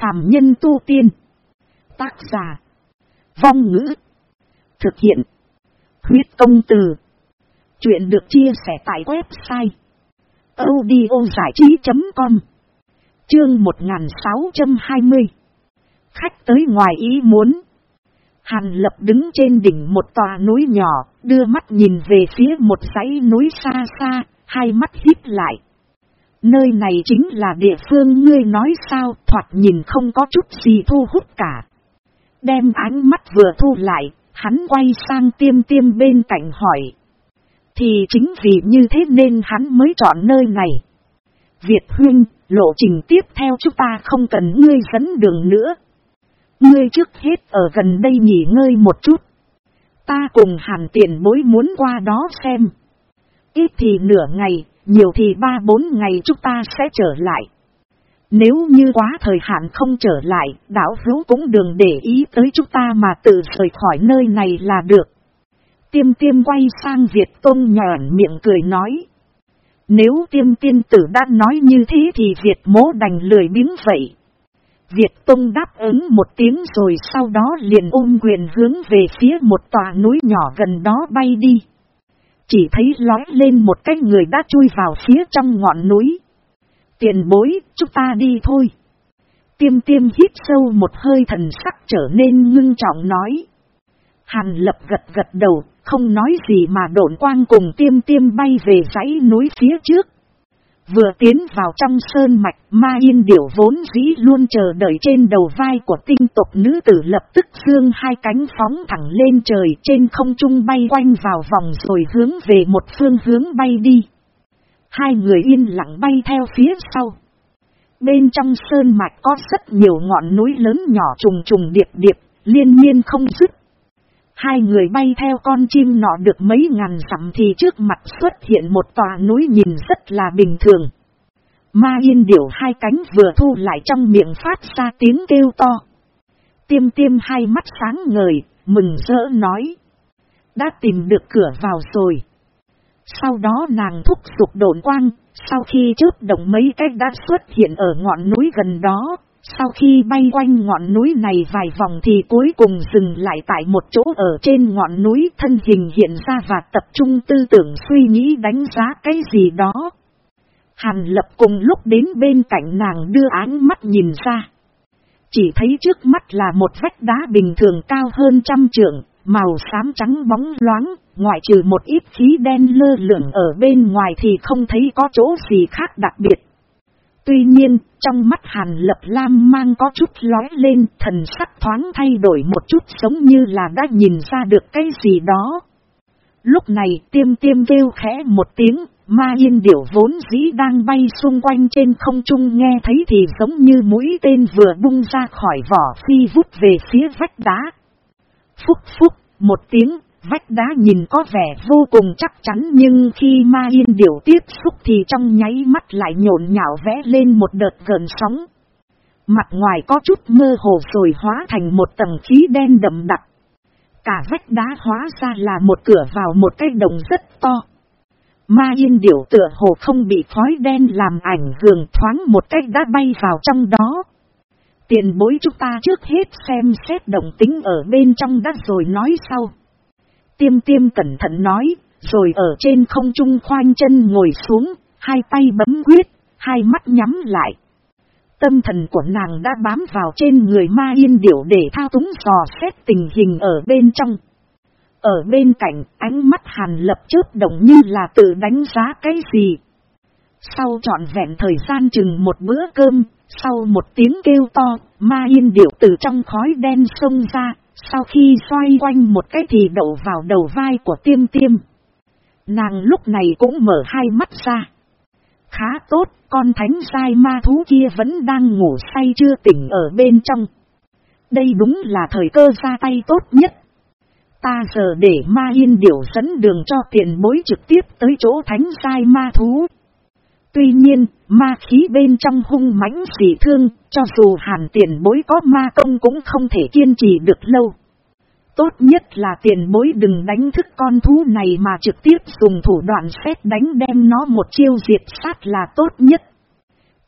phàm nhân tu tiên. Tác giả. Vong ngữ. Thực hiện. Huyết công từ. Chuyện được chia sẻ tại website. audio trí.com Chương 1620 Khách tới ngoài ý muốn. Hàn lập đứng trên đỉnh một tòa núi nhỏ, đưa mắt nhìn về phía một dãy núi xa xa, hai mắt hít lại. Nơi này chính là địa phương ngươi nói sao, thoạt nhìn không có chút gì thu hút cả. Đem ánh mắt vừa thu lại, hắn quay sang tiêm tiêm bên cạnh hỏi. Thì chính vì như thế nên hắn mới chọn nơi này. Việt Huyên lộ trình tiếp theo chúng ta không cần ngươi dẫn đường nữa. Ngươi trước hết ở gần đây nghỉ ngơi một chút. Ta cùng hàn tiền bối muốn qua đó xem. Ít thì nửa ngày, nhiều thì ba bốn ngày chúng ta sẽ trở lại. Nếu như quá thời hạn không trở lại, đảo hữu cũng đừng để ý tới chúng ta mà tự rời khỏi nơi này là được. Tiêm tiêm quay sang Việt Tông nhọn miệng cười nói. Nếu tiêm tiên tử đã nói như thế thì Việt mố đành lười biếng vậy. Việt Tông đáp ứng một tiếng rồi sau đó liền ôm quyền hướng về phía một tòa núi nhỏ gần đó bay đi. Chỉ thấy lói lên một cái người đã chui vào phía trong ngọn núi. Tiền bối, chúng ta đi thôi. Tiêm tiêm hít sâu một hơi thần sắc trở nên ngưng trọng nói. Hàn lập gật gật đầu, không nói gì mà độn quang cùng tiêm tiêm bay về dãy núi phía trước. Vừa tiến vào trong sơn mạch, ma yên điểu vốn dĩ luôn chờ đợi trên đầu vai của tinh tộc nữ tử lập tức dương hai cánh phóng thẳng lên trời trên không trung bay quanh vào vòng rồi hướng về một phương hướng bay đi. Hai người yên lặng bay theo phía sau. Bên trong sơn mạch có rất nhiều ngọn núi lớn nhỏ trùng trùng điệp điệp, liên miên không dứt. Hai người bay theo con chim nọ được mấy ngàn dặm thì trước mặt xuất hiện một tòa núi nhìn rất là bình thường. Ma yên điểu hai cánh vừa thu lại trong miệng phát ra tiếng kêu to. Tiêm tiêm hai mắt sáng ngời, mừng rỡ nói. Đã tìm được cửa vào rồi. Sau đó nàng thúc giục độn quang, sau khi chớp động mấy cách đã xuất hiện ở ngọn núi gần đó, sau khi bay quanh ngọn núi này vài vòng thì cuối cùng dừng lại tại một chỗ ở trên ngọn núi thân hình hiện ra và tập trung tư tưởng suy nghĩ đánh giá cái gì đó. Hàn lập cùng lúc đến bên cạnh nàng đưa ánh mắt nhìn ra. Chỉ thấy trước mắt là một vách đá bình thường cao hơn trăm trượng, màu xám trắng bóng loáng, ngoại trừ một ít khí đen lơ lửng ở bên ngoài thì không thấy có chỗ gì khác đặc biệt. Tuy nhiên, trong mắt Hàn Lập Lam mang có chút lói lên, thần sắc thoáng thay đổi một chút giống như là đã nhìn ra được cái gì đó. Lúc này tiêm tiêm kêu khẽ một tiếng, ma yên điểu vốn dĩ đang bay xung quanh trên không trung nghe thấy thì giống như mũi tên vừa bung ra khỏi vỏ phi vút về phía vách đá. Phúc phúc, một tiếng, Vách đá nhìn có vẻ vô cùng chắc chắn nhưng khi ma yên điểu tiếp xúc thì trong nháy mắt lại nhộn nhạo vẽ lên một đợt gần sóng. Mặt ngoài có chút mơ hồ rồi hóa thành một tầng khí đen đậm đặc. Cả vách đá hóa ra là một cửa vào một cái đồng rất to. Ma yên điểu tựa hồ không bị khói đen làm ảnh hưởng thoáng một cách đã bay vào trong đó. Tiền bối chúng ta trước hết xem xét động tính ở bên trong đất rồi nói sau. Tiêm tiêm cẩn thận nói, rồi ở trên không trung khoanh chân ngồi xuống, hai tay bấm quyết, hai mắt nhắm lại. Tâm thần của nàng đã bám vào trên người ma yên điểu để thao túng dò xét tình hình ở bên trong. Ở bên cạnh, ánh mắt hàn lập chớp động như là tự đánh giá cái gì. Sau trọn vẹn thời gian chừng một bữa cơm, sau một tiếng kêu to, ma yên điệu từ trong khói đen xông ra, sau khi xoay quanh một cái thì đậu vào đầu vai của tiêm tiêm. Nàng lúc này cũng mở hai mắt ra. Khá tốt, con thánh sai ma thú kia vẫn đang ngủ say chưa tỉnh ở bên trong. Đây đúng là thời cơ ra tay tốt nhất. Ta giờ để ma yên điểu dẫn đường cho tiền bối trực tiếp tới chỗ thánh sai ma thú. Tuy nhiên, ma khí bên trong hung mãnh dị thương, cho dù hàn tiền bối có ma công cũng không thể kiên trì được lâu. Tốt nhất là tiền bối đừng đánh thức con thú này mà trực tiếp dùng thủ đoạn xét đánh đem nó một chiêu diệt sát là tốt nhất.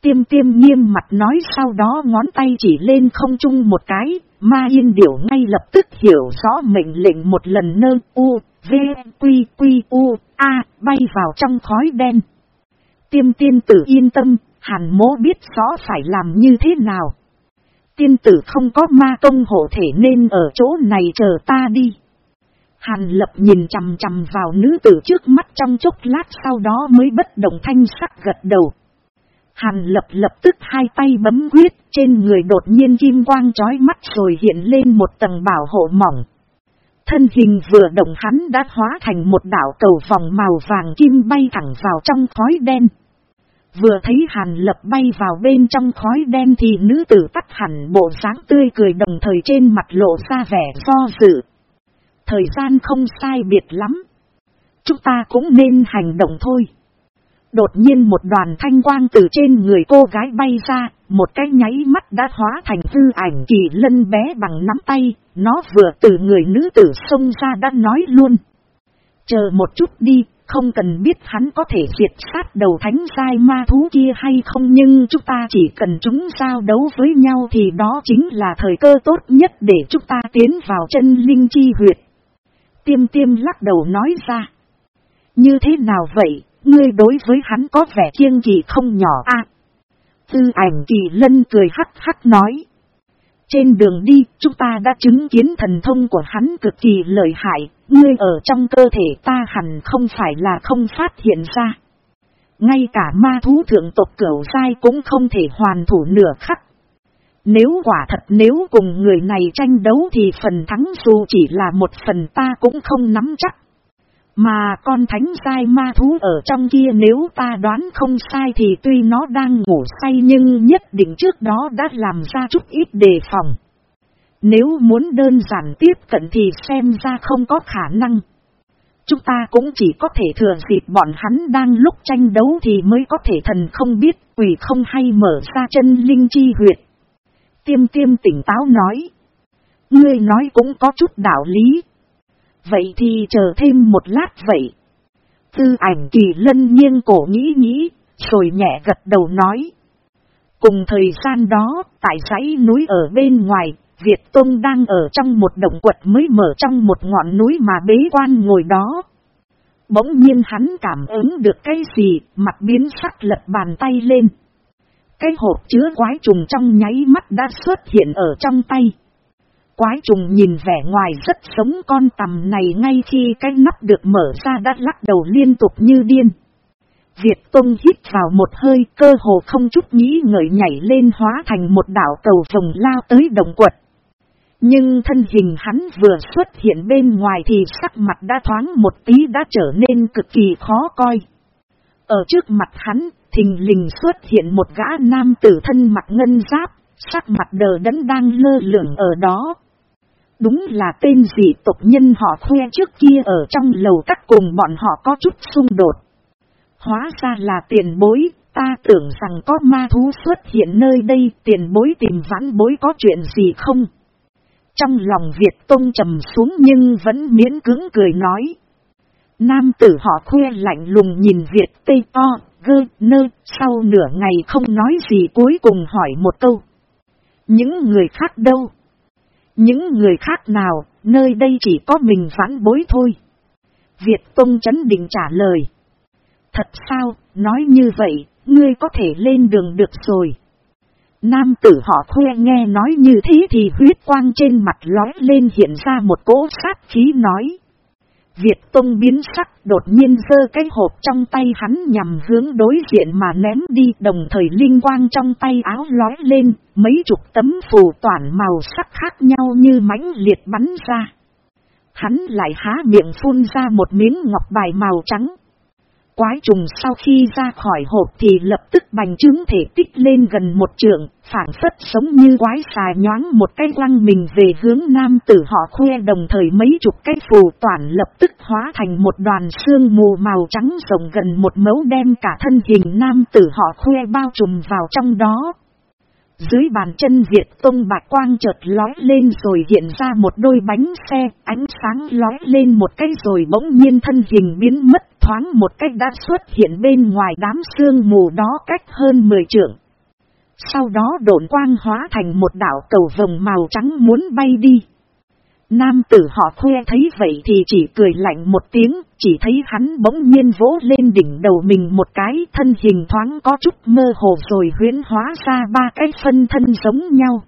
Tiêm tiêm nghiêm mặt nói sau đó ngón tay chỉ lên không trung một cái, ma yên điểu ngay lập tức hiểu rõ mệnh lệnh một lần nơ u, v, quy quy u, a, bay vào trong khói đen. Tiêm tiên tử yên tâm, hàn mố biết rõ phải làm như thế nào. Tiên tử không có ma công hộ thể nên ở chỗ này chờ ta đi. Hàn lập nhìn chằm chằm vào nữ tử trước mắt trong chốc lát sau đó mới bất động thanh sắc gật đầu. Hàn lập lập tức hai tay bấm quyết, trên người đột nhiên kim quang chói mắt rồi hiện lên một tầng bảo hộ mỏng. Thân hình vừa động hắn đã hóa thành một đảo cầu vòng màu vàng kim bay thẳng vào trong khói đen. Vừa thấy hàn lập bay vào bên trong khói đen thì nữ tử tắt hẳn bộ dáng tươi cười đồng thời trên mặt lộ ra vẻ do dự. Thời gian không sai biệt lắm. Chúng ta cũng nên hành động thôi. Đột nhiên một đoàn thanh quang từ trên người cô gái bay ra, một cái nháy mắt đã hóa thành hư ảnh kỳ lân bé bằng nắm tay, nó vừa từ người nữ tử xông ra đã nói luôn. Chờ một chút đi, không cần biết hắn có thể diệt sát đầu thánh sai ma thú kia hay không nhưng chúng ta chỉ cần chúng giao đấu với nhau thì đó chính là thời cơ tốt nhất để chúng ta tiến vào chân linh chi huyệt. Tiêm tiêm lắc đầu nói ra. Như thế nào vậy, ngươi đối với hắn có vẻ kiêng kỳ không nhỏ a à, Tư ảnh kỳ lân cười hắc hắc nói. Trên đường đi, chúng ta đã chứng kiến thần thông của hắn cực kỳ lợi hại, ngươi ở trong cơ thể ta hẳn không phải là không phát hiện ra. Ngay cả ma thú thượng tộc cửu sai cũng không thể hoàn thủ nửa khắc. Nếu quả thật nếu cùng người này tranh đấu thì phần thắng dù chỉ là một phần ta cũng không nắm chắc. Mà con thánh sai ma thú ở trong kia nếu ta đoán không sai thì tuy nó đang ngủ say nhưng nhất định trước đó đã làm ra chút ít đề phòng. Nếu muốn đơn giản tiếp cận thì xem ra không có khả năng. Chúng ta cũng chỉ có thể thừa dịp bọn hắn đang lúc tranh đấu thì mới có thể thần không biết, quỷ không hay mở ra chân linh chi huyệt. Tiêm tiêm tỉnh táo nói. Ngươi nói cũng có chút đạo lý, Vậy thì chờ thêm một lát vậy. Tư ảnh kỳ lân nghiêng cổ nghĩ nghĩ, rồi nhẹ gật đầu nói. Cùng thời gian đó, tại dãy núi ở bên ngoài, Việt tôn đang ở trong một động quật mới mở trong một ngọn núi mà bế quan ngồi đó. Bỗng nhiên hắn cảm ứng được cái gì, mặt biến sắc lật bàn tay lên. Cái hộp chứa quái trùng trong nháy mắt đã xuất hiện ở trong tay. Quái trùng nhìn vẻ ngoài rất sống con tầm này ngay khi cái nắp được mở ra đã lắc đầu liên tục như điên. Việt Tông hít vào một hơi cơ hồ không chút nghĩ ngợi nhảy lên hóa thành một đảo cầu vồng lao tới đồng quật. Nhưng thân hình hắn vừa xuất hiện bên ngoài thì sắc mặt đã thoáng một tí đã trở nên cực kỳ khó coi. Ở trước mặt hắn, thình lình xuất hiện một gã nam tử thân mặt ngân giáp, sắc mặt đờ đẫn đang lơ lửng ở đó. Đúng là tên dị tộc nhân họ khoe trước kia ở trong lầu các cùng bọn họ có chút xung đột. Hóa ra là tiền bối, ta tưởng rằng có ma thú xuất hiện nơi đây tiền bối tìm vãn bối có chuyện gì không? Trong lòng Việt Tông trầm xuống nhưng vẫn miễn cứng cười nói. Nam tử họ khoe lạnh lùng nhìn Việt Tây O, gơ, nơ, sau nửa ngày không nói gì cuối cùng hỏi một câu. Những người khác đâu? Những người khác nào, nơi đây chỉ có mình phản bối thôi. Việt Tông chấn định trả lời. Thật sao, nói như vậy, ngươi có thể lên đường được rồi. Nam tử họ khoe nghe nói như thế thì huyết quang trên mặt lói lên hiện ra một cỗ sát khí nói. Việt Tông biến sắc đột nhiên giơ cái hộp trong tay hắn nhằm hướng đối diện mà ném đi đồng thời linh quang trong tay áo lói lên, mấy chục tấm phù toàn màu sắc khác nhau như mãnh liệt bắn ra. Hắn lại há miệng phun ra một miếng ngọc bài màu trắng. Quái trùng sau khi ra khỏi hộp thì lập tức bành trướng thể tích lên gần một trượng, phản phất sống như quái xà nhoáng một cái lăng mình về hướng nam tử họ khoe đồng thời mấy chục cái phù toàn lập tức hóa thành một đoàn xương mù màu trắng rộng gần một mấu đem cả thân hình nam tử họ khoe bao trùm vào trong đó. Dưới bàn chân Việt Tông bạc quang chợt lói lên rồi hiện ra một đôi bánh xe, ánh sáng lói lên một cái rồi bỗng nhiên thân hình biến mất thoáng một cách đã xuất hiện bên ngoài đám sương mù đó cách hơn 10 trượng. Sau đó độn quang hóa thành một đảo cầu vồng màu trắng muốn bay đi. Nam tử họ khoe thấy vậy thì chỉ cười lạnh một tiếng, chỉ thấy hắn bỗng nhiên vỗ lên đỉnh đầu mình một cái thân hình thoáng có chút mơ hồ rồi huyến hóa ra ba cái phân thân giống nhau.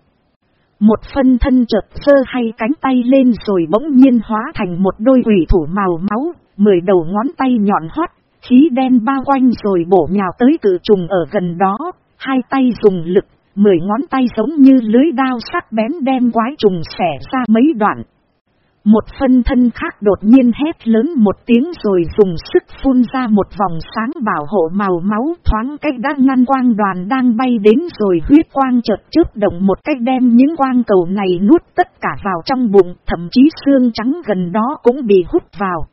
Một phân thân chợt sơ hay cánh tay lên rồi bỗng nhiên hóa thành một đôi quỷ thủ màu máu, mười đầu ngón tay nhọn hoắt, khí đen bao quanh rồi bổ nhào tới cự trùng ở gần đó, hai tay dùng lực, mười ngón tay giống như lưới đao sắc bén đem quái trùng xẻ ra mấy đoạn. Một phân thân khác đột nhiên hét lớn một tiếng rồi dùng sức phun ra một vòng sáng bảo hộ màu máu thoáng cách đã ngăn quang đoàn đang bay đến rồi huyết quang chợt chớp động một cách đem những quang cầu này nuốt tất cả vào trong bụng, thậm chí xương trắng gần đó cũng bị hút vào.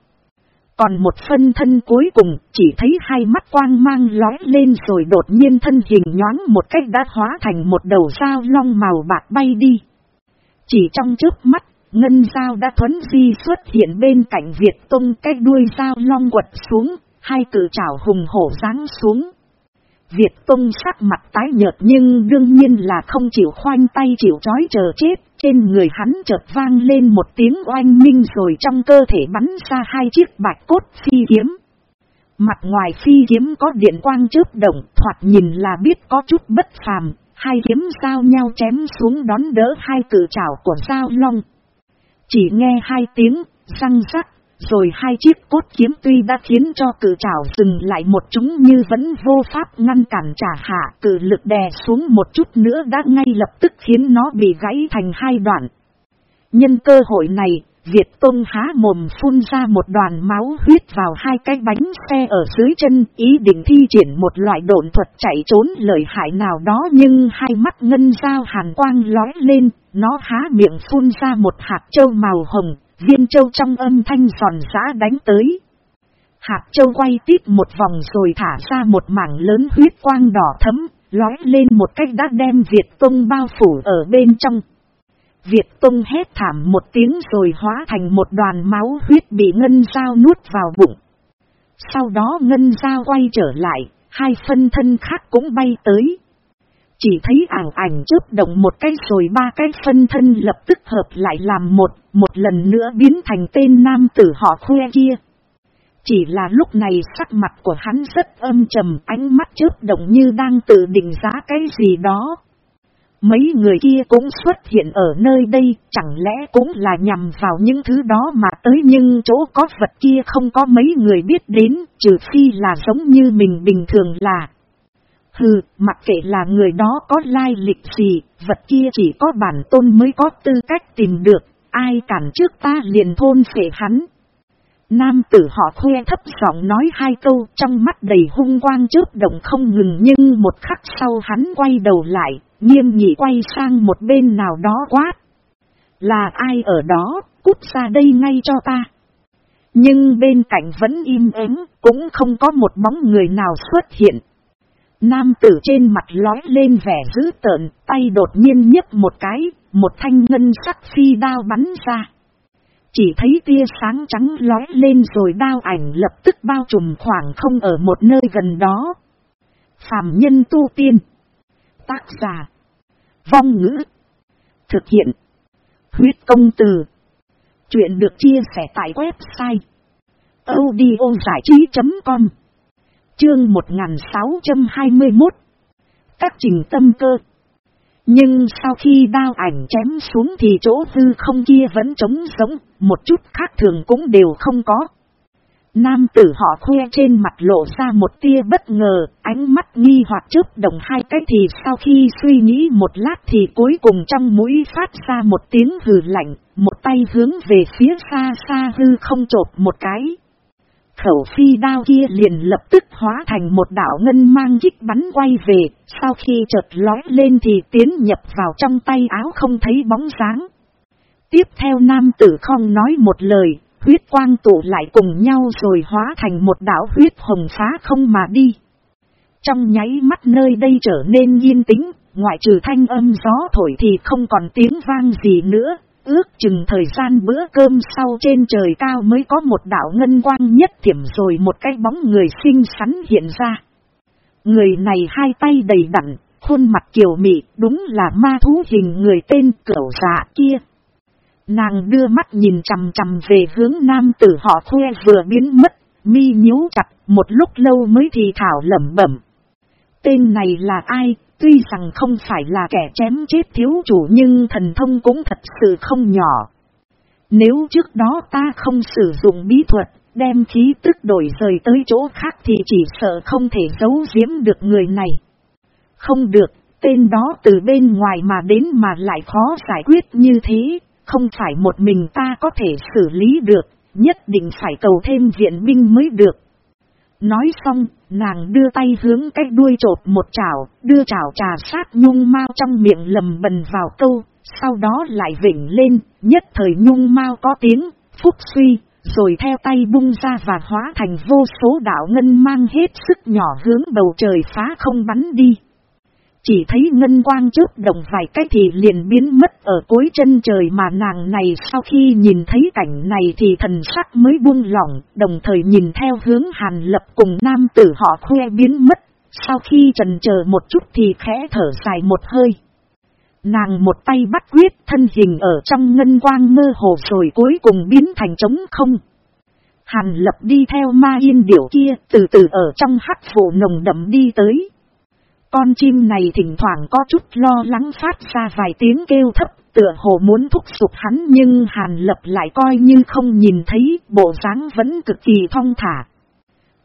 Còn một phân thân cuối cùng chỉ thấy hai mắt quang mang lói lên rồi đột nhiên thân hình nhoáng một cách đã hóa thành một đầu sao long màu bạc bay đi. Chỉ trong trước mắt Ngân sao đã thuấn di xuất hiện bên cạnh Việt Tông cái đuôi sao long quật xuống, hai cử trảo hùng hổ giáng xuống. Việt Tông sắc mặt tái nhợt nhưng đương nhiên là không chịu khoanh tay chịu chói chờ chết, trên người hắn chợt vang lên một tiếng oanh minh rồi trong cơ thể bắn ra hai chiếc bạch cốt phi kiếm. Mặt ngoài phi kiếm có điện quang chớp động, thoạt nhìn là biết có chút bất phàm, hai kiếm giao nhau chém xuống đón đỡ hai cử trảo của sao long. Chỉ nghe hai tiếng, răng rắc, rồi hai chiếc cốt kiếm tuy đã khiến cho cử trảo dừng lại một chúng như vẫn vô pháp ngăn cản trả hạ cử lực đè xuống một chút nữa đã ngay lập tức khiến nó bị gãy thành hai đoạn. Nhân cơ hội này, Việt Tông há mồm phun ra một đoàn máu huyết vào hai cái bánh xe ở dưới chân, ý định thi triển một loại độn thuật chạy trốn lợi hại nào đó nhưng hai mắt ngân dao hàn quang lói lên, nó há miệng phun ra một hạt châu màu hồng, viên châu trong âm thanh giòn giã đánh tới. Hạt châu quay tiếp một vòng rồi thả ra một mảng lớn huyết quang đỏ thấm, lói lên một cách đã đem Việt Tông bao phủ ở bên trong. Việt Tông hét thảm một tiếng rồi hóa thành một đoàn máu huyết bị ngân dao nuốt vào bụng. Sau đó ngân dao quay trở lại, hai phân thân khác cũng bay tới. Chỉ thấy ảng ảnh chớp động một cái rồi ba cái phân thân lập tức hợp lại làm một, một lần nữa biến thành tên nam tử họ khoe kia. Chỉ là lúc này sắc mặt của hắn rất âm trầm, ánh mắt chớp động như đang tự định giá cái gì đó. Mấy người kia cũng xuất hiện ở nơi đây, chẳng lẽ cũng là nhằm vào những thứ đó mà tới nhưng chỗ có vật kia không có mấy người biết đến, trừ phi là giống như mình bình thường là. Hừ, mặc kệ là người đó có lai lịch gì, vật kia chỉ có bản tôn mới có tư cách tìm được, ai cản trước ta liền thôn phệ hắn. Nam tử họ khoe thấp giọng nói hai câu trong mắt đầy hung quang chớp động không ngừng nhưng một khắc sau hắn quay đầu lại, nghiêm nhị quay sang một bên nào đó quát. Là ai ở đó, cút ra đây ngay cho ta. Nhưng bên cạnh vẫn im ắng, cũng không có một bóng người nào xuất hiện. Nam tử trên mặt lói lên vẻ dữ tợn, tay đột nhiên nhấc một cái, một thanh ngân sắc phi đao bắn ra. Chỉ thấy tia sáng trắng lói lên rồi đao ảnh lập tức bao trùm khoảng không ở một nơi gần đó. Phạm nhân tu tiên. Tác giả. Vong ngữ. Thực hiện. Huyết công từ. Chuyện được chia sẻ tại website. audiozải trí.com Chương 1621 Các trình tâm cơ Nhưng sau khi đao ảnh chém xuống thì chỗ hư không kia vẫn trống sống, một chút khác thường cũng đều không có. Nam tử họ khoe trên mặt lộ ra một tia bất ngờ, ánh mắt nghi hoặc chớp đồng hai cái thì sau khi suy nghĩ một lát thì cuối cùng trong mũi phát ra một tiếng hừ lạnh, một tay hướng về phía xa xa hư không chộp một cái. Khẩu phi đao kia liền lập tức hóa thành một đảo ngân mang dích bắn quay về, sau khi chợt lói lên thì tiến nhập vào trong tay áo không thấy bóng dáng. Tiếp theo nam tử không nói một lời, huyết quang tụ lại cùng nhau rồi hóa thành một đảo huyết hồng phá không mà đi. Trong nháy mắt nơi đây trở nên yên tĩnh, ngoại trừ thanh âm gió thổi thì không còn tiếng vang gì nữa, ước chừng thời gian bữa cơm sau trên trời cao mới có một đảo ngân quang nhất thiểm rồi một cái bóng người xinh xắn hiện ra. Người này hai tay đầy đặn, Khuôn mặt kiều mị đúng là ma thú hình người tên cửu dạ kia. Nàng đưa mắt nhìn chằm chằm về hướng nam tử họ thuê vừa biến mất, mi nhíu chặt, một lúc lâu mới thì thảo lẩm bẩm. Tên này là ai, tuy rằng không phải là kẻ chém chết thiếu chủ nhưng thần thông cũng thật sự không nhỏ. Nếu trước đó ta không sử dụng bí thuật, đem khí tức đổi rời tới chỗ khác thì chỉ sợ không thể giấu giếm được người này. Không được, tên đó từ bên ngoài mà đến mà lại khó giải quyết như thế, không phải một mình ta có thể xử lý được, nhất định phải cầu thêm viện binh mới được. Nói xong, nàng đưa tay hướng cái đuôi trột một chảo, đưa chảo trà sát nhung mau trong miệng lầm bần vào câu, sau đó lại vỉnh lên, nhất thời nhung mau có tiếng, phúc suy, rồi theo tay bung ra và hóa thành vô số đạo ngân mang hết sức nhỏ hướng bầu trời phá không bắn đi. Chỉ thấy ngân quang trước động vài cách thì liền biến mất ở cuối chân trời mà nàng này sau khi nhìn thấy cảnh này thì thần sắc mới buông lỏng, đồng thời nhìn theo hướng hàn lập cùng nam tử họ khoe biến mất, sau khi trần chờ một chút thì khẽ thở dài một hơi. Nàng một tay bắt quyết thân hình ở trong ngân quang mơ hồ rồi cuối cùng biến thành trống không. Hàn lập đi theo ma yên điểu kia từ từ ở trong hắc vụ nồng đậm đi tới. Con chim này thỉnh thoảng có chút lo lắng phát ra vài tiếng kêu thấp, tựa hồ muốn thúc giục hắn nhưng Hàn Lập lại coi như không nhìn thấy, bộ dáng vẫn cực kỳ thong thả.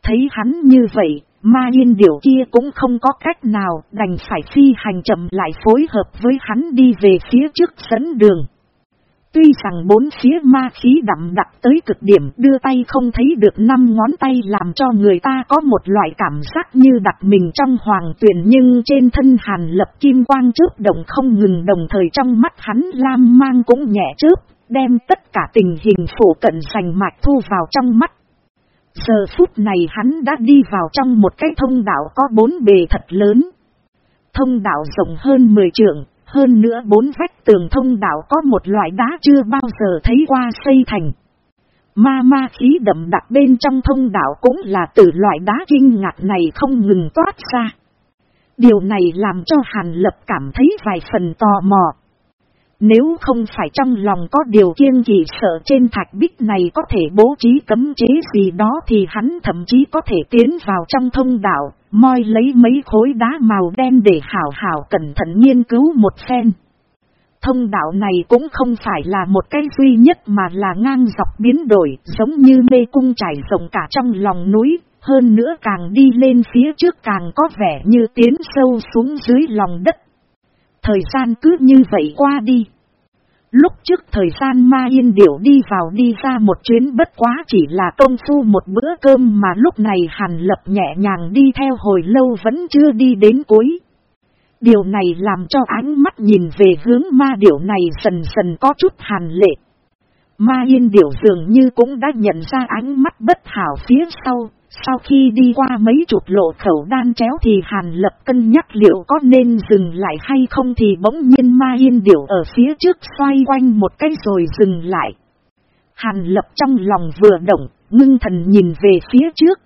Thấy hắn như vậy, ma yên điều kia cũng không có cách nào, đành phải phi hành chậm lại phối hợp với hắn đi về phía trước dẫn đường. Tuy rằng bốn phía ma khí đậm đặc tới cực điểm đưa tay không thấy được năm ngón tay làm cho người ta có một loại cảm giác như đặt mình trong hoàng tuyển nhưng trên thân hàn lập kim quang trước động không ngừng đồng thời trong mắt hắn lam mang cũng nhẹ trước đem tất cả tình hình phổ cận sành mạch thu vào trong mắt. Giờ phút này hắn đã đi vào trong một cái thông đạo có bốn bề thật lớn. Thông đạo rộng hơn 10 trượng, hơn nữa bốn vách tường thông đạo có một loại đá chưa bao giờ thấy qua xây thành. Ma ma khí đậm đặc bên trong thông đạo cũng là từ loại đá kinh ngạc này không ngừng toát ra. Điều này làm cho Hàn Lập cảm thấy vài phần tò mò. Nếu không phải trong lòng có điều kiên kỳ sợ trên thạch bích này có thể bố trí cấm chế gì đó thì hắn thậm chí có thể tiến vào trong thông đạo, moi lấy mấy khối đá màu đen để hảo hảo cẩn thận nghiên cứu một phen. Thông đạo này cũng không phải là một cái duy nhất mà là ngang dọc biến đổi giống như mê cung trải rộng cả trong lòng núi, hơn nữa càng đi lên phía trước càng có vẻ như tiến sâu xuống dưới lòng đất. Thời gian cứ như vậy qua đi. Lúc trước thời gian ma yên điểu đi vào đi ra một chuyến bất quá chỉ là công phu một bữa cơm mà lúc này hàn lập nhẹ nhàng đi theo hồi lâu vẫn chưa đi đến cuối. Điều này làm cho ánh mắt nhìn về hướng ma điểu này dần dần có chút hàn lệ. Ma yên điểu dường như cũng đã nhận ra ánh mắt bất hảo phía sau, sau khi đi qua mấy chục lộ khẩu đan chéo thì Hàn Lập cân nhắc liệu có nên dừng lại hay không thì bỗng nhiên ma yên điểu ở phía trước xoay quanh một cái rồi dừng lại. Hàn Lập trong lòng vừa động, ngưng thần nhìn về phía trước.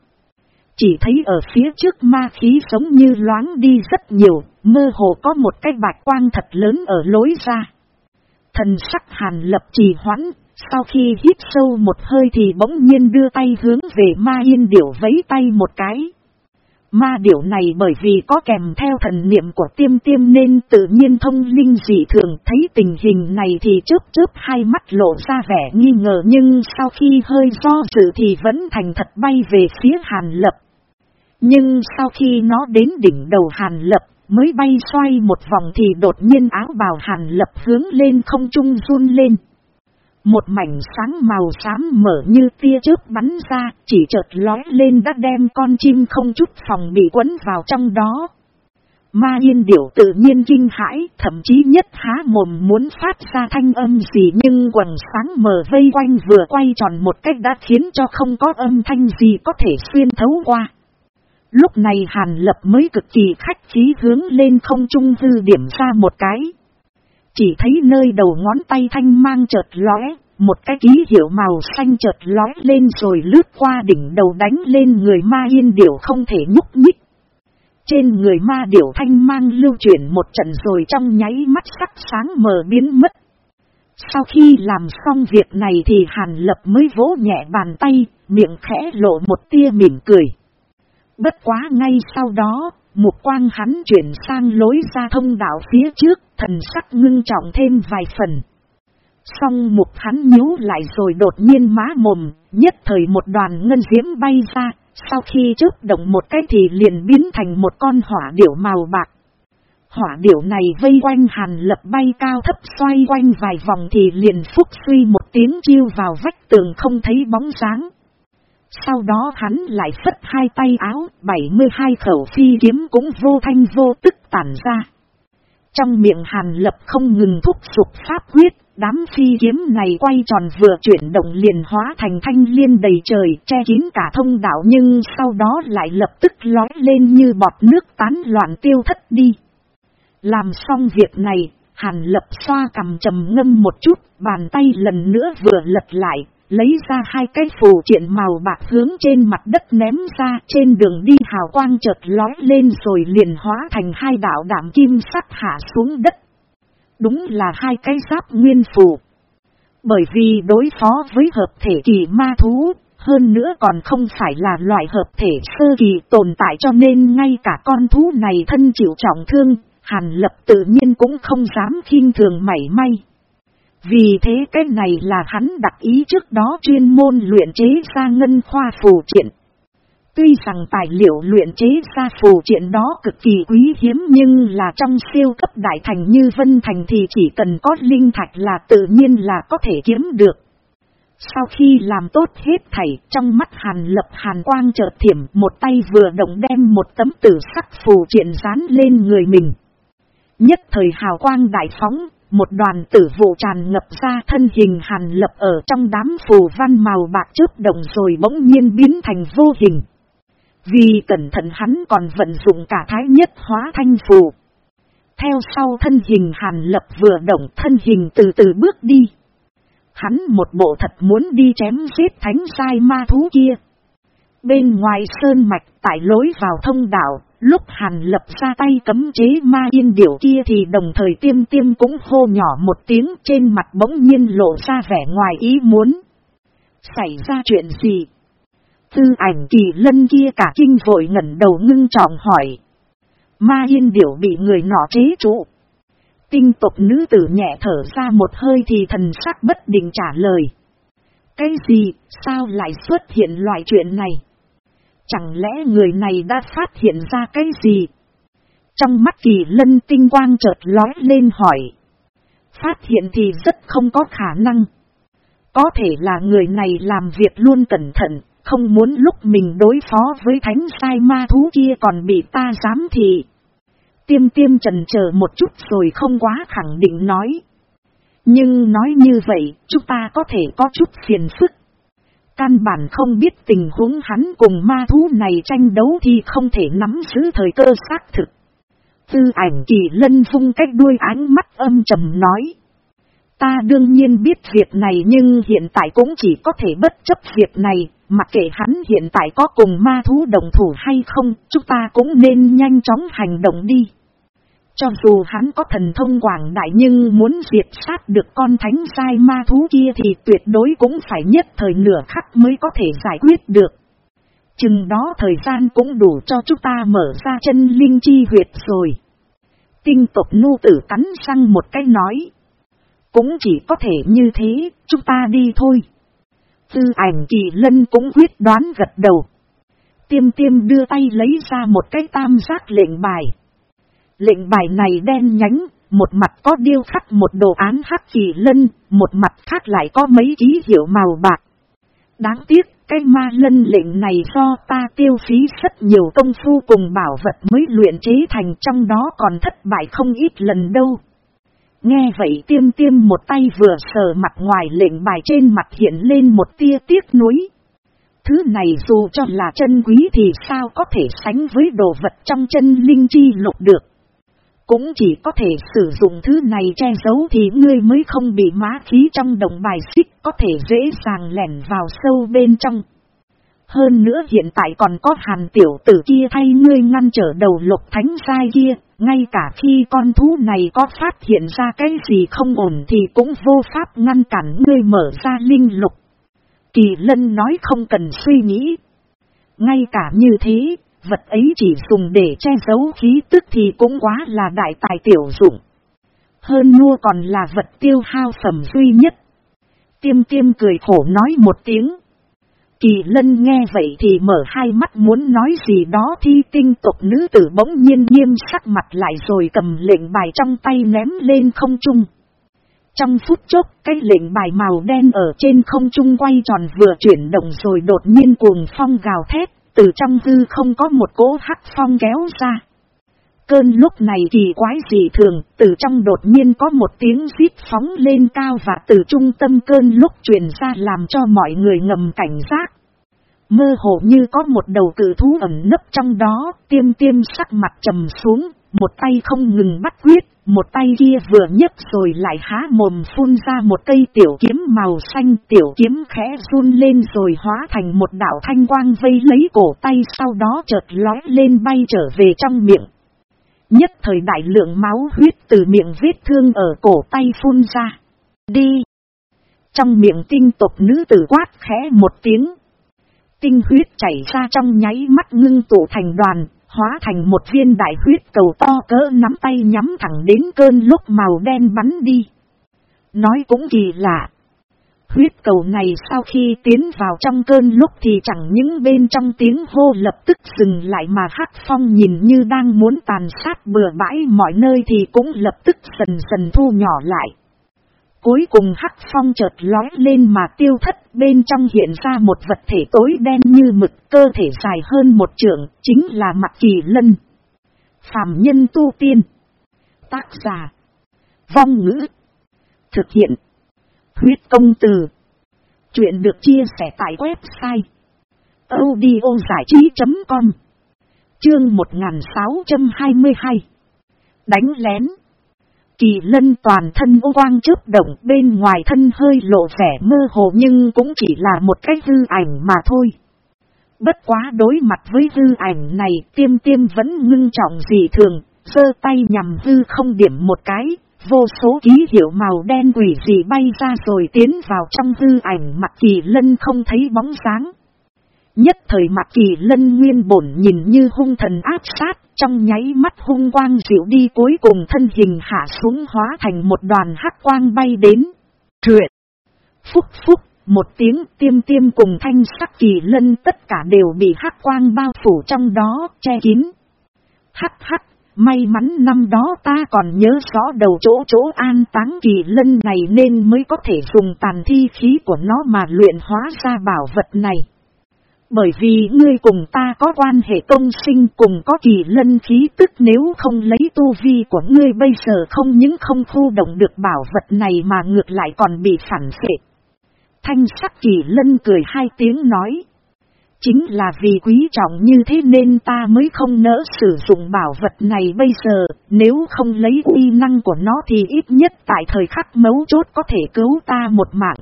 Chỉ thấy ở phía trước ma khí sống như loáng đi rất nhiều, mơ hồ có một cái bạch quang thật lớn ở lối ra. Thần sắc Hàn Lập trì hoãn, sau khi hít sâu một hơi thì bỗng nhiên đưa tay hướng về ma yên điểu vấy tay một cái. Ma điểu này bởi vì có kèm theo thần niệm của tiêm tiêm nên tự nhiên thông linh dị thường thấy tình hình này thì chớp chớp hai mắt lộ ra vẻ nghi ngờ, nhưng sau khi hơi do dự thì vẫn thành thật bay về phía hàn lập. Nhưng sau khi nó đến đỉnh đầu hàn lập, mới bay xoay một vòng thì đột nhiên áo bào hàn lập hướng lên không trung run lên. Một mảnh sáng màu xám mở như tia chớp bắn ra, chỉ chợt lói lên đã đem con chim không chút phòng bị quấn vào trong đó. Ma yên điểu tự nhiên kinh hãi, thậm chí nhất há mồm muốn phát ra thanh âm gì nhưng quần sáng mở vây quanh vừa quay tròn một cách đã khiến cho không có âm thanh gì có thể xuyên thấu qua. Lúc này Hàn Lập mới cực kỳ khách khí hướng lên không trung hư điểm ra một cái. Chỉ thấy nơi đầu ngón tay thanh mang chợt lóe, một cái ký hiệu màu xanh chợt lóe lên rồi lướt qua đỉnh đầu đánh lên người ma yên điểu không thể nhúc nhích. trên người ma điểu thanh mang lưu chuyển một trận rồi trong nháy mắt sắc sáng mờ biến mất. Sau khi làm xong việc này thì Hàn Lập mới vỗ nhẹ bàn tay, miệng khẽ lộ một tia mỉm cười. Bất quá ngay sau đó, một quang hắn chuyển sang lối ra thông đạo phía trước, thần sắc ngưng trọng thêm vài phần. Xong một hắn nhíu lại rồi đột nhiên má mồm, nhất thời một đoàn ngân diễm bay ra, sau khi chớp động một cái thì liền biến thành một con hỏa điểu màu bạc. Hỏa điểu này vây quanh hàn lập bay cao thấp xoay quanh vài vòng thì liền phúc suy một tiếng chiêu vào vách tường không thấy bóng dáng. Sau đó hắn lại phất hai tay áo, 72 khẩu phi kiếm cũng vô thanh vô tức tản ra. Trong miệng hàn lập không ngừng thúc sụp pháp quyết, đám phi kiếm này quay tròn vừa chuyển động liền hóa thành thanh liên đầy trời che kín cả thông đạo nhưng sau đó lại lập tức lói lên như bọt nước tán loạn tiêu thất đi. Làm xong việc này, hàn lập xoa cầm trầm ngâm một chút, bàn tay lần nữa vừa lật lại, lấy ra hai cái phù triện màu bạc hướng trên mặt đất ném ra trên đường đi hào quang chợt lói lên rồi liền hóa thành hai đạo đảm kim sắt hạ xuống đất. Đúng là hai cái giáp nguyên phù. Bởi vì đối phó với hợp thể kỳ ma thú, hơn nữa còn không phải là loại hợp thể sơ kỳ tồn tại cho nên ngay cả con thú này thân chịu trọng thương, Hàn Lập tự nhiên cũng không dám khinh thường mảy may. Vì thế cái này là hắn đặt ý trước đó chuyên môn luyện chế ra ngân khoa phù triện. Tuy rằng tài liệu luyện chế ra phù triện đó cực kỳ quý hiếm nhưng là trong siêu cấp đại thành như Vân Thành thì chỉ cần có linh thạch là tự nhiên là có thể kiếm được. Sau khi làm tốt hết thảy trong mắt hàn lập hàn quang chợt thiểm một tay vừa động đem một tấm tử sắc phù triện dán lên người mình. Nhất thời hào quang đại phóng, một đoàn tử vụ tràn ngập ra thân hình hàn lập ở trong đám phù văn màu bạc chớp động rồi bỗng nhiên biến thành vô hình. Vì cẩn thận hắn còn vận dụng cả thái nhất hóa thanh phù. Theo sau thân hình hàn lập vừa động thân hình từ từ bước đi. Hắn một bộ thật muốn đi chém giết thánh sai ma thú kia. Bên ngoài sơn mạch tại lối vào thông đạo, lúc hàn lập ra tay cấm chế ma yên điểu kia thì đồng thời tiêm tiêm cũng hô nhỏ một tiếng trên mặt bỗng nhiên lộ ra vẻ ngoài ý muốn. Xảy ra chuyện gì? Tư ảnh kỳ lân kia cả kinh vội ngẩn đầu ngưng trọng hỏi. Ma yên điểu bị người nọ chế trụ. Tinh tục nữ tử nhẹ thở ra một hơi thì thần sắc bất định trả lời. Cái gì, sao lại xuất hiện loại chuyện này? Chẳng lẽ người này đã phát hiện ra cái gì? Trong mắt kỳ lân tinh quang chợt lói lên hỏi. Phát hiện thì rất không có khả năng. Có thể là người này làm việc luôn cẩn thận, không muốn lúc mình đối phó với thánh sai ma thú kia còn bị ta dám thị. Tiêm tiêm trần chờ một chút rồi không quá khẳng định nói. Nhưng nói như vậy, chúng ta có thể có chút phiền phức. Căn bản không biết tình huống hắn cùng ma thú này tranh đấu thì không thể nắm giữ thời cơ xác thực. Tư ảnh kỳ lân vung cách đuôi ánh mắt âm trầm nói. Ta đương nhiên biết việc này nhưng hiện tại cũng chỉ có thể bất chấp việc này, mặc kệ hắn hiện tại có cùng ma thú đồng thủ hay không, chúng ta cũng nên nhanh chóng hành động đi. Cho dù hắn có thần thông quảng đại nhưng muốn diệt sát được con thánh sai ma thú kia thì tuyệt đối cũng phải nhất thời nửa khắc mới có thể giải quyết được. Chừng đó thời gian cũng đủ cho chúng ta mở ra chân linh chi huyệt rồi. Tinh tộc nu tử cắn răng một cái nói. Cũng chỉ có thể như thế, chúng ta đi thôi. Tư ảnh kỳ lân cũng quyết đoán gật đầu. Tiêm tiêm đưa tay lấy ra một cái tam giác lệnh bài. Lệnh bài này đen nhánh, một mặt có điêu khắc một đồ án hắc kỳ lân, một mặt khác lại có mấy ký hiệu màu bạc. Đáng tiếc, cái ma lân lệnh này do ta tiêu phí rất nhiều công phu cùng bảo vật mới luyện chế thành trong đó còn thất bại không ít lần đâu. Nghe vậy tiêm tiêm một tay vừa sờ mặt ngoài lệnh bài trên mặt hiện lên một tia tiếc nuối. Thứ này dù cho là chân quý thì sao có thể sánh với đồ vật trong chân linh chi lục được. Cũng chỉ có thể sử dụng thứ này che giấu thì ngươi mới không bị má khí trong đồng bài xích có thể dễ dàng lẻn vào sâu bên trong. Hơn nữa hiện tại còn có hàn tiểu tử kia thay ngươi ngăn trở đầu lục thánh sai kia, ngay cả khi con thú này có phát hiện ra cái gì không ổn thì cũng vô pháp ngăn cản ngươi mở ra linh lục. Kỳ lân nói không cần suy nghĩ. Ngay cả như thế, vật ấy chỉ dùng để che giấu khí tức thì cũng quá là đại tài tiểu dụng. Hơn nua còn là vật tiêu hao phẩm duy nhất. Tiêm tiêm cười khổ nói một tiếng. Kỳ lân nghe vậy thì mở hai mắt muốn nói gì đó thi tinh tộc nữ tử bỗng nhiên nghiêm sắc mặt lại rồi cầm lệnh bài trong tay ném lên không trung. Trong phút chốc cái lệnh bài màu đen ở trên không trung quay tròn vừa chuyển động rồi đột nhiên cuồng phong gào thét, từ trong hư không có một cỗ hắc phong kéo ra. Cơn lúc này kỳ quái dị thường, từ trong đột nhiên có một tiếng xít phóng lên cao và từ trung tâm cơn lúc truyền ra làm cho mọi người ngầm cảnh giác. Mơ hồ như có một đầu cử thú ẩn nấp trong đó, tiêm tiêm sắc mặt trầm xuống, một tay không ngừng bắt quyết, một tay kia vừa nhấc rồi lại há mồm phun ra một cây tiểu kiếm màu xanh tiểu kiếm khẽ run lên rồi hóa thành một đảo thanh quang vây lấy cổ tay sau đó chợt lói lên bay trở về trong miệng. Nhất thời đại lượng máu huyết từ miệng vết thương ở cổ tay phun ra. Đi! Trong miệng tinh tộc nữ tử quát khẽ một tiếng. Tinh huyết chảy ra trong nháy mắt ngưng tụ thành đoàn, hóa thành một viên đại huyết cầu to cỡ nắm tay nhắm thẳng đến cơn lúc màu đen bắn đi. Nói cũng kỳ lạ. Huyết cầu này sau khi tiến vào trong cơn lúc thì chẳng những bên trong tiếng hô lập tức dừng lại mà hát phong nhìn như đang muốn tàn sát bừa bãi mọi nơi thì cũng lập tức dần dần thu nhỏ lại. Cuối cùng hắc phong chợt lói lên mà tiêu thất bên trong hiện ra một vật thể tối đen như mực cơ thể dài hơn một trượng, chính là mặt kỳ lân. Phạm nhân tu tiên. Tác giả. Vong ngữ. Thực hiện. Huyết công từ. Chuyện được chia sẻ tại website. audiozảichí.com Chương 1622 Đánh lén Kỳ lân toàn thân ô quang chớp động bên ngoài thân hơi lộ vẻ mơ hồ nhưng cũng chỉ là một cái dư ảnh mà thôi. Bất quá đối mặt với dư ảnh này tiêm tiêm vẫn ngưng trọng dị thường, sơ tay nhằm dư không điểm một cái, vô số ký hiệu màu đen quỷ dị bay ra rồi tiến vào trong dư ảnh mặt kỳ lân không thấy bóng sáng. Nhất thời mặt kỳ lân nguyên bổn nhìn như hung thần áp sát, trong nháy mắt hung quang dịu đi cuối cùng thân hình hạ xuống hóa thành một đoàn hắc quang bay đến. Truyện. Phúc phúc, một tiếng tiêm tiêm cùng thanh sắc kỳ lân tất cả đều bị hắc quang bao phủ trong đó, che kín. Hắc hắc, may mắn năm đó ta còn nhớ rõ đầu chỗ chỗ an táng kỳ lân này nên mới có thể dùng tàn thi khí của nó mà luyện hóa ra bảo vật này. Bởi vì ngươi cùng ta có quan hệ công sinh cùng có kỳ lân khí tức nếu không lấy tu vi của ngươi bây giờ không những không thu động được bảo vật này mà ngược lại còn bị phản phệ. Thanh sắc kỳ lân cười hai tiếng nói. Chính là vì quý trọng như thế nên ta mới không nỡ sử dụng bảo vật này bây giờ, nếu không lấy uy năng của nó thì ít nhất tại thời khắc mấu chốt có thể cứu ta một mạng.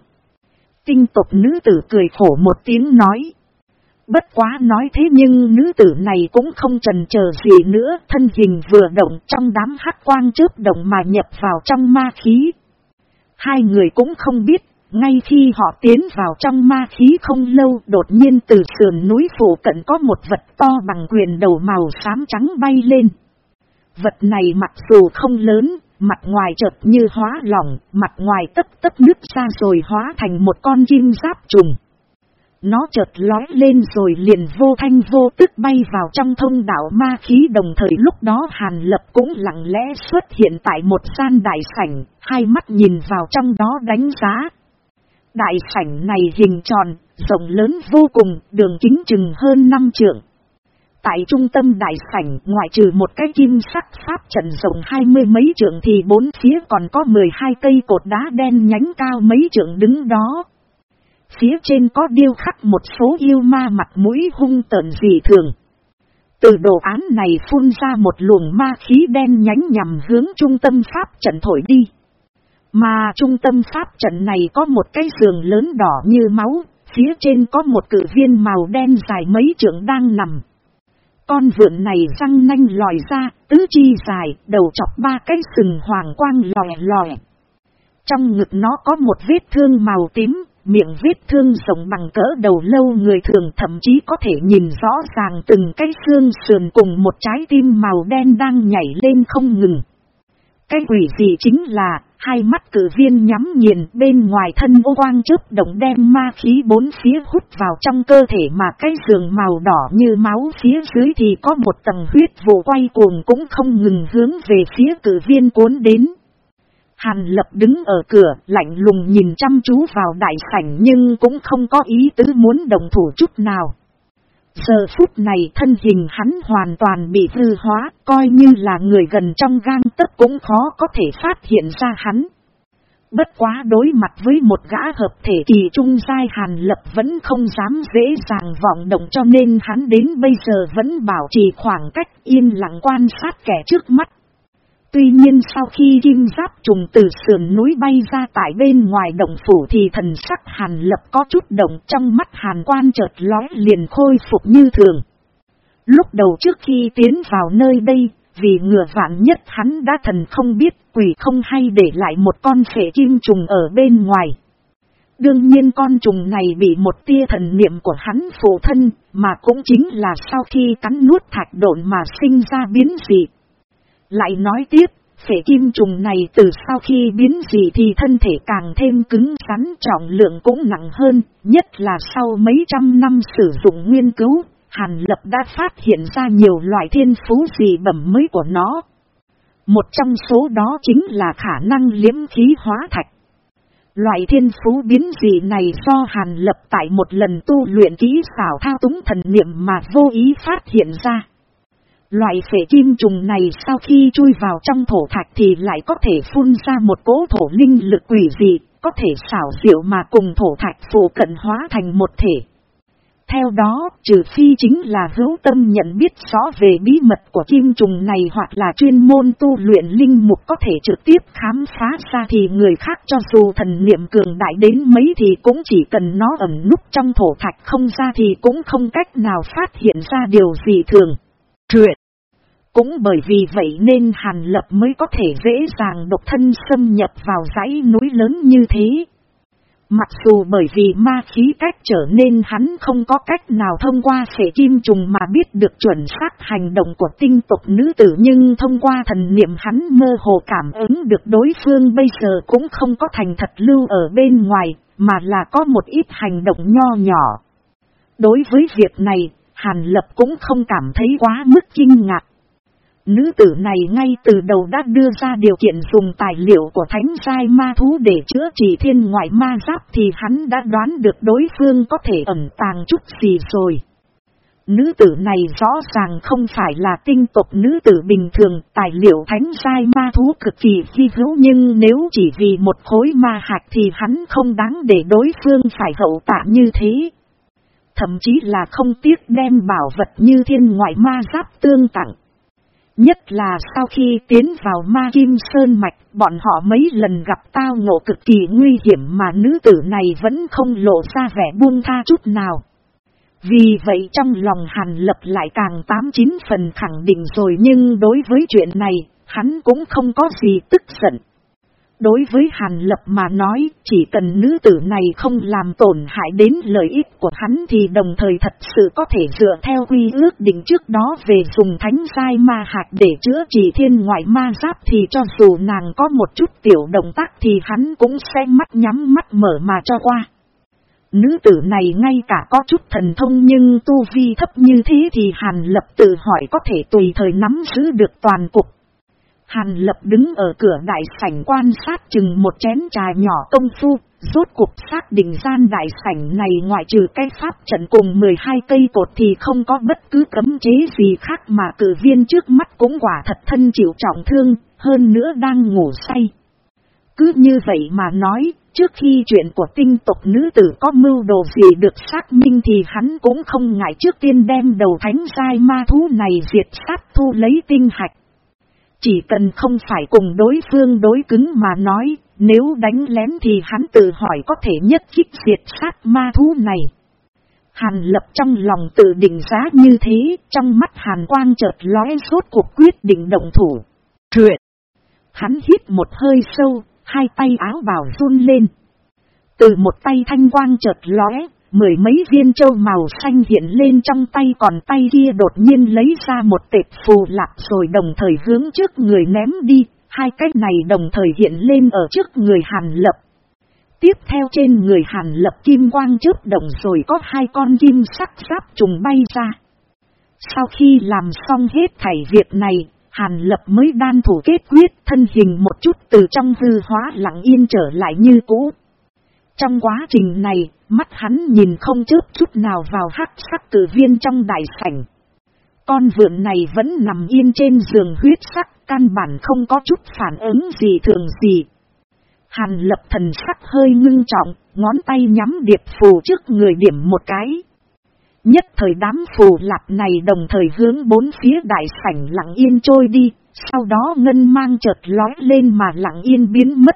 Tinh tộc nữ tử cười khổ một tiếng nói. Bất quá nói thế nhưng nữ tử này cũng không trần chờ gì nữa, thân hình vừa động trong đám hắc quang chớp động mà nhập vào trong ma khí. Hai người cũng không biết, ngay khi họ tiến vào trong ma khí không lâu đột nhiên từ sườn núi phủ cận có một vật to bằng quyền đầu màu xám trắng bay lên. Vật này mặc dù không lớn, mặt ngoài chợt như hóa lỏng, mặt ngoài tấp tấp nứt ra rồi hóa thành một con chim giáp trùng. Nó chợt lói lên rồi liền vô thanh vô tức bay vào trong thông đạo ma khí đồng thời lúc đó Hàn Lập cũng lặng lẽ xuất hiện tại một gian đại sảnh, hai mắt nhìn vào trong đó đánh giá. Đại sảnh này hình tròn, rộng lớn vô cùng, đường kính chừng hơn năm trượng. Tại trung tâm đại sảnh, ngoại trừ một cái kim sắc pháp trận rộng hai mươi mấy trượng thì bốn phía còn có mười hai cây cột đá đen nhánh cao mấy trượng đứng đó. Phía trên có điêu khắc một số yêu ma mặt mũi hung tợn dị thường. Từ đồ án này phun ra một luồng ma khí đen nhánh nhằm hướng trung tâm pháp trận thổi đi. Mà trung tâm pháp trận này có một cái giường lớn đỏ như máu, Phía trên có một cử viên màu đen dài mấy trượng đang nằm. Con vượn này răng nanh lòi ra, tứ chi dài, đầu chọc ba cái sừng hoàng quang lòe lòe. Trong ngực nó có một vết thương màu tím, miệng vết thương rộng bằng cỡ đầu lâu người thường thậm chí có thể nhìn rõ ràng từng cái xương sườn cùng một trái tim màu đen đang nhảy lên không ngừng. Cái quỷ gì chính là, hai mắt cử viên nhắm nhìn bên ngoài thân ô quang chớp động đem ma khí bốn phía hút vào trong cơ thể mà cái giường màu đỏ như máu phía dưới thì có một tầng huyết vụ quay cuồng cũng không ngừng hướng về phía cử viên cuốn đến. Hàn lập đứng ở cửa, lạnh lùng nhìn chăm chú vào đại sảnh nhưng cũng không có ý tứ muốn đồng thủ chút nào. Giờ phút này thân hình hắn hoàn toàn bị hư hóa, coi như là người gần trong gang tất cũng khó có thể phát hiện ra hắn. Bất quá đối mặt với một gã hợp thể kỳ trung giai hàn lập vẫn không dám dễ dàng vọng động cho nên hắn đến bây giờ vẫn bảo trì khoảng cách yên lặng quan sát kẻ trước mắt. Tuy nhiên sau khi kim giáp trùng từ sườn núi bay ra tại bên ngoài động phủ thì thần sắc hàn lập có chút động trong mắt hàn quan chợt lóe liền khôi phục như thường. Lúc đầu trước khi tiến vào nơi đây, vì ngừa vạn nhất hắn đã thần không biết quỷ không hay để lại một con phệ kim trùng ở bên ngoài. Đương nhiên con trùng này bị một tia thần niệm của hắn phụ thân, mà cũng chính là sau khi cắn nuốt thạch độn mà sinh ra biến dị. Lại nói tiếp, phể kim trùng này từ sau khi biến dị thì thân thể càng thêm cứng rắn trọng lượng cũng nặng hơn, nhất là sau mấy trăm năm sử dụng nghiên cứu, Hàn Lập đã phát hiện ra nhiều loại thiên phú dị bẩm mới của nó. Một trong số đó chính là khả năng liếm khí hóa thạch. Loại thiên phú biến dị này do Hàn Lập tại một lần tu luyện kỹ xảo thao túng thần niệm mà vô ý phát hiện ra. Loại phệ kim trùng này sau khi chui vào trong thổ thạch thì lại có thể phun ra một cỗ thổ linh lực quỷ dị, có thể xảo diệu mà cùng thổ thạch phù cận hóa thành một thể. Theo đó, trừ phi chính là hữu tâm nhận biết rõ về bí mật của kim trùng này hoặc là chuyên môn tu luyện linh mục có thể trực tiếp khám phá ra thì người khác cho dù thần niệm cường đại đến mấy thì cũng chỉ cần nó ẩn núp trong thổ thạch không ra thì cũng không cách nào phát hiện ra điều gì thường. Truyện cũng bởi vì vậy nên Hàn Lập mới có thể dễ dàng độc thân xâm nhập vào dãy núi lớn như thế. Mặc dù bởi vì ma khí cách trở nên hắn không có cách nào thông qua phể kim trùng mà biết được chuẩn xác hành động của tinh tục nữ tử nhưng thông qua thần niệm hắn mơ hồ cảm ứng được đối phương bây giờ cũng không có thành thật lưu ở bên ngoài mà là có một ít hành động nho nhỏ. Đối với việc này, Hàn Lập cũng không cảm thấy quá mức kinh ngạc Nữ tử này ngay từ đầu đã đưa ra điều kiện dùng tài liệu của thánh giai ma thú để chữa trị thiên ngoại ma giáp thì hắn đã đoán được đối phương có thể ẩn tàng chút gì rồi. Nữ tử này rõ ràng không phải là tinh tộc nữ tử bình thường, tài liệu thánh giai ma thú cực kỳ phi hữu nhưng nếu chỉ vì một khối ma hạt thì hắn không đáng để đối phương phải hậu tạ như thế. Thậm chí là không tiếc đem bảo vật như thiên ngoại ma giáp tương tặng. Nhất là sau khi tiến vào ma kim sơn mạch, bọn họ mấy lần gặp tao ngộ cực kỳ nguy hiểm mà nữ tử này vẫn không lộ ra vẻ buông tha chút nào. Vì vậy trong lòng hàn lập lại càng tám chín phần khẳng định rồi nhưng đối với chuyện này, hắn cũng không có gì tức giận. Đối với Hàn Lập mà nói, chỉ cần nữ tử này không làm tổn hại đến lợi ích của hắn thì đồng thời thật sự có thể dựa theo quy ước định trước đó về dùng thánh sai ma hạt để chữa trị thiên ngoại ma giáp thì cho dù nàng có một chút tiểu động tác thì hắn cũng sẽ mắt nhắm mắt mở mà cho qua. Nữ tử này ngay cả có chút thần thông nhưng tu vi thấp như thế thì Hàn Lập tự hỏi có thể tùy thời nắm giữ được toàn cục Hàn lập đứng ở cửa đại sảnh quan sát chừng một chén trà nhỏ công phu, rốt cuộc xác định gian đại sảnh này ngoại trừ cái pháp trận cùng 12 cây cột thì không có bất cứ cấm chế gì khác mà cử viên trước mắt cũng quả thật thân chịu trọng thương, hơn nữa đang ngủ say. Cứ như vậy mà nói, trước khi chuyện của tinh tộc nữ tử có mưu đồ gì được xác minh thì hắn cũng không ngại trước tiên đem đầu thánh sai ma thú này diệt sát thu lấy tinh hạch. Chỉ cần không phải cùng đối phương đối cứng mà nói, Nếu đánh lén thì hắn tự hỏi có thể nhất kích diệt sát ma thú này. Hàn lập trong lòng tự định giá như thế, trong mắt hàn quang chợt lóe suốt cuộc quyết định động thủ. Truyện! Hắn hít một hơi sâu, hai tay áo bào run lên. Từ một tay thanh quang chợt lóe, mười mấy viên châu màu xanh hiện lên trong tay còn tay kia đột nhiên lấy ra một tệp phù lạc rồi đồng thời hướng trước người ném đi, hai cái này đồng thời hiện lên ở trước người Hàn Lập. Tiếp theo trên người Hàn Lập kim quang trước động rồi có hai con kim sắc giáp trùng bay ra. Sau khi làm xong hết thảy việc này, Hàn Lập mới đan thủ kết quyết thân hình một chút từ trong hư hóa lặng yên trở lại như cũ. Trong quá trình này, mắt hắn nhìn không chớp chút nào vào hắc sắc cử viên trong đại sảnh. Con vượn này vẫn nằm yên trên giường huyết sắc, căn bản không có chút phản ứng gì thường gì. Hàn lập thần sắc hơi ngưng trọng, ngón tay nhắm điệp phù trước người điểm một cái. Nhất thời đám phù lạp này đồng thời hướng bốn phía đại sảnh lặng yên trôi đi, sau đó ngân mang chợt lói lên mà lặng yên biến mất.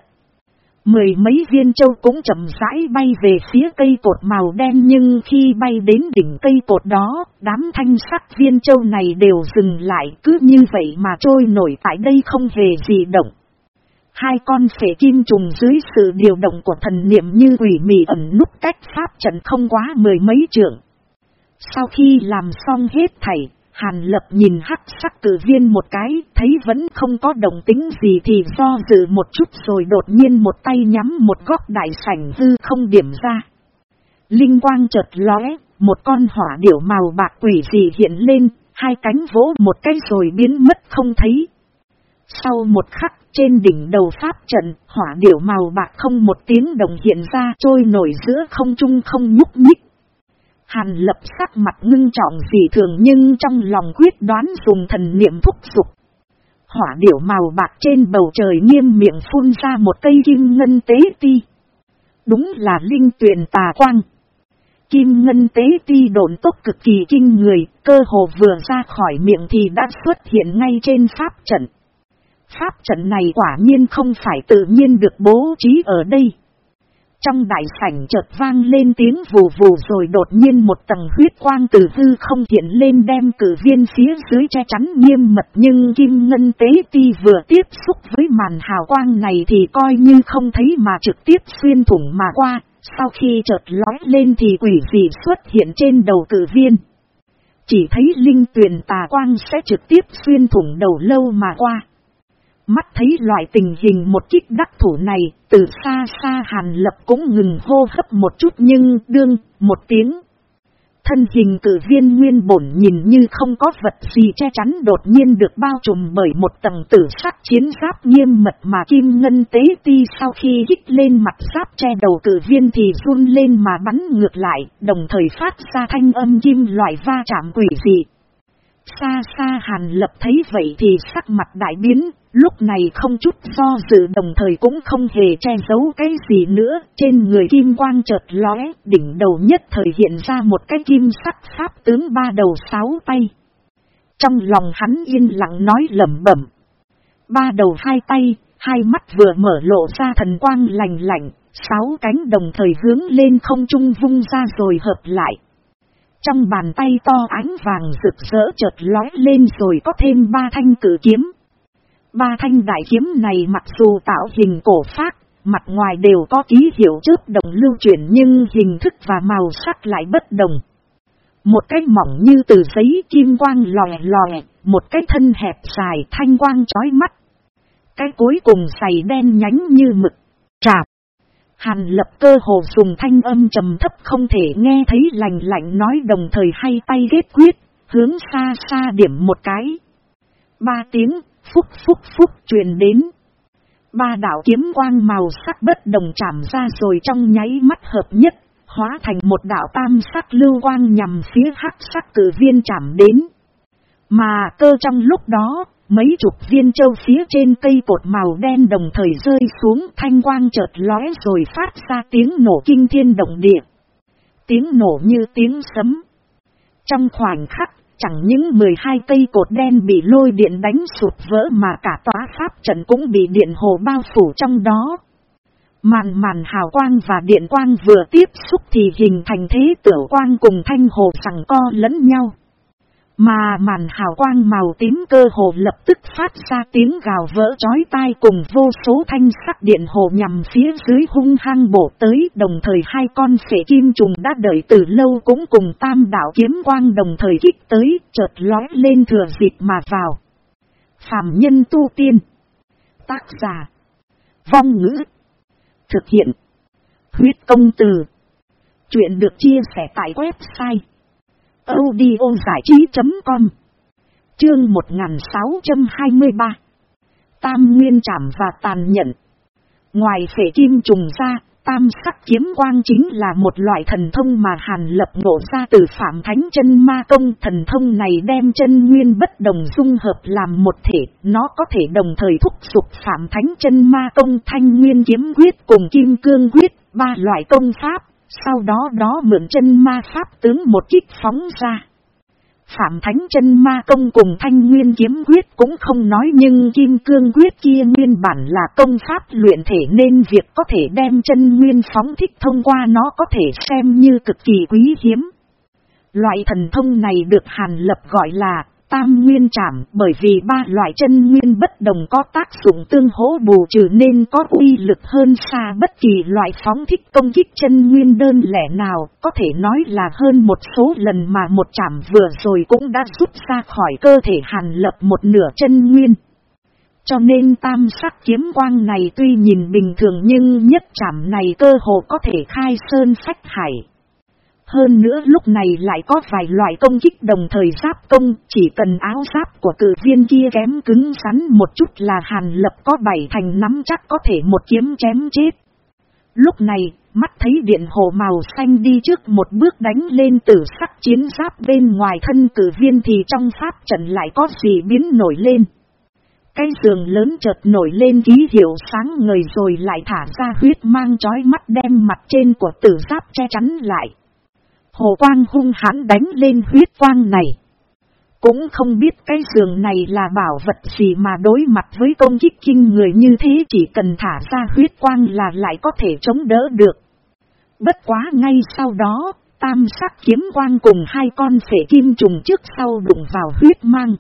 Mười mấy viên châu cũng chậm rãi bay về phía cây cột màu đen nhưng khi bay đến đỉnh cây cột đó, đám thanh sắc viên châu này đều dừng lại cứ như vậy mà trôi nổi tại đây không hề gì động. Hai con phệ kim trùng dưới sự điều động của thần niệm như quỷ mị ẩn nút cách pháp trận không quá mười mấy trượng. Sau khi làm xong hết thảy, Hàn lập nhìn hắc sắc cử viên một cái, thấy vẫn không có đồng tính gì thì do dự một chút rồi đột nhiên một tay nhắm một góc đại sảnh hư không điểm ra. Linh quang chợt lóe, một con hỏa điểu màu bạc quỷ gì hiện lên, hai cánh vỗ một cái rồi biến mất không thấy. Sau một khắc, trên đỉnh đầu pháp trận, hỏa điểu màu bạc không một tiếng đồng hiện ra trôi nổi giữa không trung không nhúc nhích. Hàn lập sắc mặt ngưng trọng dị thường nhưng trong lòng quyết đoán dùng thần niệm thúc dục. Hỏa điểu màu bạc trên bầu trời nghiêm miệng phun ra một cây kim ngân tế ti. Đúng là linh tuyển tà quang. Kim ngân tế ti độn tốc cực kỳ kinh người, cơ hồ vừa ra khỏi miệng thì đã xuất hiện ngay trên pháp trận. Pháp trận này quả nhiên không phải tự nhiên được bố trí ở đây. Trong đại sảnh chợt vang lên tiếng vù vù rồi đột nhiên một tầng huyết quang từ hư không hiện lên đem cử viên phía dưới che chắn nghiêm mật nhưng kim ngân tế ti vừa tiếp xúc với màn hào quang này thì coi như không thấy mà trực tiếp xuyên thủng mà qua, sau khi chợt lói lên thì quỷ dị xuất hiện trên đầu cử viên. Chỉ thấy linh tuyển tà quang sẽ trực tiếp xuyên thủng đầu lâu mà qua. Mắt thấy loại tình hình một kích đắc thủ này, từ xa xa hàn lập cũng ngừng hô hấp một chút nhưng đương, một tiếng. Thân hình cử viên nguyên bổn nhìn như không có vật gì che chắn đột nhiên được bao trùm bởi một tầng tử sắc chiến giáp nghiêm mật mà kim ngân tế ti sau khi hít lên mặt giáp che đầu cử viên thì run lên mà bắn ngược lại, đồng thời phát ra thanh âm kim loại va chạm quỷ dị. Xa xa hàn lập thấy vậy thì sắc mặt đại biến, lúc này không chút do dự đồng thời cũng không hề che giấu cái gì nữa, trên người kim quang chợt lóe, đỉnh đầu nhất thời hiện ra một cái kim sắc pháp tướng ba đầu sáu tay. Trong lòng hắn yên lặng nói lẩm bẩm. Ba đầu hai tay, hai mắt vừa mở lộ ra thần quang lành lạnh, sáu cánh đồng thời hướng lên không trung vung ra rồi hợp lại. Trong bàn tay to ánh vàng rực rỡ chợt lói lên rồi có thêm ba thanh cử kiếm. Ba thanh đại kiếm này mặc dù tạo hình cổ phát, mặt ngoài đều có ký hiệu trước đồng lưu chuyển nhưng hình thức và màu sắc lại bất đồng. Một cái mỏng như từ giấy kim quang lòe lòe, một cái thân hẹp dài thanh quang chói mắt. Cái cuối cùng dày đen nhánh như mực, trạp. Hàn lập cơ hồ dùng thanh âm trầm thấp không thể nghe thấy lành lạnh nói đồng thời hay tay ghét quyết, hướng xa xa điểm một cái. Ba tiếng, phúc phúc phúc truyền đến. Ba đạo kiếm quang màu sắc bất đồng chạm ra rồi trong nháy mắt hợp nhất, hóa thành một đạo tam sắc lưu quang nhằm phía hắc sắc cử viên chạm đến. Mà cơ trong lúc đó, Mấy chục viên châu phía trên cây cột màu đen đồng thời rơi xuống thanh quang chợt lóe rồi phát ra tiếng nổ kinh thiên động địa. Tiếng nổ như tiếng sấm. Trong khoảnh khắc, chẳng những 12 cây cột đen bị lôi điện đánh sụt vỡ mà cả tòa pháp trận cũng bị điện hồ bao phủ trong đó. Màn màn hào quang và điện quang vừa tiếp xúc thì hình thành thế tiểu quang cùng thanh hồ sằng co lẫn nhau. Mà màn hào quang màu tím cơ hồ lập tức phát ra tiếng gào vỡ chói tai cùng vô số thanh sắc điện hồ nhằm phía dưới hung hăng bổ tới đồng thời hai con phệ kim trùng đã đợi từ lâu cũng cùng tam đảo kiếm quang đồng thời kích tới, chợt lói lên thừa dịp mà vào. Phạm nhân tu tiên. Tác giả. Vong ngữ. Thực hiện. Huyết công từ. Chuyện được chia sẻ tại website audio giải trí.com Chương 1623 Tam Nguyên Trảm và Tàn nhận Ngoài phể kim trùng ra, tam sắc kiếm quang chính là một loại thần thông mà Hàn lập ngộ ra từ Phạm Thánh chân Ma Công. Thần thông này đem chân nguyên bất đồng dung hợp làm một thể, nó có thể đồng thời thúc giục Phạm Thánh chân Ma Công thanh nguyên kiếm quyết cùng kim cương quyết, ba loại công pháp sau đó đó mượn chân ma pháp tướng một kích phóng ra. Phạm Thánh chân ma công cùng thanh nguyên kiếm quyết cũng không nói nhưng kim cương quyết kia nguyên bản là công pháp luyện thể nên việc có thể đem chân nguyên phóng thích thông qua nó có thể xem như cực kỳ quý hiếm. Loại thần thông này được Hàn Lập gọi là tam nguyên trảm bởi vì ba loại chân nguyên bất đồng có tác dụng tương hỗ bù trừ nên có uy lực hơn xa bất kỳ loại phóng thích công kích chân nguyên đơn lẻ nào, có thể nói là hơn một số lần mà một trảm vừa rồi cũng đã rút ra khỏi cơ thể hàn lập một nửa chân nguyên. Cho nên tam sắc kiếm quang này tuy nhìn bình thường nhưng nhất trảm này cơ hồ có thể khai sơn phách hải. Hơn nữa lúc này lại có vài loại công kích đồng thời giáp công, chỉ cần áo giáp của cử viên kia kém cứng rắn một chút là hàn lập có bảy thành nắm chắc có thể một kiếm chém chết. Lúc này, mắt thấy điện hồ màu xanh đi trước một bước đánh lên tử sắc chiến giáp bên ngoài thân cử viên thì trong pháp trận lại có gì biến nổi lên. Cái giường lớn chợt nổi lên ký hiệu sáng ngời rồi lại thả ra huyết mang chói mắt đem mặt trên của tử giáp che chắn lại. Hồ quang hung hãn đánh lên huyết quang này. Cũng không biết cái giường này là bảo vật gì mà đối mặt với công kích kinh người như thế chỉ cần thả ra huyết quang là lại có thể chống đỡ được. Bất quá ngay sau đó, tam sắc kiếm quang cùng hai con phể kim trùng trước sau đụng vào huyết mang.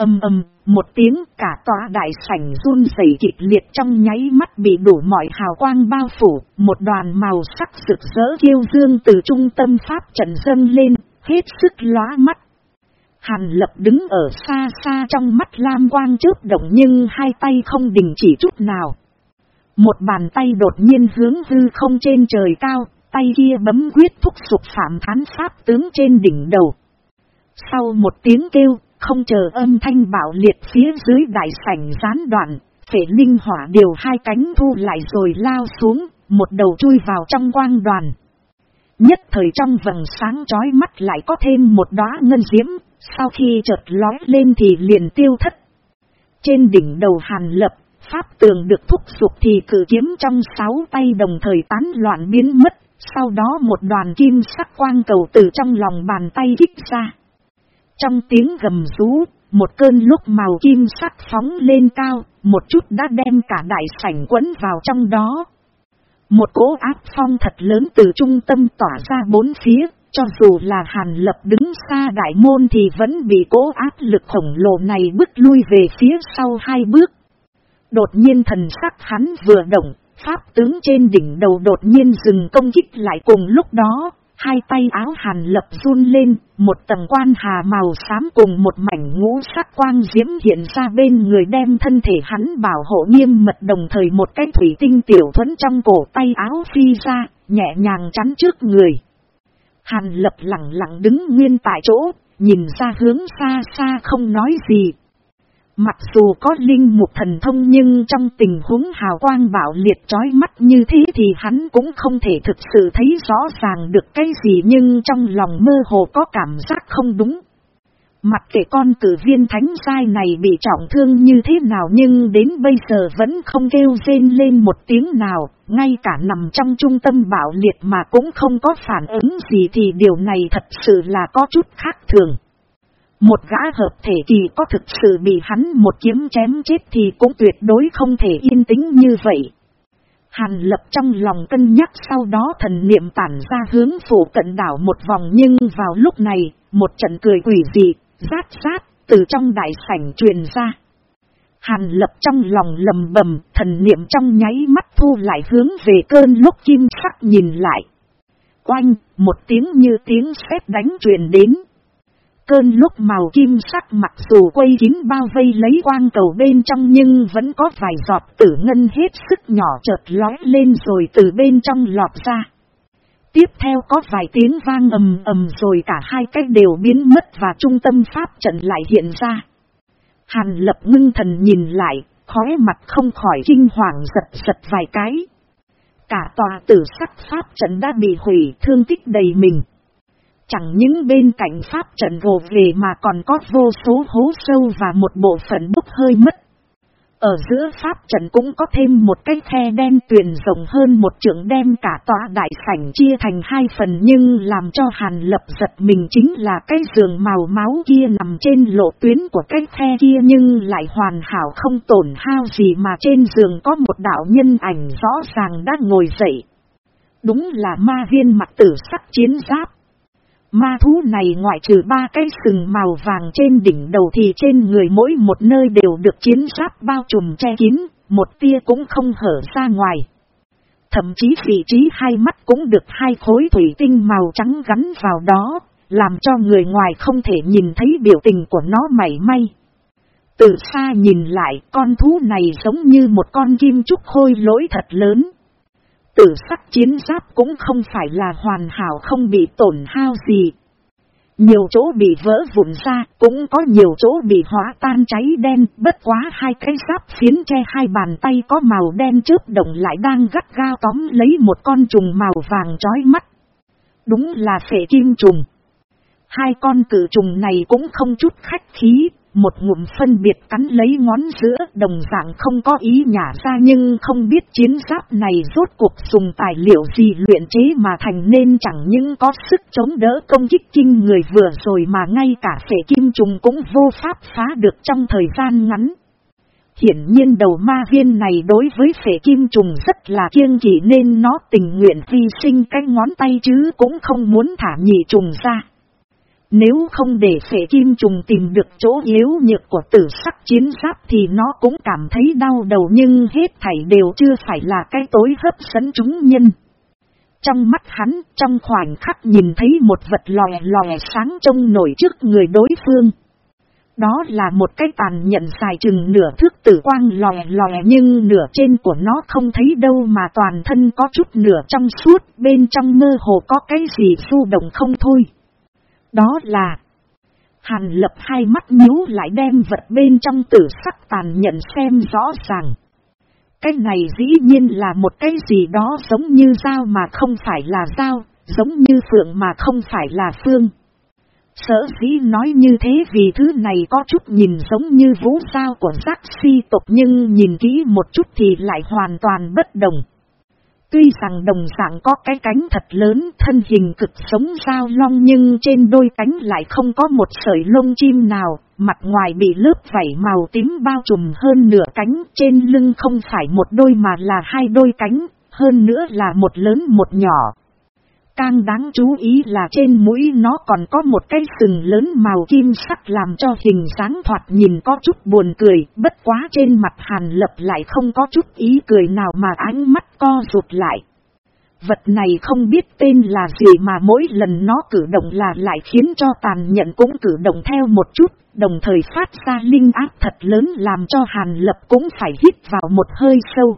Âm âm, một tiếng cả tòa đại sảnh run rẩy kịch liệt trong nháy mắt bị đủ mọi hào quang bao phủ, một đoàn màu sắc rực rỡ kiêu dương từ trung tâm pháp trận dâng lên, hết sức lóa mắt. Hàn lập đứng ở xa xa trong mắt lam quang trước động nhưng hai tay không đình chỉ chút nào. Một bàn tay đột nhiên hướng hư không trên trời cao, tay kia bấm quyết thúc sụp phạm thán pháp tướng trên đỉnh đầu. Sau một tiếng kêu, không chờ âm thanh bạo liệt phía dưới đại sảnh gián đoạn, phể linh hỏa điều hai cánh thu lại rồi lao xuống, một đầu chui vào trong quang đoàn. Nhất thời trong vầng sáng chói mắt lại có thêm một đóa ngân diễm, sau khi chợt lói lên thì liền tiêu thất. Trên đỉnh đầu hàn lập, pháp tường được thúc sụp thì cử kiếm trong sáu tay đồng thời tán loạn biến mất, sau đó một đoàn kim sắc quang cầu từ trong lòng bàn tay kích ra. Trong tiếng gầm rú, một cơn lúc màu kim sắc phóng lên cao, một chút đã đem cả đại sảnh quấn vào trong đó. Một cỗ áp phong thật lớn từ trung tâm tỏa ra bốn phía, cho dù là hàn lập đứng xa đại môn thì vẫn bị cỗ áp lực khổng lồ này bước lui về phía sau hai bước. Đột nhiên thần sắc hắn vừa động, pháp tướng trên đỉnh đầu đột nhiên dừng công kích lại cùng lúc đó, Hai tay áo hàn lập run lên, một tầng quan hà màu xám cùng một mảnh ngũ sắc quang diễm hiện ra bên người đem thân thể hắn bảo hộ nghiêm mật đồng thời một cái thủy tinh tiểu thuẫn trong cổ tay áo phi ra, nhẹ nhàng chắn trước người. Hàn lập lặng lặng đứng nguyên tại chỗ, nhìn ra hướng xa xa không nói gì, Mặc dù có linh mục thần thông nhưng trong tình huống hào quang bạo liệt trói mắt như thế thì hắn cũng không thể thực sự thấy rõ ràng được cái gì nhưng trong lòng mơ hồ có cảm giác không đúng. Mặc kệ con cử viên thánh sai này bị trọng thương như thế nào nhưng đến bây giờ vẫn không kêu rên lên một tiếng nào, ngay cả nằm trong trung tâm bạo liệt mà cũng không có phản ứng gì thì điều này thật sự là có chút khác thường. Một gã hợp thể kỳ có thực sự bị hắn một kiếm chém chết thì cũng tuyệt đối không thể yên tĩnh như vậy. Hàn lập trong lòng cân nhắc sau đó thần niệm tản ra hướng phủ cận đảo một vòng nhưng vào lúc này, một trận cười quỷ dị, rát rát, từ trong đại sảnh truyền ra. Hàn lập trong lòng lầm bầm, thần niệm trong nháy mắt thu lại hướng về cơn lúc kim sắc nhìn lại. Oanh, một tiếng như tiếng sét đánh truyền đến. Cơn lúc màu kim sắc mặc dù quay kín bao vây lấy quang cầu bên trong nhưng vẫn có vài giọt tử ngân hết sức nhỏ chợt lói lên rồi từ bên trong lọt ra. Tiếp theo có vài tiếng vang ầm ầm rồi cả hai cách đều biến mất và trung tâm pháp trận lại hiện ra. Hàn lập ngưng thần nhìn lại, khóe mặt không khỏi kinh hoàng giật giật vài cái. Cả tòa tử sắc pháp trận đã bị hủy thương tích đầy mình. Chẳng những bên cạnh pháp trận gồ về mà còn có vô số hố sâu và một bộ phận bốc hơi mất. Ở giữa pháp trận cũng có thêm một cái khe đen tuyền rộng hơn một trưởng đem cả tòa đại sảnh chia thành hai phần nhưng làm cho hàn lập giật mình chính là cái giường màu máu kia nằm trên lộ tuyến của cái khe kia nhưng lại hoàn hảo không tổn hao gì mà trên giường có một đạo nhân ảnh rõ ràng đang ngồi dậy. Đúng là ma viên mặt tử sắc chiến giáp. Ma thú này ngoại trừ ba cái sừng màu vàng trên đỉnh đầu thì trên người mỗi một nơi đều được chiến giáp bao trùm che kín, một tia cũng không hở ra ngoài. Thậm chí vị trí hai mắt cũng được hai khối thủy tinh màu trắng gắn vào đó, làm cho người ngoài không thể nhìn thấy biểu tình của nó mảy may. Từ xa nhìn lại con thú này giống như một con kim trúc khôi lỗi thật lớn. Tử sắc chiến giáp cũng không phải là hoàn hảo không bị tổn hao gì. Nhiều chỗ bị vỡ vụn ra, cũng có nhiều chỗ bị hóa tan cháy đen, bất quá hai cái giáp phiến che hai bàn tay có màu đen trước động lại đang gắt gao tóm lấy một con trùng màu vàng trói mắt. Đúng là phệ kim trùng. Hai con cử trùng này cũng không chút khách khí, một ngụm phân biệt cắn lấy ngón giữa, đồng dạng không có ý nhả ra nhưng không biết chiến giáp này rốt cuộc dùng tài liệu gì luyện chế mà thành nên chẳng những có sức chống đỡ công kích kinh người vừa rồi mà ngay cả phệ kim trùng cũng vô pháp phá được trong thời gian ngắn. Hiển nhiên đầu ma viên này đối với phệ kim trùng rất là kiêng kỵ nên nó tình nguyện hy sinh cái ngón tay chứ cũng không muốn thả nhị trùng ra. Nếu không để phệ kim trùng tìm được chỗ yếu nhược của tử sắc chiến giáp thì nó cũng cảm thấy đau đầu nhưng hết thảy đều chưa phải là cái tối hấp dẫn chúng nhân. Trong mắt hắn, trong khoảnh khắc nhìn thấy một vật lòe lòe sáng trông nổi trước người đối phương. Đó là một cái tàn nhận dài chừng nửa thước tử quang lòe lòe nhưng nửa trên của nó không thấy đâu mà toàn thân có chút nửa trong suốt, bên trong mơ hồ có cái gì su động không thôi. Đó là Hàn lập hai mắt nhíu lại đem vật bên trong tử sắc tàn nhận xem rõ ràng. Cái này dĩ nhiên là một cái gì đó giống như dao mà không phải là dao, giống như phượng mà không phải là phương. Sở dĩ nói như thế vì thứ này có chút nhìn giống như vũ sao của giác si tộc nhưng nhìn kỹ một chút thì lại hoàn toàn bất đồng. Tuy rằng đồng dạng có cái cánh thật lớn thân hình cực sống sao long nhưng trên đôi cánh lại không có một sợi lông chim nào, mặt ngoài bị lớp vảy màu tím bao trùm hơn nửa cánh, trên lưng không phải một đôi mà là hai đôi cánh, hơn nữa là một lớn một nhỏ. Càng đáng chú ý là trên mũi nó còn có một cái sừng lớn màu kim sắc làm cho hình dáng thoạt nhìn có chút buồn cười, bất quá trên mặt hàn lập lại không có chút ý cười nào mà ánh mắt co rụt lại. Vật này không biết tên là gì mà mỗi lần nó cử động là lại khiến cho tàn nhận cũng cử động theo một chút, đồng thời phát ra linh áp thật lớn làm cho hàn lập cũng phải hít vào một hơi sâu.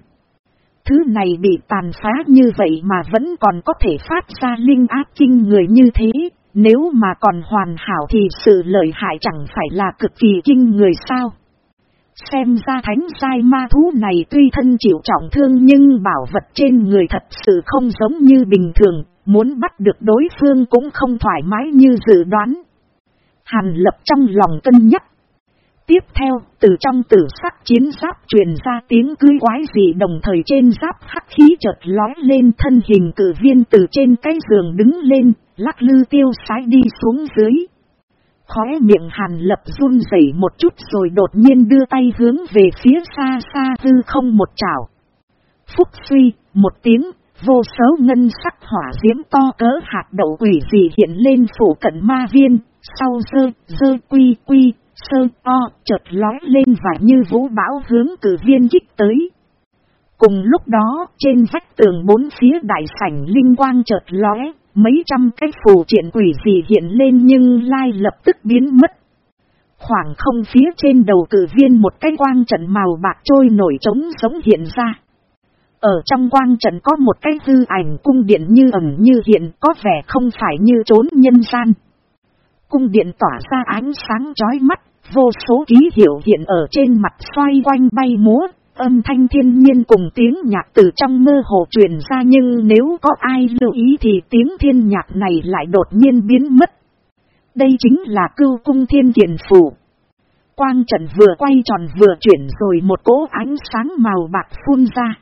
Thứ này bị tàn phá như vậy mà vẫn còn có thể phát ra linh áp kinh người như thế, nếu mà còn hoàn hảo thì sự lợi hại chẳng phải là cực kỳ kinh người sao. Xem ra thánh sai ma thú này tuy thân chịu trọng thương nhưng bảo vật trên người thật sự không giống như bình thường, muốn bắt được đối phương cũng không thoải mái như dự đoán. Hàn lập trong lòng cân nhắc Tiếp theo, từ trong tử sắc chiến giáp truyền ra tiếng cưới quái dị đồng thời trên giáp hắc khí chợt lói lên thân hình cử viên từ trên cái giường đứng lên, lắc lư tiêu sái đi xuống dưới. Khóe miệng hàn lập run rẩy một chút rồi đột nhiên đưa tay hướng về phía xa xa hư không một chảo. Phúc suy, một tiếng, vô số ngân sắc hỏa diễm to cỡ hạt đậu quỷ gì hiện lên phủ cận ma viên, sau dơ, dơ quy quy, sơ o chợt lói lên và như vũ bão hướng cử viên dích tới. Cùng lúc đó, trên vách tường bốn phía đại sảnh linh quang chợt lóe, mấy trăm cái phù triện quỷ gì hiện lên nhưng lai lập tức biến mất. Khoảng không phía trên đầu cử viên một cái quang trận màu bạc trôi nổi trống sống hiện ra. Ở trong quang trận có một cái hư ảnh cung điện như ẩn như hiện có vẻ không phải như trốn nhân gian. Cung điện tỏa ra ánh sáng chói mắt, vô số ký hiệu hiện ở trên mặt xoay quanh bay múa, âm thanh thiên nhiên cùng tiếng nhạc từ trong mơ hồ truyền ra nhưng nếu có ai lưu ý thì tiếng thiên nhạc này lại đột nhiên biến mất. Đây chính là cưu cung thiên kiền phủ. Quang trận vừa quay tròn vừa chuyển rồi một cỗ ánh sáng màu bạc phun ra.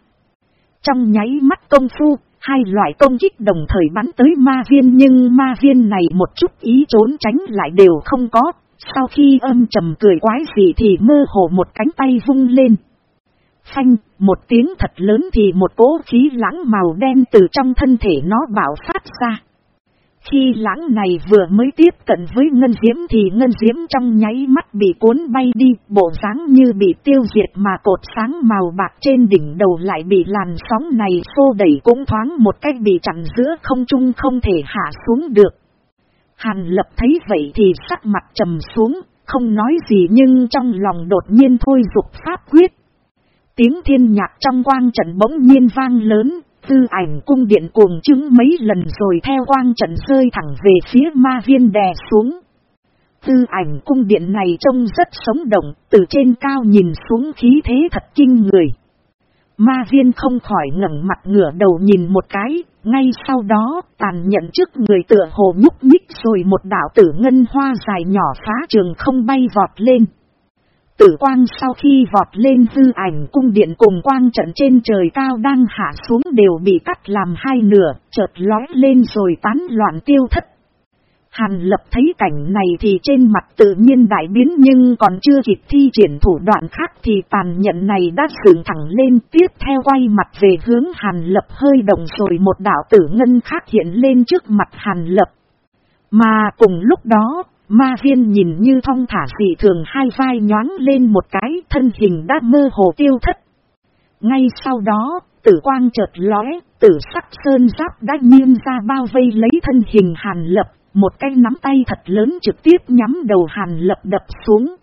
Trong nháy mắt công phu, hai loại công kích đồng thời bắn tới ma viên nhưng ma viên này một chút ý trốn tránh lại đều không có. Sau khi âm trầm cười quái gì thì mơ hồ một cánh tay vung lên. Phanh, một tiếng thật lớn thì một cỗ khí lãng màu đen từ trong thân thể nó bảo phát ra. Khi lãng này vừa mới tiếp cận với ngân diễm thì ngân diễm trong nháy mắt bị cuốn bay đi, bộ dáng như bị tiêu diệt mà cột sáng màu bạc trên đỉnh đầu lại bị làn sóng này xô đẩy cũng thoáng một cách bị chặn giữa không trung không thể hạ xuống được. Hàn lập thấy vậy thì sắc mặt trầm xuống, không nói gì nhưng trong lòng đột nhiên thôi dục pháp quyết. Tiếng thiên nhạc trong quang trận bỗng nhiên vang lớn, tư ảnh cung điện cuồng chứng mấy lần rồi theo quang trận rơi thẳng về phía ma viên đè xuống. Tư ảnh cung điện này trông rất sống động, từ trên cao nhìn xuống khí thế thật kinh người. Ma viên không khỏi ngẩng mặt ngửa đầu nhìn một cái, ngay sau đó tàn nhận trước người tựa hồ nhúc nhích rồi một đảo tử ngân hoa dài nhỏ phá trường không bay vọt lên. Tử quang sau khi vọt lên hư ảnh cung điện cùng quang trận trên trời cao đang hạ xuống đều bị cắt làm hai nửa, chợt lói lên rồi tán loạn tiêu thất. Hàn lập thấy cảnh này thì trên mặt tự nhiên đại biến nhưng còn chưa kịp thi triển thủ đoạn khác thì tàn nhận này đã sửng thẳng lên tiếp theo quay mặt về hướng hàn lập hơi động rồi một đảo tử ngân khác hiện lên trước mặt hàn lập. Mà cùng lúc đó, Ma viên nhìn như thong thả dị thường hai vai nhoáng lên một cái thân hình đã mơ hồ tiêu thất. Ngay sau đó, tử quang chợt lóe, tử sắc sơn giáp đã nhiên ra bao vây lấy thân hình hàn lập, một cái nắm tay thật lớn trực tiếp nhắm đầu hàn lập đập xuống.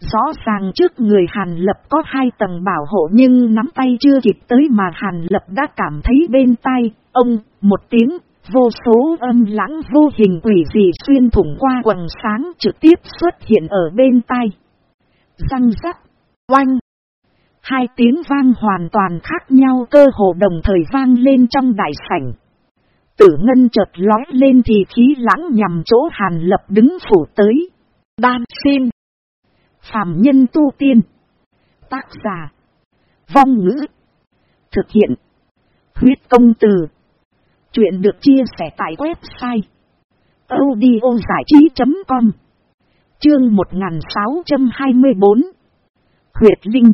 Rõ ràng trước người hàn lập có hai tầng bảo hộ nhưng nắm tay chưa kịp tới mà hàn lập đã cảm thấy bên tai, ông, một tiếng Vô số âm lãng vô hình quỷ dị xuyên thủng qua quần sáng trực tiếp xuất hiện ở bên tai. Răng rắc, oanh. Hai tiếng vang hoàn toàn khác nhau cơ hồ đồng thời vang lên trong đại sảnh. Tử ngân chợt lói lên thì khí lãng nhằm chỗ hàn lập đứng phủ tới. Đan xin. Phạm nhân tu tiên. Tác giả. Vong ngữ. Thực hiện. Huyết công từ. Chuyện được chia sẻ tại website audio giải trí .com Chương 1624 Huyệt Linh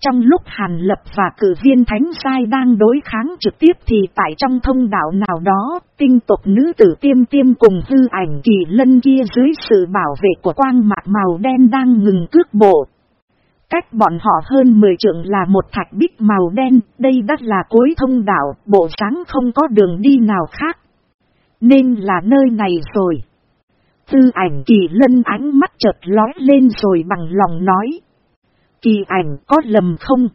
trong lúc Hàn Lập và cử viên Thánh Sai đang đối kháng trực tiếp thì tại trong thông đạo nào đó, tinh tộc nữ tử tiêm tiêm cùng hư ảnh kỳ lân kia dưới sự bảo vệ của quang mạc màu đen đang ngừng cước bộ. Cách bọn họ hơn 10 trượng là một thạch bích màu đen, đây đất là cuối thông đạo bộ sáng không có đường đi nào khác. Nên là nơi này rồi. Tư ảnh kỳ lân ánh mắt chợt lói lên rồi bằng lòng nói. Kỳ ảnh có lầm không?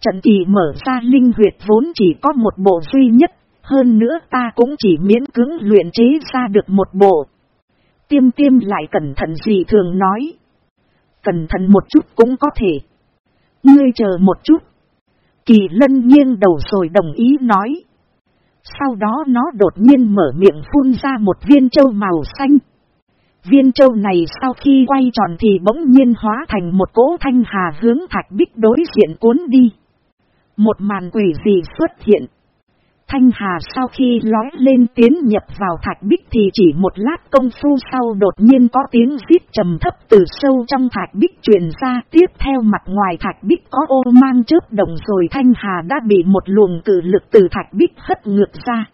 Trận kỳ mở ra linh huyệt vốn chỉ có một bộ duy nhất, hơn nữa ta cũng chỉ miễn cưỡng luyện chế ra được một bộ. Tiêm tiêm lại cẩn thận gì thường nói. Cẩn thận một chút cũng có thể. Ngươi chờ một chút. Kỳ lân nghiêng đầu rồi đồng ý nói. Sau đó nó đột nhiên mở miệng phun ra một viên châu màu xanh. Viên châu này sau khi quay tròn thì bỗng nhiên hóa thành một cỗ thanh hà hướng thạch bích đối diện cuốn đi. Một màn quỷ gì xuất hiện. Thanh Hà sau khi lói lên tiến nhập vào thạch bích thì chỉ một lát công phu sau đột nhiên có tiếng giít trầm thấp từ sâu trong thạch bích truyền ra. Tiếp theo mặt ngoài thạch bích có ô mang chớp động rồi Thanh Hà đã bị một luồng cử lực từ thạch bích hất ngược ra.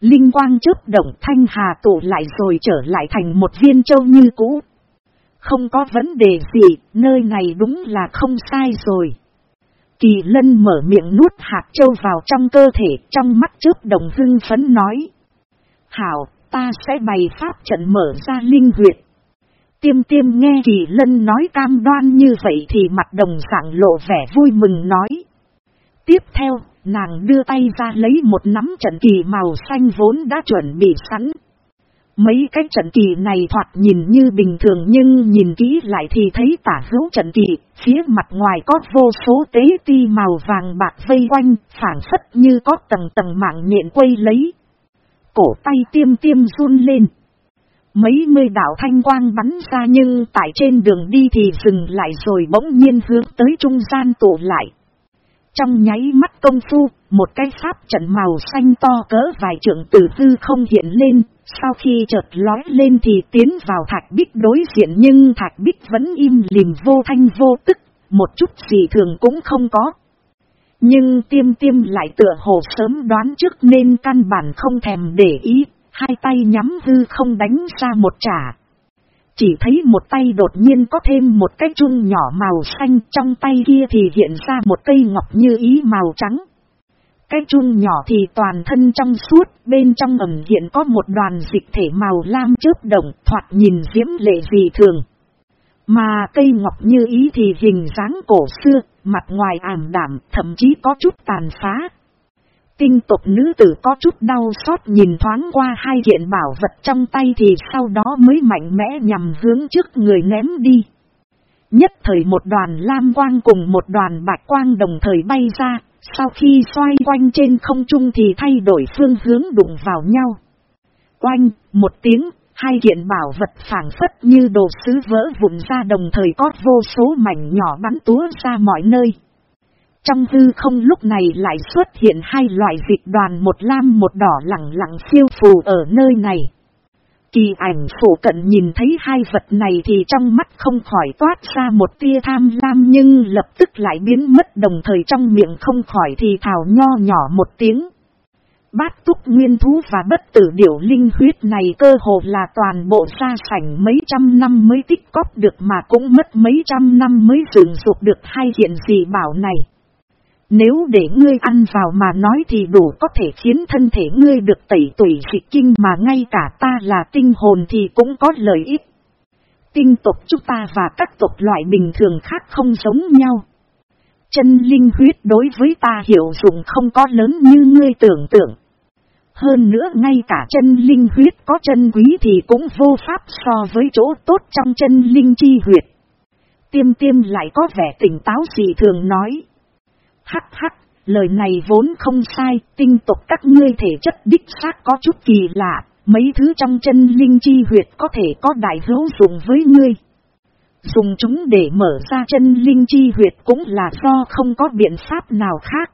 Linh quang chớp động Thanh Hà tụ lại rồi trở lại thành một viên châu như cũ. Không có vấn đề gì, nơi này đúng là không sai rồi. Kỳ lân mở miệng nuốt hạt châu vào trong cơ thể, trong mắt trước đồng hưng phấn nói. Hảo, ta sẽ bày pháp trận mở ra linh huyệt. Tiêm tiêm nghe kỳ lân nói cam đoan như vậy thì mặt đồng sảng lộ vẻ vui mừng nói. Tiếp theo, nàng đưa tay ra lấy một nắm trận kỳ màu xanh vốn đã chuẩn bị sẵn. Mấy cái trận kỳ này thoạt nhìn như bình thường nhưng nhìn kỹ lại thì thấy tả hữu trận kỳ, phía mặt ngoài có vô số tế ti màu vàng bạc vây quanh, phản phất như có tầng tầng mạng nhện quây lấy. Cổ tay tiêm tiêm run lên. Mấy mươi đảo thanh quang bắn ra nhưng tại trên đường đi thì dừng lại rồi bỗng nhiên hướng tới trung gian tụ lại. Trong nháy mắt công phu, một cái pháp trận màu xanh to cỡ vài trượng từ tư không hiện lên, sau khi chợt lói lên thì tiến vào thạch bích đối diện nhưng thạch bích vẫn im lìm vô thanh vô tức, một chút gì thường cũng không có. Nhưng tiêm tiêm lại tựa hồ sớm đoán trước nên căn bản không thèm để ý, hai tay nhắm hư không đánh ra một trả. Chỉ thấy một tay đột nhiên có thêm một cái chun nhỏ màu xanh trong tay kia thì hiện ra một cây ngọc như ý màu trắng. Cái chun nhỏ thì toàn thân trong suốt, bên trong ẩm hiện có một đoàn dịch thể màu lam chớp động, thoạt nhìn diễm lệ gì thường. Mà cây ngọc như ý thì hình dáng cổ xưa, mặt ngoài ảm đảm, thậm chí có chút tàn phá. Tinh tộc nữ tử có chút đau xót nhìn thoáng qua hai kiện bảo vật trong tay thì sau đó mới mạnh mẽ nhằm hướng trước người ném đi. Nhất thời một đoàn lam quang cùng một đoàn bạch quang đồng thời bay ra, sau khi xoay quanh trên không trung thì thay đổi phương hướng đụng vào nhau. Quanh, một tiếng, hai kiện bảo vật phản phất như đồ sứ vỡ vụn ra đồng thời có vô số mảnh nhỏ bắn túa ra mọi nơi. Trong hư không lúc này lại xuất hiện hai loại dịch đoàn, một lam một đỏ lặng lặng siêu phù ở nơi này. Kỳ ảnh phổ cận nhìn thấy hai vật này thì trong mắt không khỏi toát ra một tia tham lam, nhưng lập tức lại biến mất, đồng thời trong miệng không khỏi thì thảo nho nhỏ một tiếng. Bát túc nguyên thú và bất tử điểu linh huyết này cơ hồ là toàn bộ xa sảnh mấy trăm năm mới tích cóp được mà cũng mất mấy trăm năm mới dựng dục được hai hiện gì bảo này. Nếu để ngươi ăn vào mà nói thì đủ có thể khiến thân thể ngươi được tẩy tủy dịch kinh mà ngay cả ta là tinh hồn thì cũng có lợi ích. Tinh tộc chúng ta và các tộc loại bình thường khác không giống nhau. Chân linh huyết đối với ta hiệu dụng không có lớn như ngươi tưởng tượng. Hơn nữa ngay cả chân linh huyết có chân quý thì cũng vô pháp so với chỗ tốt trong chân linh chi huyệt. Tiêm tiêm lại có vẻ tỉnh táo gì thường nói. Hắc hắc, lời này vốn không sai, tinh tục các ngươi thể chất đích xác có chút kỳ lạ, mấy thứ trong chân linh chi huyệt có thể có đại hữu dụng với ngươi. Dùng chúng để mở ra chân linh chi huyệt cũng là do không có biện pháp nào khác.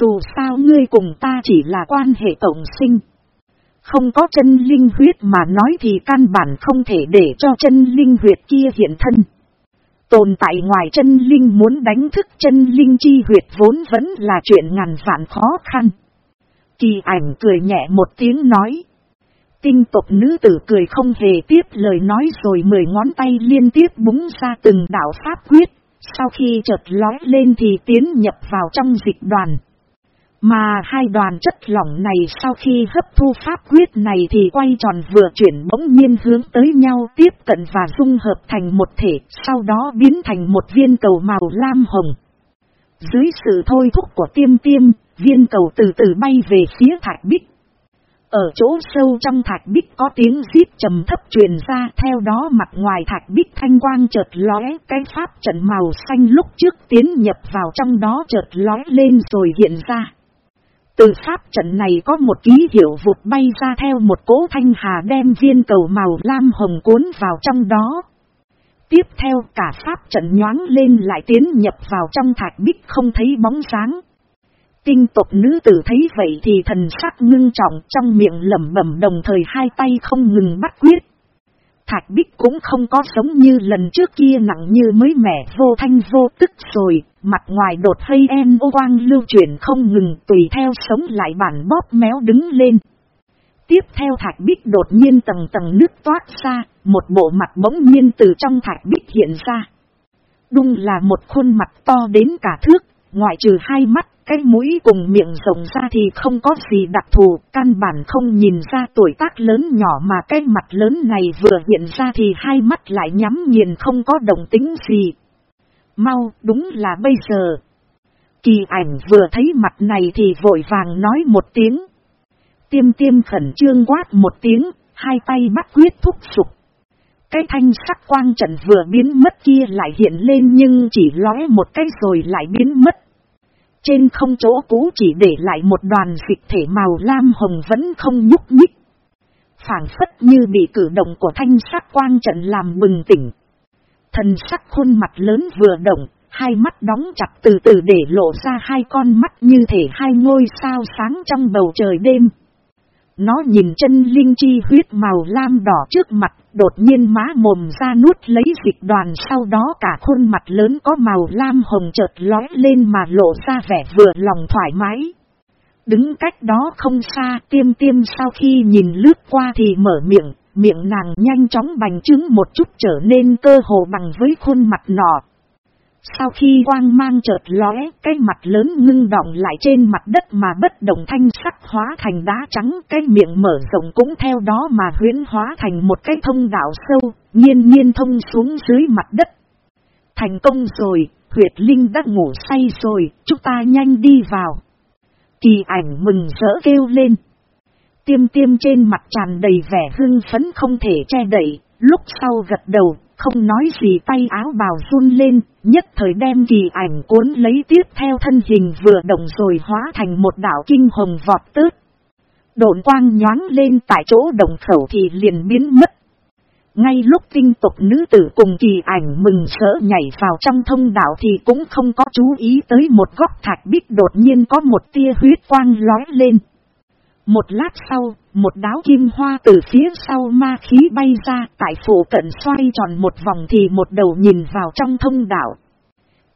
Dù sao ngươi cùng ta chỉ là quan hệ tổng sinh. Không có chân linh huyết mà nói thì căn bản không thể để cho chân linh huyệt kia hiện thân. Tồn tại ngoài chân linh muốn đánh thức chân linh chi huyệt vốn vẫn là chuyện ngàn vạn khó khăn. Kỳ ảnh cười nhẹ một tiếng nói. Tinh tộc nữ tử cười không hề tiếp lời nói rồi mười ngón tay liên tiếp búng ra từng đạo pháp quyết, sau khi chợt lói lên thì tiến nhập vào trong dịch đoàn. Mà hai đoàn chất lỏng này sau khi hấp thu pháp quyết này thì quay tròn vừa chuyển bỗng nhiên hướng tới nhau tiếp cận và dung hợp thành một thể, sau đó biến thành một viên cầu màu lam hồng. Dưới sự thôi thúc của tiêm tiêm, viên cầu từ từ bay về phía thạch bích. Ở chỗ sâu trong thạch bích có tiếng giít trầm thấp truyền ra theo đó mặt ngoài thạch bích thanh quang chợt lóe cái pháp trận màu xanh lúc trước tiến nhập vào trong đó chợt lóe lên rồi hiện ra. Từ pháp trận này có một ký hiệu vụt bay ra theo một cỗ thanh hà đem viên cầu màu lam hồng cuốn vào trong đó. Tiếp theo cả pháp trận nhoáng lên lại tiến nhập vào trong thạch bích không thấy bóng sáng. Tinh tộc nữ tử thấy vậy thì thần sắc ngưng trọng trong miệng lẩm bẩm đồng thời hai tay không ngừng bắt quyết. Thạch bích cũng không có giống như lần trước kia nặng như mới mẻ vô thanh vô tức rồi, mặt ngoài đột hay em ô quang lưu chuyển không ngừng tùy theo sống lại bản bóp méo đứng lên. Tiếp theo thạch bích đột nhiên tầng tầng nước toát ra, một bộ mặt bỗng nhiên từ trong thạch bích hiện ra. đúng là một khuôn mặt to đến cả thước, ngoại trừ hai mắt, cái mũi cùng miệng rộng ra thì không có gì đặc thù, căn bản không nhìn ra tuổi tác lớn nhỏ mà cái mặt lớn này vừa hiện ra thì hai mắt lại nhắm nghiền không có đồng tính gì. Mau, đúng là bây giờ. Kỳ ảnh vừa thấy mặt này thì vội vàng nói một tiếng. Tiêm tiêm khẩn trương quát một tiếng, hai tay bắt quyết thúc sụp. Cái thanh sắc quang trận vừa biến mất kia lại hiện lên nhưng chỉ lóe một cái rồi lại biến mất. Trên không chỗ cũ chỉ để lại một đoàn dịch thể màu lam hồng vẫn không nhúc nhích. phảng phất như bị cử động của thanh sắc quang trận làm bừng tỉnh. Thần sắc khuôn mặt lớn vừa động, hai mắt đóng chặt từ từ để lộ ra hai con mắt như thể hai ngôi sao sáng trong bầu trời đêm. Nó nhìn chân linh chi huyết màu lam đỏ trước mặt, đột nhiên má mồm ra nuốt lấy dịch đoàn sau đó cả khuôn mặt lớn có màu lam hồng chợt lói lên mà lộ ra vẻ vừa lòng thoải mái. Đứng cách đó không xa tiêm tiêm sau khi nhìn lướt qua thì mở miệng, miệng nàng nhanh chóng bành trướng một chút trở nên cơ hồ bằng với khuôn mặt nọ. Sau khi quang mang chợt lóe, cái mặt lớn ngưng động lại trên mặt đất mà bất động thanh sắc hóa thành đá trắng, cái miệng mở rộng cũng theo đó mà huyễn hóa thành một cái thông đạo sâu, nhiên nhiên thông xuống dưới mặt đất. Thành công rồi, huyệt linh đã ngủ say rồi, chúng ta nhanh đi vào. Kỳ ảnh mừng rỡ kêu lên. Tiêm tiêm trên mặt tràn đầy vẻ hưng phấn không thể che đẩy. lúc sau gật đầu, không nói gì tay áo bào run lên, nhất thời đem kỳ ảnh cuốn lấy tiếp theo thân hình vừa động rồi hóa thành một đảo kinh hồng vọt tớt. Độn quang nhoáng lên tại chỗ đồng khẩu thì liền biến mất. Ngay lúc tinh tục nữ tử cùng kỳ ảnh mừng sỡ nhảy vào trong thông đạo thì cũng không có chú ý tới một góc thạch bích đột nhiên có một tia huyết quang lói lên. Một lát sau, một đáo kim hoa từ phía sau ma khí bay ra tại phủ cận xoay tròn một vòng thì một đầu nhìn vào trong thông đạo.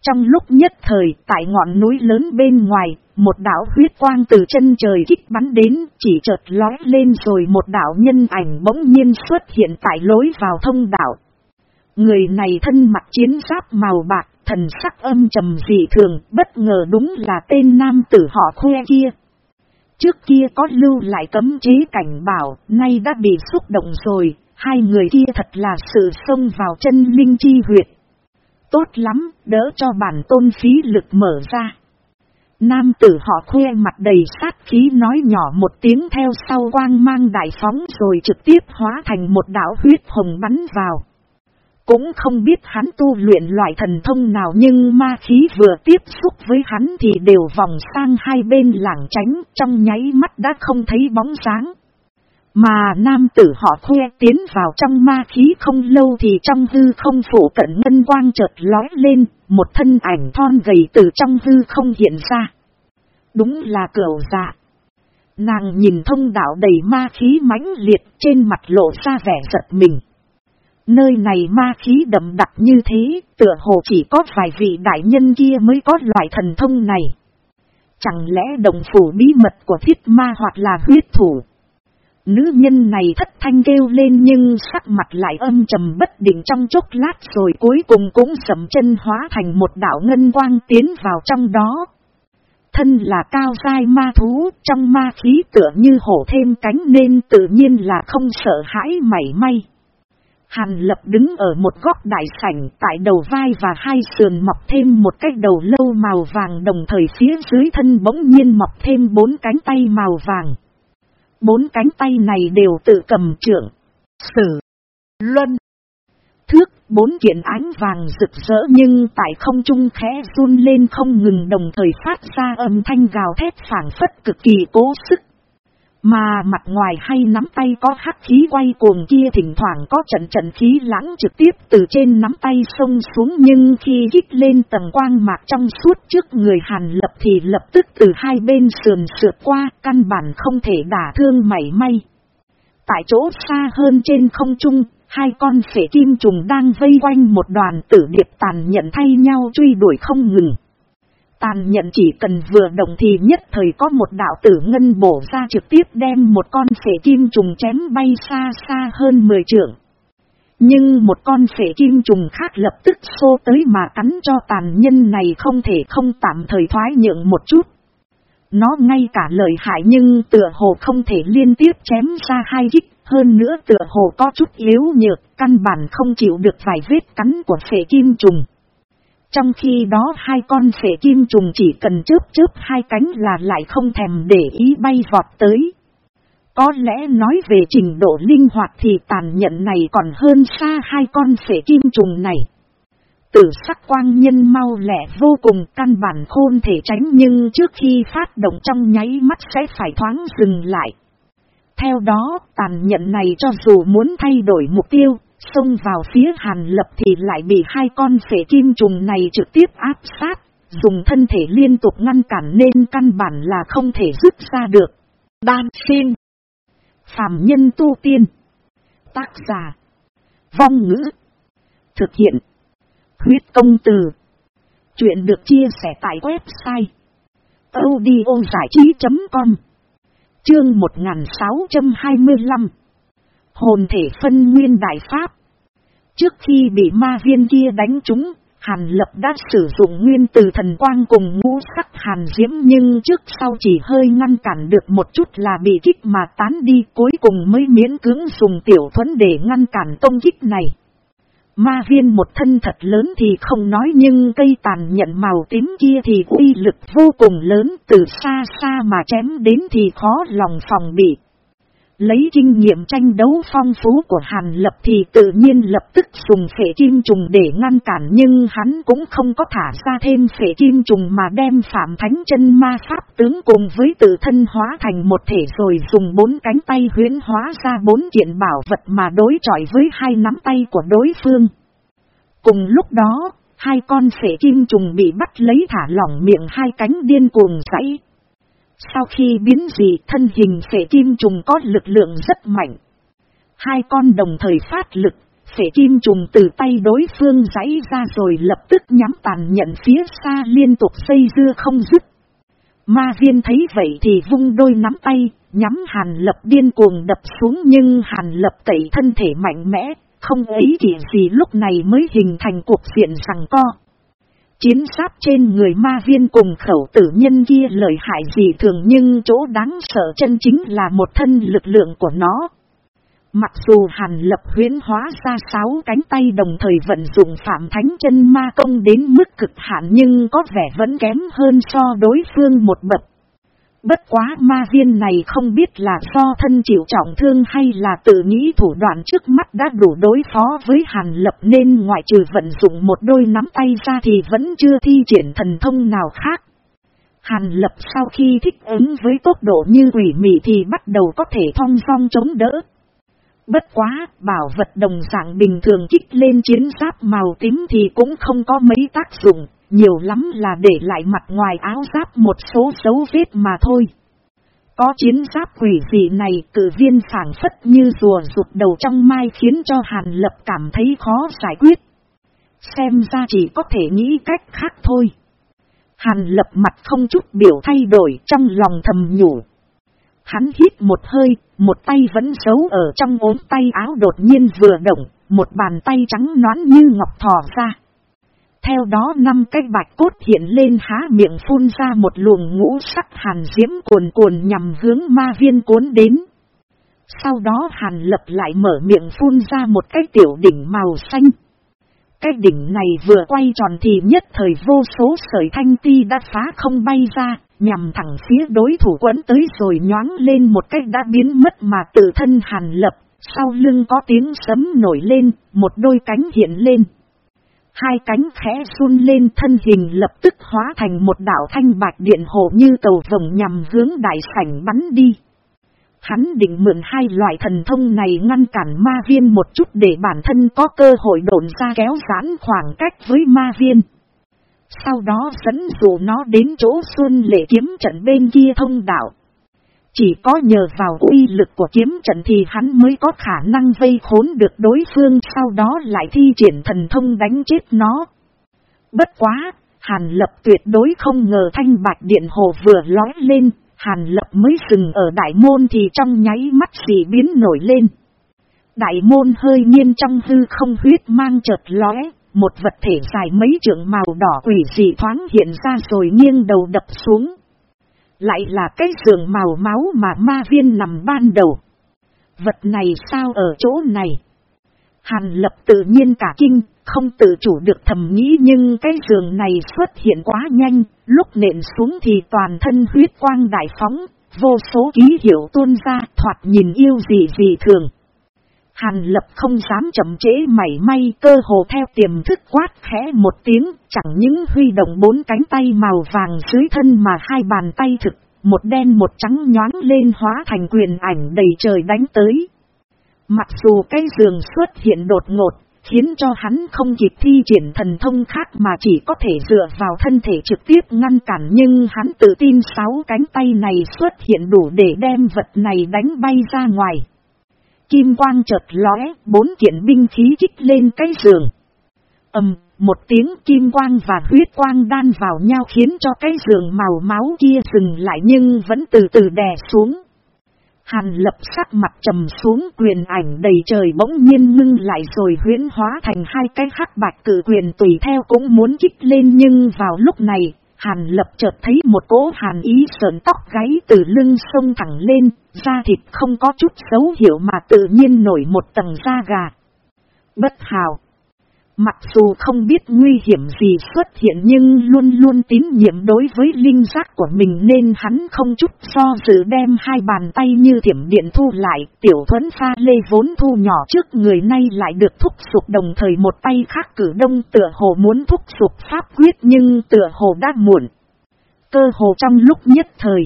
Trong lúc nhất thời, tại ngọn núi lớn bên ngoài, một đảo huyết quang từ chân trời kích bắn đến, chỉ chợt lói lên rồi một đảo nhân ảnh bỗng nhiên xuất hiện tại lối vào thông đạo. Người này thân mặc chiến giáp màu bạc, thần sắc âm trầm dị thường, bất ngờ đúng là tên nam tử họ khoe kia. Trước kia có lưu lại cấm chế cảnh bảo, nay đã bị xúc động rồi, hai người kia thật là sự xông vào chân linh chi huyệt. Tốt lắm, đỡ cho bản tôn phí lực mở ra. Nam tử họ khoe mặt đầy sát khí nói nhỏ một tiếng theo sau quang mang đại phóng rồi trực tiếp hóa thành một đảo huyết hồng bắn vào. Cũng không biết hắn tu luyện loại thần thông nào nhưng ma khí vừa tiếp xúc với hắn thì đều vòng sang hai bên lảng tránh trong nháy mắt đã không thấy bóng sáng. Mà nam tử họ khoe tiến vào trong ma khí không lâu thì trong hư không phủ cận ngân quang chợt lói lên, một thân ảnh thon gầy từ trong hư không hiện ra. Đúng là cửu dạ. Nàng nhìn thông đạo đầy ma khí mãnh liệt trên mặt lộ ra vẻ giật mình. Nơi này ma khí đậm đặc như thế, tựa hồ chỉ có vài vị đại nhân kia mới có loại thần thông này. Chẳng lẽ đồng phủ bí mật của thiết ma hoặc là huyết thủ? Nữ nhân này thất thanh kêu lên nhưng sắc mặt lại âm trầm bất định trong chốc lát rồi cuối cùng cũng sầm chân hóa thành một đảo ngân quang tiến vào trong đó. Thân là cao dai ma thú, trong ma khí tựa như hổ thêm cánh nên tự nhiên là không sợ hãi mảy may. Hàn lập đứng ở một góc đại sảnh tại đầu vai và hai sườn mọc thêm một cái đầu lâu màu vàng đồng thời phía dưới thân bỗng nhiên mọc thêm bốn cánh tay màu vàng. Bốn cánh tay này đều tự cầm trưởng, sử, luân, thước, bốn kiện ánh vàng rực rỡ nhưng tại không trung khẽ run lên không ngừng đồng thời phát ra âm thanh gào thét phản phất cực kỳ cố sức. Mà mặt ngoài hay nắm tay có hắc khí quay cuồng kia thỉnh thoảng có trận trận khí lãng trực tiếp từ trên nắm tay sông xuống nhưng khi dích lên tầng quang mạc trong suốt trước người hàn lập thì lập tức từ hai bên sườn sượt qua căn bản không thể đả thương mảy may. Tại chỗ xa hơn trên không trung, hai con phể kim trùng đang vây quanh một đoàn tử điệp tàn nhận thay nhau truy đuổi không ngừng. Tàn nhận chỉ cần vừa động thì nhất thời có một đạo tử ngân bổ ra trực tiếp đem một con phể kim trùng chém bay xa xa hơn 10 trượng. Nhưng một con phể kim trùng khác lập tức xô tới mà cắn cho tàn nhân này không thể không tạm thời thoái nhượng một chút. Nó ngay cả lợi hại nhưng tựa hồ không thể liên tiếp chém ra hai kích, hơn nữa tựa hồ có chút yếu nhược, căn bản không chịu được vài vết cắn của phể kim trùng. Trong khi đó hai con phể kim trùng chỉ cần chớp chớp hai cánh là lại không thèm để ý bay vọt tới. Có lẽ nói về trình độ linh hoạt thì tàn nhận này còn hơn xa hai con phể kim trùng này. Tử sắc quang nhân mau lẻ vô cùng căn bản khôn thể tránh nhưng trước khi phát động trong nháy mắt sẽ phải thoáng dừng lại. Theo đó, tàn nhận này cho dù muốn thay đổi mục tiêu, xông vào phía hàn lập thì lại bị hai con phể kim trùng này trực tiếp áp sát, dùng thân thể liên tục ngăn cản nên căn bản là không thể rút ra được. Đan xin. Phạm nhân tu tiên. Tác giả. Vong ngữ. Thực hiện. Huyết công từ. Chuyện được chia sẻ tại website. audiozảichí.com Chương 1625 Hồn thể phân nguyên đại pháp. Trước khi bị ma viên kia đánh trúng, Hàn Lập đã sử dụng nguyên từ thần quang cùng ngũ sắc hàn diễm nhưng trước sau chỉ hơi ngăn cản được một chút là bị kích mà tán đi cuối cùng mới miễn cưỡng dùng tiểu thuẫn để ngăn cản công kích này. Ma viên một thân thật lớn thì không nói nhưng cây tàn nhận màu tím kia thì uy lực vô cùng lớn từ xa xa mà chém đến thì khó lòng phòng bị. Lấy kinh nghiệm tranh đấu phong phú của Hàn Lập thì tự nhiên lập tức dùng phệ kim trùng để ngăn cản nhưng hắn cũng không có thả ra thêm phệ kim trùng mà đem phạm thánh chân ma pháp tướng cùng với tự thân hóa thành một thể rồi dùng bốn cánh tay huyến hóa ra bốn kiện bảo vật mà đối chọi với hai nắm tay của đối phương. Cùng lúc đó, hai con phệ kim trùng bị bắt lấy thả lỏng miệng hai cánh điên cuồng dãy. Sau khi biến dị thân hình phệ kim trùng có lực lượng rất mạnh. Hai con đồng thời phát lực, phệ kim trùng từ tay đối phương giãy ra rồi lập tức nhắm tàn nhận phía xa liên tục xây dưa không dứt. Ma viên thấy vậy thì vung đôi nắm tay, nhắm hàn lập điên cuồng đập xuống nhưng hàn lập tẩy thân thể mạnh mẽ, không ấy chỉ gì lúc này mới hình thành cuộc diện rằng co. Chiến sát trên người ma viên cùng khẩu tử nhân kia lợi hại gì thường nhưng chỗ đáng sợ chân chính là một thân lực lượng của nó. Mặc dù hàn lập huyến hóa ra sáu cánh tay đồng thời vận dụng phạm thánh chân ma công đến mức cực hạn nhưng có vẻ vẫn kém hơn so đối phương một bậc. Bất quá ma viên này không biết là do thân chịu trọng thương hay là tự nghĩ thủ đoạn trước mắt đã đủ đối phó với Hàn Lập nên ngoại trừ vận dụng một đôi nắm tay ra thì vẫn chưa thi triển thần thông nào khác. Hàn Lập sau khi thích ứng với tốc độ như quỷ mị thì bắt đầu có thể thong song chống đỡ. Bất quá, bảo vật đồng dạng bình thường kích lên chiến giáp màu tím thì cũng không có mấy tác dụng, nhiều lắm là để lại mặt ngoài áo giáp một số dấu vết mà thôi. Có chiến giáp quỷ dị này cử viên phản phất như rùa rụt đầu trong mai khiến cho Hàn Lập cảm thấy khó giải quyết. Xem ra chỉ có thể nghĩ cách khác thôi. Hàn Lập mặt không chút biểu thay đổi trong lòng thầm nhủ. Hắn hít một hơi, một tay vẫn giấu ở trong ốm tay áo đột nhiên vừa động, một bàn tay trắng nón như ngọc thò ra. Theo đó năm cái bạch cốt hiện lên há miệng phun ra một luồng ngũ sắc hàn diễm cuồn cuồn nhằm hướng ma viên cuốn đến. Sau đó hàn lập lại mở miệng phun ra một cái tiểu đỉnh màu xanh. Cái đỉnh này vừa quay tròn thì nhất thời vô số sợi thanh ti đã phá không bay ra, nhằm thẳng phía đối thủ quấn tới rồi nhoáng lên một cách đã biến mất mà tự thân hàn lập, sau lưng có tiếng sấm nổi lên, một đôi cánh hiện lên. Hai cánh khẽ run lên, thân hình lập tức hóa thành một đảo thanh bạch điện hồ như tàu vồng nhằm hướng đại sảnh bắn đi. Hắn định mượn hai loại thần thông này ngăn cản ma viên một chút để bản thân có cơ hội độn ra kéo giãn khoảng cách với ma viên. Sau đó dẫn dụ nó đến chỗ xuân lệ kiếm trận bên kia thông đạo. Chỉ có nhờ vào uy lực của kiếm trận thì hắn mới có khả năng vây khốn được đối phương sau đó lại thi triển thần thông đánh chết nó. Bất quá, Hàn Lập tuyệt đối không ngờ thanh bạch điện hồ vừa lói lên, Hàn Lập mới dừng ở đại môn thì trong nháy mắt dị biến nổi lên. Đại môn hơi nghiêng trong hư không huyết mang chợt lóe, một vật thể dài mấy trượng màu đỏ quỷ dị thoáng hiện ra rồi nghiêng đầu đập xuống. Lại là cái giường màu máu mà ma viên nằm ban đầu. Vật này sao ở chỗ này? Hàn lập tự nhiên cả kinh, không tự chủ được thầm nghĩ nhưng cái giường này xuất hiện quá nhanh, lúc nện xuống thì toàn thân huyết quang đại phóng, vô số ký hiệu tuôn ra thoạt nhìn yêu gì gì thường. Hàn lập không dám chậm chế mảy may cơ hồ theo tiềm thức quát khẽ một tiếng, chẳng những huy động bốn cánh tay màu vàng dưới thân mà hai bàn tay thực, một đen một trắng nhoáng lên hóa thành quyền ảnh đầy trời đánh tới. Mặc dù cái giường xuất hiện đột ngột, khiến cho hắn không kịp thi triển thần thông khác mà chỉ có thể dựa vào thân thể trực tiếp ngăn cản nhưng hắn tự tin sáu cánh tay này xuất hiện đủ để đem vật này đánh bay ra ngoài. Kim quang chợt lóe, bốn kiện binh khí chích lên cái giường. ầm, một tiếng kim quang và huyết quang đan vào nhau khiến cho cái giường màu máu kia dừng lại nhưng vẫn từ từ đè xuống. Hàn lập sắc mặt trầm xuống quyền ảnh đầy trời bỗng nhiên ngưng lại rồi huyễn hóa thành hai cái khắc bạch cử quyền tùy theo cũng muốn chích lên nhưng vào lúc này, Hàn lập chợt thấy một cỗ hàn ý sờn tóc gáy từ lưng sông thẳng lên, da thịt không có chút dấu hiệu mà tự nhiên nổi một tầng da gà. Bất hào. Mặc dù không biết nguy hiểm gì xuất hiện nhưng luôn luôn tín nhiệm đối với linh giác của mình nên hắn không chút so dự đem hai bàn tay như thiểm điện thu lại. Tiểu thuẫn pha lê vốn thu nhỏ trước người nay lại được thúc sụp đồng thời một tay khác cử đông tựa hồ muốn thúc sụp pháp quyết nhưng tựa hồ đã muộn. Cơ hồ trong lúc nhất thời.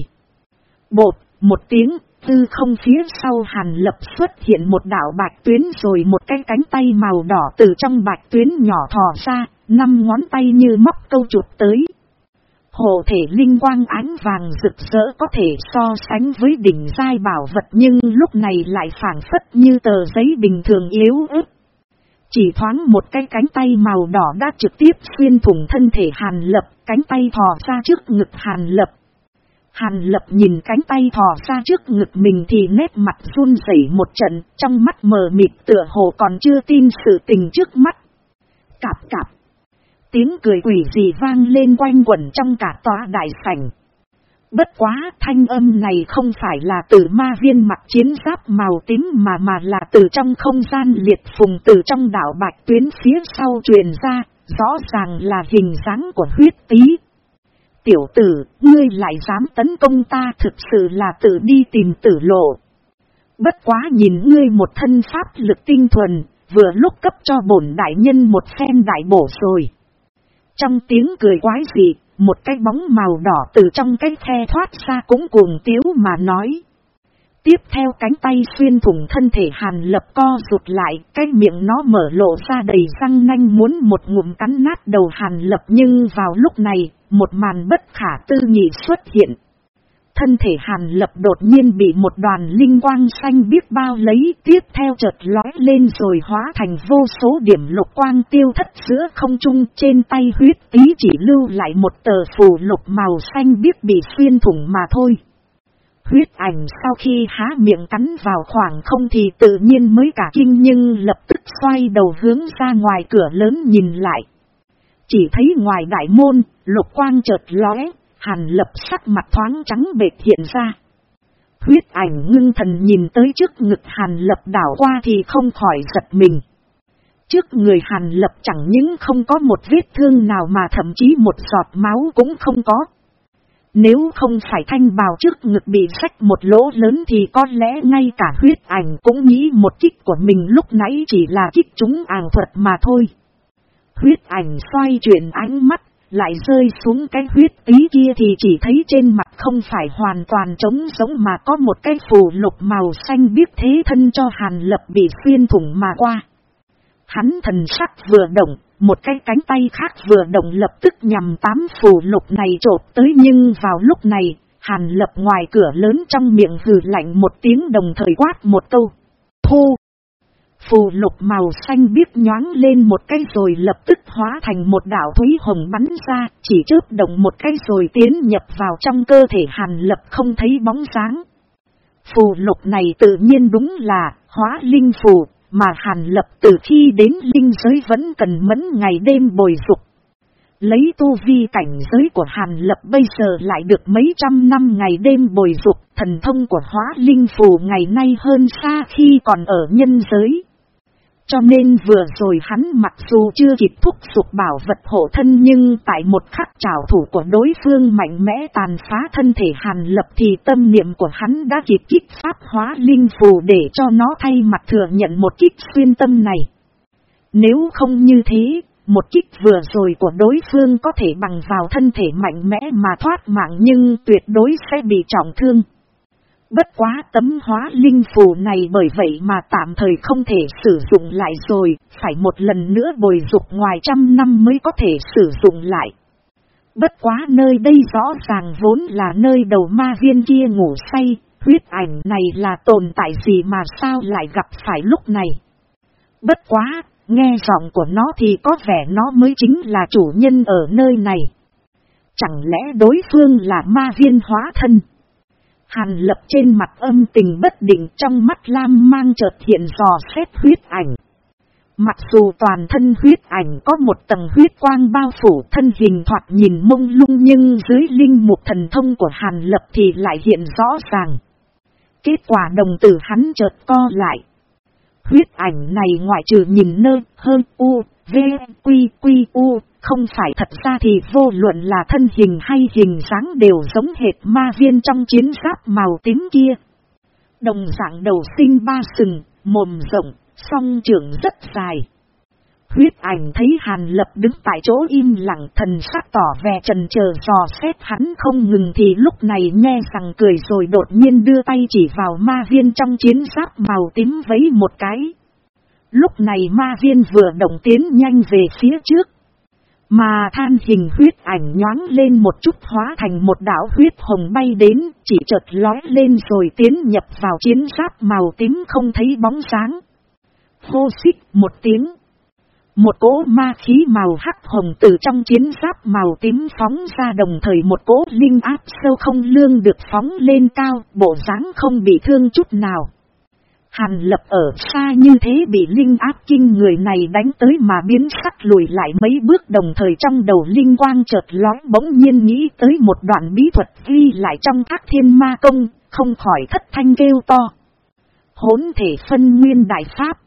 Bột, một tiếng tư không phía sau hàn lập xuất hiện một đảo bạch tuyến rồi một cái cánh tay màu đỏ từ trong bạch tuyến nhỏ thò ra, năm ngón tay như móc câu chuột tới. Hồ thể linh quang ánh vàng rực rỡ có thể so sánh với đỉnh giai bảo vật nhưng lúc này lại phản phất như tờ giấy bình thường yếu ớt. Chỉ thoáng một cái cánh tay màu đỏ đã trực tiếp xuyên thủng thân thể hàn lập, cánh tay thò ra trước ngực hàn lập, Hàn lập nhìn cánh tay thò ra trước ngực mình thì nét mặt run rẩy một trận, trong mắt mờ mịt tựa hồ còn chưa tin sự tình trước mắt. Cạp cạp. Tiếng cười quỷ gì vang lên quanh quẩn trong cả tòa đại sảnh. Bất quá thanh âm này không phải là từ ma viên mặt chiến giáp màu tím mà mà là từ trong không gian liệt phùng từ trong đảo bạch tuyến phía sau truyền ra, rõ ràng là hình dáng của huyết tí tiểu tử, ngươi lại dám tấn công ta thực sự là tự đi tìm tử lộ. Bất quá nhìn ngươi một thân pháp lực tinh thuần, vừa lúc cấp cho bổn đại nhân một phen đại bổ rồi. Trong tiếng cười quái dị, một cái bóng màu đỏ từ trong cái khe thoát ra cũng cuồng tiếu mà nói. Tiếp theo cánh tay xuyên thủng thân thể hàn lập co rụt lại, cái miệng nó mở lộ ra đầy răng nanh muốn một ngụm cắn nát đầu hàn lập nhưng vào lúc này, một màn bất khả tư nghị xuất hiện. Thân thể hàn lập đột nhiên bị một đoàn linh quang xanh biết bao lấy tiếp theo chợt lói lên rồi hóa thành vô số điểm lục quang tiêu thất giữa không trung trên tay huyết tí chỉ lưu lại một tờ phù lục màu xanh biết bị xuyên thủng mà thôi. Huyết ảnh sau khi há miệng cắn vào khoảng không thì tự nhiên mới cả kinh nhưng lập tức xoay đầu hướng ra ngoài cửa lớn nhìn lại. Chỉ thấy ngoài đại môn, lục quang chợt lóe, hàn lập sắc mặt thoáng trắng bệt hiện ra. Huyết ảnh ngưng thần nhìn tới trước ngực hàn lập đảo qua thì không khỏi giật mình. Trước người hàn lập chẳng những không có một vết thương nào mà thậm chí một giọt máu cũng không có. Nếu không phải thanh bào trước ngực bị sách một lỗ lớn thì có lẽ ngay cả huyết ảnh cũng nghĩ một kích của mình lúc nãy chỉ là kích chúng ảo thuật mà thôi. Huyết ảnh xoay chuyển ánh mắt, lại rơi xuống cái huyết ý kia thì chỉ thấy trên mặt không phải hoàn toàn trống giống mà có một cái phù lục màu xanh biết thế thân cho hàn lập bị xuyên thủng mà qua. Hắn thần sắc vừa động, một cái cánh tay khác vừa động lập tức nhằm tám phù lục này trộp tới nhưng vào lúc này, hàn lập ngoài cửa lớn trong miệng hừ lạnh một tiếng đồng thời quát một câu. Thu! Phù lục màu xanh biếc nhoáng lên một cái rồi lập tức hóa thành một đảo thúy hồng bắn ra, chỉ chớp động một cái rồi tiến nhập vào trong cơ thể hàn lập không thấy bóng sáng. Phù lục này tự nhiên đúng là hóa linh phù, mà hàn lập từ khi đến linh giới vẫn cần mẫn ngày đêm bồi dục. Lấy tu vi cảnh giới của Hàn Lập bây giờ lại được mấy trăm năm ngày đêm bồi dục, thần thông của hóa linh phù ngày nay hơn xa khi còn ở nhân giới. Cho nên vừa rồi hắn mặc dù chưa kịp thúc sụp bảo vật hộ thân nhưng tại một khắc trảo thủ của đối phương mạnh mẽ tàn phá thân thể hàn lập thì tâm niệm của hắn đã kịp kích pháp hóa linh phù để cho nó thay mặt thừa nhận một kích xuyên tâm này. Nếu không như thế, một kích vừa rồi của đối phương có thể bằng vào thân thể mạnh mẽ mà thoát mạng nhưng tuyệt đối sẽ bị trọng thương. Bất quá tấm hóa linh phù này bởi vậy mà tạm thời không thể sử dụng lại rồi, phải một lần nữa bồi dục ngoài trăm năm mới có thể sử dụng lại. Bất quá nơi đây rõ ràng vốn là nơi đầu ma viên kia ngủ say, huyết ảnh này là tồn tại gì mà sao lại gặp phải lúc này. Bất quá, nghe giọng của nó thì có vẻ nó mới chính là chủ nhân ở nơi này. Chẳng lẽ đối phương là ma viên hóa thân? Hàn lập trên mặt âm tình bất định trong mắt lam mang chợt hiện dò xét huyết ảnh. Mặc dù toàn thân huyết ảnh có một tầng huyết quang bao phủ thân hình thoạt nhìn mông lung nhưng dưới linh mục thần thông của Hàn Lập thì lại hiện rõ ràng. Kết quả đồng tử hắn chợt co lại. Huyết ảnh này ngoại trừ nhìn nơi hơn u, v, quy, quy, u, không phải thật ra thì vô luận là thân hình hay hình dáng đều giống hệt ma viên trong chiến giáp màu tím kia. Đồng dạng đầu sinh ba sừng, mồm rộng, song trưởng rất dài. Huyết ảnh thấy Hàn Lập đứng tại chỗ im lặng thần sắc tỏ vẻ trần chờ dò xét hắn không ngừng thì lúc này nghe rằng cười rồi đột nhiên đưa tay chỉ vào ma viên trong chiến giáp màu tím vấy một cái. Lúc này ma viên vừa động tiến nhanh về phía trước. Mà than hình huyết ảnh nhoáng lên một chút hóa thành một đảo huyết hồng bay đến, chỉ chợt lói lên rồi tiến nhập vào chiến giáp màu tím không thấy bóng sáng. Hô xích một tiếng. Một cỗ ma khí màu hắc hồng từ trong chiến giáp màu tím phóng ra đồng thời một cỗ linh áp sâu không lương được phóng lên cao, bộ dáng không bị thương chút nào. Hàn lập ở xa như thế bị linh áp kinh người này đánh tới mà biến sắc lùi lại mấy bước đồng thời trong đầu linh quang chợt lói bỗng nhiên nghĩ tới một đoạn bí thuật ghi lại trong các thiên ma công, không khỏi thất thanh kêu to. Hốn thể phân nguyên đại pháp.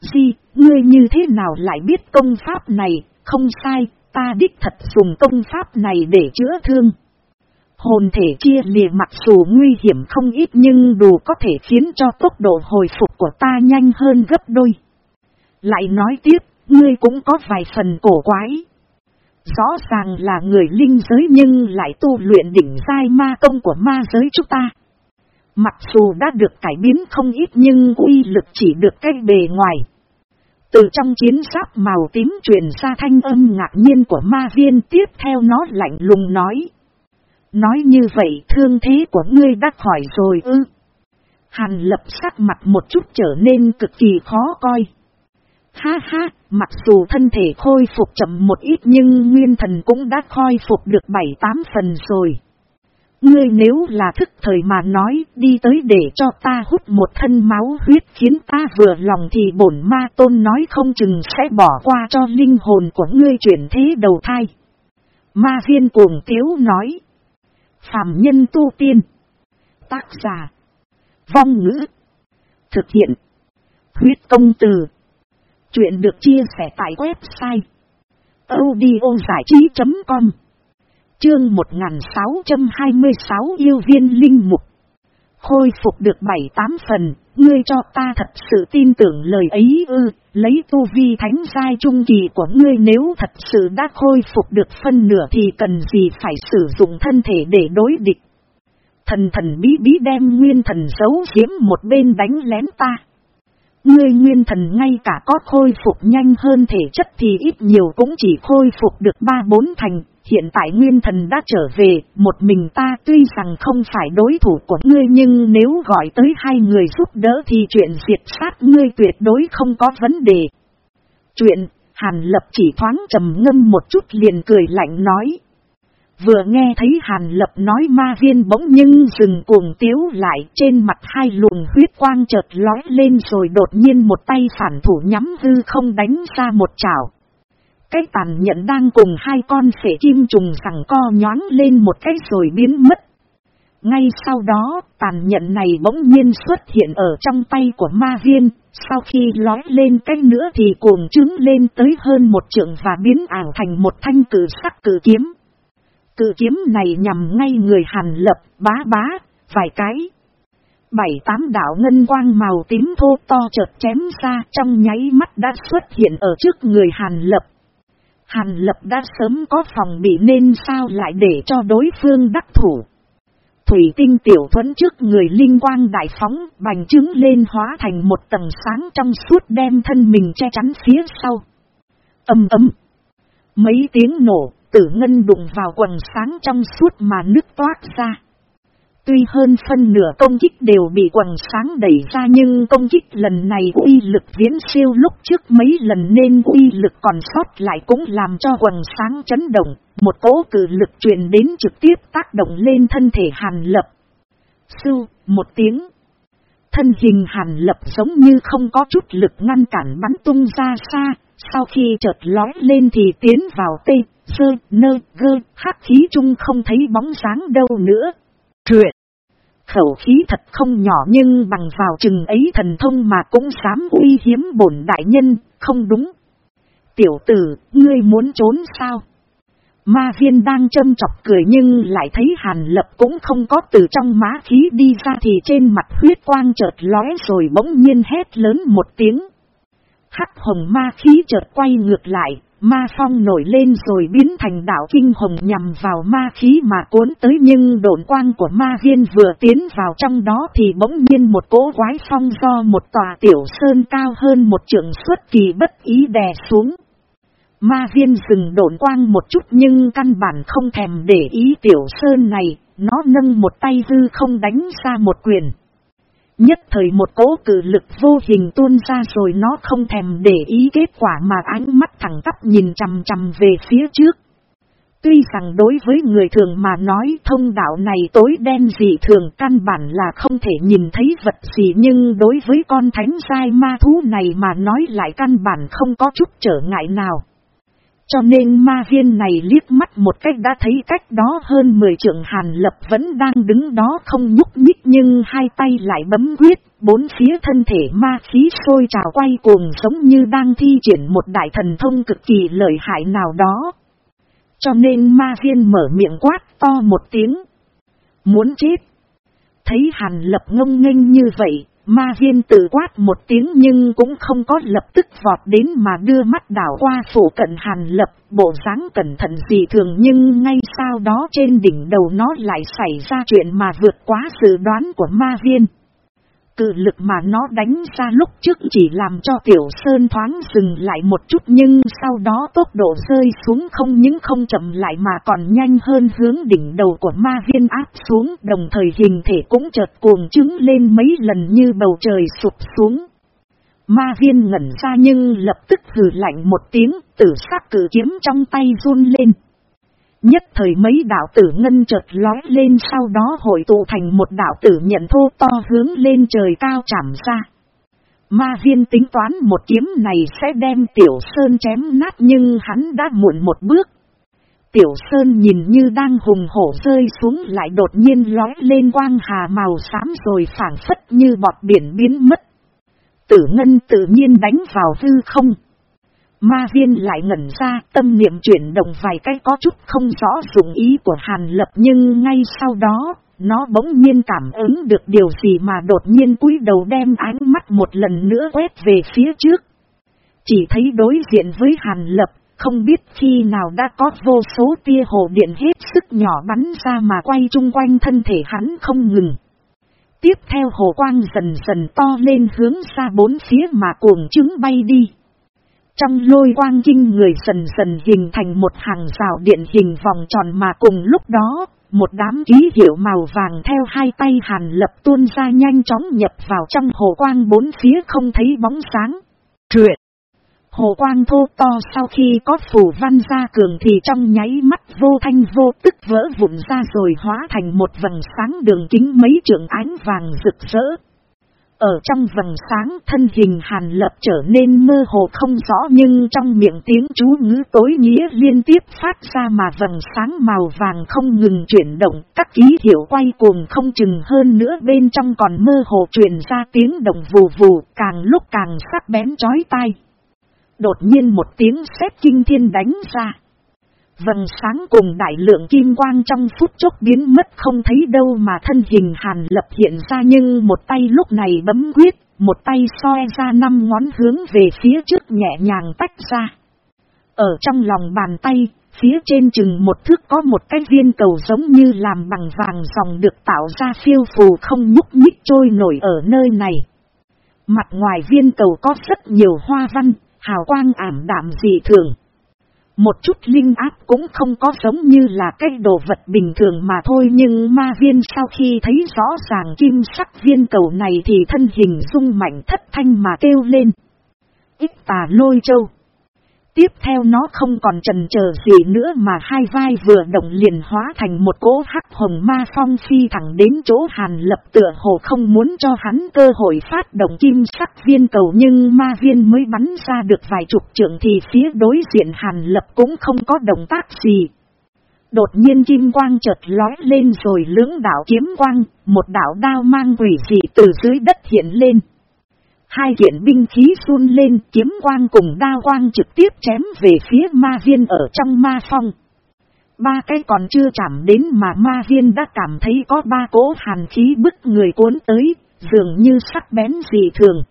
Di, ngươi như thế nào lại biết công pháp này, không sai, ta đích thật dùng công pháp này để chữa thương. Hồn thể chia lìa mặc dù nguy hiểm không ít nhưng đủ có thể khiến cho tốc độ hồi phục của ta nhanh hơn gấp đôi. Lại nói tiếp, ngươi cũng có vài phần cổ quái. Rõ ràng là người linh giới nhưng lại tu luyện đỉnh sai ma công của ma giới chúng ta. Mặc dù đã được cải biến không ít nhưng uy lực chỉ được cách bề ngoài. Từ trong chiến giáp màu tím truyền ra thanh âm ngạc nhiên của ma viên tiếp theo nó lạnh lùng nói. Nói như vậy thương thế của ngươi đã khỏi rồi ư. Hàn lập sắc mặt một chút trở nên cực kỳ khó coi. Ha ha, mặc dù thân thể khôi phục chậm một ít nhưng nguyên thần cũng đã khôi phục được bảy tám phần rồi. Ngươi nếu là thức thời mà nói đi tới để cho ta hút một thân máu huyết khiến ta vừa lòng thì bổn ma tôn nói không chừng sẽ bỏ qua cho linh hồn của ngươi chuyển thế đầu thai. Ma viên cuồng tiếu nói. Phạm nhân tu tiên. Tác giả. Vong ngữ. Thực hiện. Huyết công từ. Chuyện được chia sẻ tại website. audiozảichí.com Chương 1626 yêu viên linh mục. khôi phục được bảy tám phần, ngươi cho ta thật sự tin tưởng lời ấy ư, lấy tu vi thánh giai trung kỳ của ngươi nếu thật sự đã khôi phục được phân nửa thì cần gì phải sử dụng thân thể để đối địch. Thần thần bí bí đem nguyên thần giấu giếm một bên đánh lén ta. Ngươi nguyên thần ngay cả có khôi phục nhanh hơn thể chất thì ít nhiều cũng chỉ khôi phục được ba bốn thành, Hiện tại nguyên thần đã trở về, một mình ta tuy rằng không phải đối thủ của ngươi nhưng nếu gọi tới hai người giúp đỡ thì chuyện diệt sát ngươi tuyệt đối không có vấn đề. Chuyện, Hàn Lập chỉ thoáng trầm ngâm một chút liền cười lạnh nói. Vừa nghe thấy Hàn Lập nói ma viên bỗng nhưng dừng cuồng tiếu lại trên mặt hai luồng huyết quang chợt lói lên rồi đột nhiên một tay phản thủ nhắm hư không đánh ra một chảo. Cái tàn nhận đang cùng hai con phể chim trùng sẵn co nhoáng lên một cái rồi biến mất. Ngay sau đó, tàn nhận này bỗng nhiên xuất hiện ở trong tay của ma viên, sau khi lói lên cái nữa thì cuồng trứng lên tới hơn một trượng và biến ảo thành một thanh cử sắc cử kiếm. Cử kiếm này nhằm ngay người hàn lập, bá bá, vài cái. Bảy tám đảo ngân quang màu tím thô to chợt chém ra trong nháy mắt đã xuất hiện ở trước người hàn lập, Hàn lập đã sớm có phòng bị nên sao lại để cho đối phương đắc thủ. Thủy tinh tiểu thuẫn trước người linh quang đại phóng bành trứng lên hóa thành một tầng sáng trong suốt đem thân mình che chắn phía sau. Âm ấm. Mấy tiếng nổ, tử ngân đụng vào quần sáng trong suốt mà nước toát ra. Tuy hơn phân nửa công kích đều bị quần sáng đẩy ra nhưng công kích lần này uy lực viễn siêu lúc trước mấy lần nên uy lực còn sót lại cũng làm cho quần sáng chấn động, một cỗ cử lực truyền đến trực tiếp tác động lên thân thể hàn lập. Sư, một tiếng. Thân hình hàn lập giống như không có chút lực ngăn cản bắn tung ra xa, sau khi chợt lói lên thì tiến vào tê, sơ, nơ, gơ, hắc khí chung không thấy bóng sáng đâu nữa. Truyện Khẩu khí thật không nhỏ nhưng bằng vào chừng ấy thần thông mà cũng dám uy hiếm bổn đại nhân, không đúng. Tiểu tử, ngươi muốn trốn sao? Ma viên đang châm chọc cười nhưng lại thấy hàn lập cũng không có từ trong má khí đi ra thì trên mặt huyết quang chợt lóe rồi bỗng nhiên hét lớn một tiếng. Hắc hồng ma khí chợt quay ngược lại, Ma phong nổi lên rồi biến thành đảo kinh hồng nhằm vào ma khí mà cuốn tới nhưng độn quang của ma viên vừa tiến vào trong đó thì bỗng nhiên một cỗ quái phong do một tòa tiểu sơn cao hơn một trường xuất kỳ bất ý đè xuống. Ma viên dừng độn quang một chút nhưng căn bản không thèm để ý tiểu sơn này, nó nâng một tay dư không đánh ra một quyền. Nhất thời một cỗ cử lực vô hình tuôn ra rồi nó không thèm để ý kết quả mà ánh mắt thẳng tắp nhìn chằm chằm về phía trước. Tuy rằng đối với người thường mà nói thông đạo này tối đen dị thường căn bản là không thể nhìn thấy vật gì nhưng đối với con thánh sai ma thú này mà nói lại căn bản không có chút trở ngại nào. Cho nên ma viên này liếc mắt một cách đã thấy cách đó hơn 10 trưởng hàn lập vẫn đang đứng đó không nhúc nhích nhưng hai tay lại bấm quyết, bốn phía thân thể ma khí sôi trào quay cuồng giống như đang thi triển một đại thần thông cực kỳ lợi hại nào đó. Cho nên ma viên mở miệng quát to một tiếng. Muốn chết. Thấy hàn lập ngông nghênh như vậy, Ma viên tự quát một tiếng nhưng cũng không có lập tức vọt đến mà đưa mắt đảo qua phủ cận hàn lập, bộ dáng cẩn thận gì thường nhưng ngay sau đó trên đỉnh đầu nó lại xảy ra chuyện mà vượt quá dự đoán của ma viên. Cự lực mà nó đánh ra lúc trước chỉ làm cho Tiểu Sơn thoáng dừng lại một chút nhưng sau đó tốc độ rơi xuống không những không chậm lại mà còn nhanh hơn hướng đỉnh đầu của ma viên áp xuống, đồng thời hình thể cũng chợt cuồng trứng lên mấy lần như bầu trời sụp xuống. Ma viên ngẩn ra nhưng lập tức hừ lạnh một tiếng, tử sắc cử kiếm trong tay run lên. Nhất thời mấy đạo tử ngân chợt lói lên sau đó hội tụ thành một đạo tử nhận thô to hướng lên trời cao chạm ra. Ma viên tính toán một kiếm này sẽ đem Tiểu Sơn chém nát nhưng hắn đã muộn một bước. Tiểu Sơn nhìn như đang hùng hổ rơi xuống lại đột nhiên lói lên quang hà màu xám rồi phản phất như bọt biển biến mất. Tử ngân tự nhiên đánh vào hư không. Ma viên lại ngẩn ra tâm niệm chuyển động vài cái có chút không rõ dụng ý của Hàn Lập nhưng ngay sau đó, nó bỗng nhiên cảm ứng được điều gì mà đột nhiên cúi đầu đem ánh mắt một lần nữa quét về phía trước. Chỉ thấy đối diện với Hàn Lập, không biết khi nào đã có vô số tia hồ điện hết sức nhỏ bắn ra mà quay chung quanh thân thể hắn không ngừng. Tiếp theo hồ quang dần dần to lên hướng xa bốn phía mà cuồng trứng bay đi. Trong lôi quang kinh người dần dần hình thành một hàng rào điện hình vòng tròn mà cùng lúc đó, một đám ký hiệu màu vàng theo hai tay hàn lập tuôn ra nhanh chóng nhập vào trong hồ quang bốn phía không thấy bóng sáng. Truyện Hồ quang thô to sau khi có phủ văn ra cường thì trong nháy mắt vô thanh vô tức vỡ vụn ra rồi hóa thành một vầng sáng đường kính mấy trường ánh vàng rực rỡ. Ở trong vầng sáng thân hình hàn lập trở nên mơ hồ không rõ nhưng trong miệng tiếng chú ngữ tối nghĩa liên tiếp phát ra mà vầng sáng màu vàng không ngừng chuyển động, các ký hiệu quay cuồng không chừng hơn nữa bên trong còn mơ hồ truyền ra tiếng động vù vù, càng lúc càng sắc bén chói tai. Đột nhiên một tiếng sét kinh thiên đánh ra. Vầng sáng cùng đại lượng kim quang trong phút chốc biến mất không thấy đâu mà thân hình hàn lập hiện ra nhưng một tay lúc này bấm quyết, một tay soi ra năm ngón hướng về phía trước nhẹ nhàng tách ra. Ở trong lòng bàn tay, phía trên chừng một thước có một cái viên cầu giống như làm bằng vàng dòng được tạo ra phiêu phù không nhúc nhích trôi nổi ở nơi này. Mặt ngoài viên cầu có rất nhiều hoa văn, hào quang ảm đạm dị thường. Một chút linh áp cũng không có giống như là cái đồ vật bình thường mà thôi, nhưng ma viên sau khi thấy rõ ràng kim sắc viên cầu này thì thân hình rung mạnh thất thanh mà kêu lên. Ít tà lôi châu. Tiếp theo nó không còn trần chờ gì nữa mà hai vai vừa động liền hóa thành một cỗ hắc hồng ma phong phi thẳng đến chỗ hàn lập tựa hồ không muốn cho hắn cơ hội phát động kim sắc viên cầu nhưng ma viên mới bắn ra được vài chục trượng thì phía đối diện hàn lập cũng không có động tác gì. Đột nhiên kim quang chợt lói lên rồi lưỡng đảo kiếm quang, một đảo đao mang quỷ dị từ dưới đất hiện lên. Hai kiện binh khí run lên kiếm quang cùng đa quang trực tiếp chém về phía ma viên ở trong ma phong. Ba cái còn chưa chạm đến mà ma viên đã cảm thấy có ba cỗ hàn khí bức người cuốn tới, dường như sắc bén dị thường.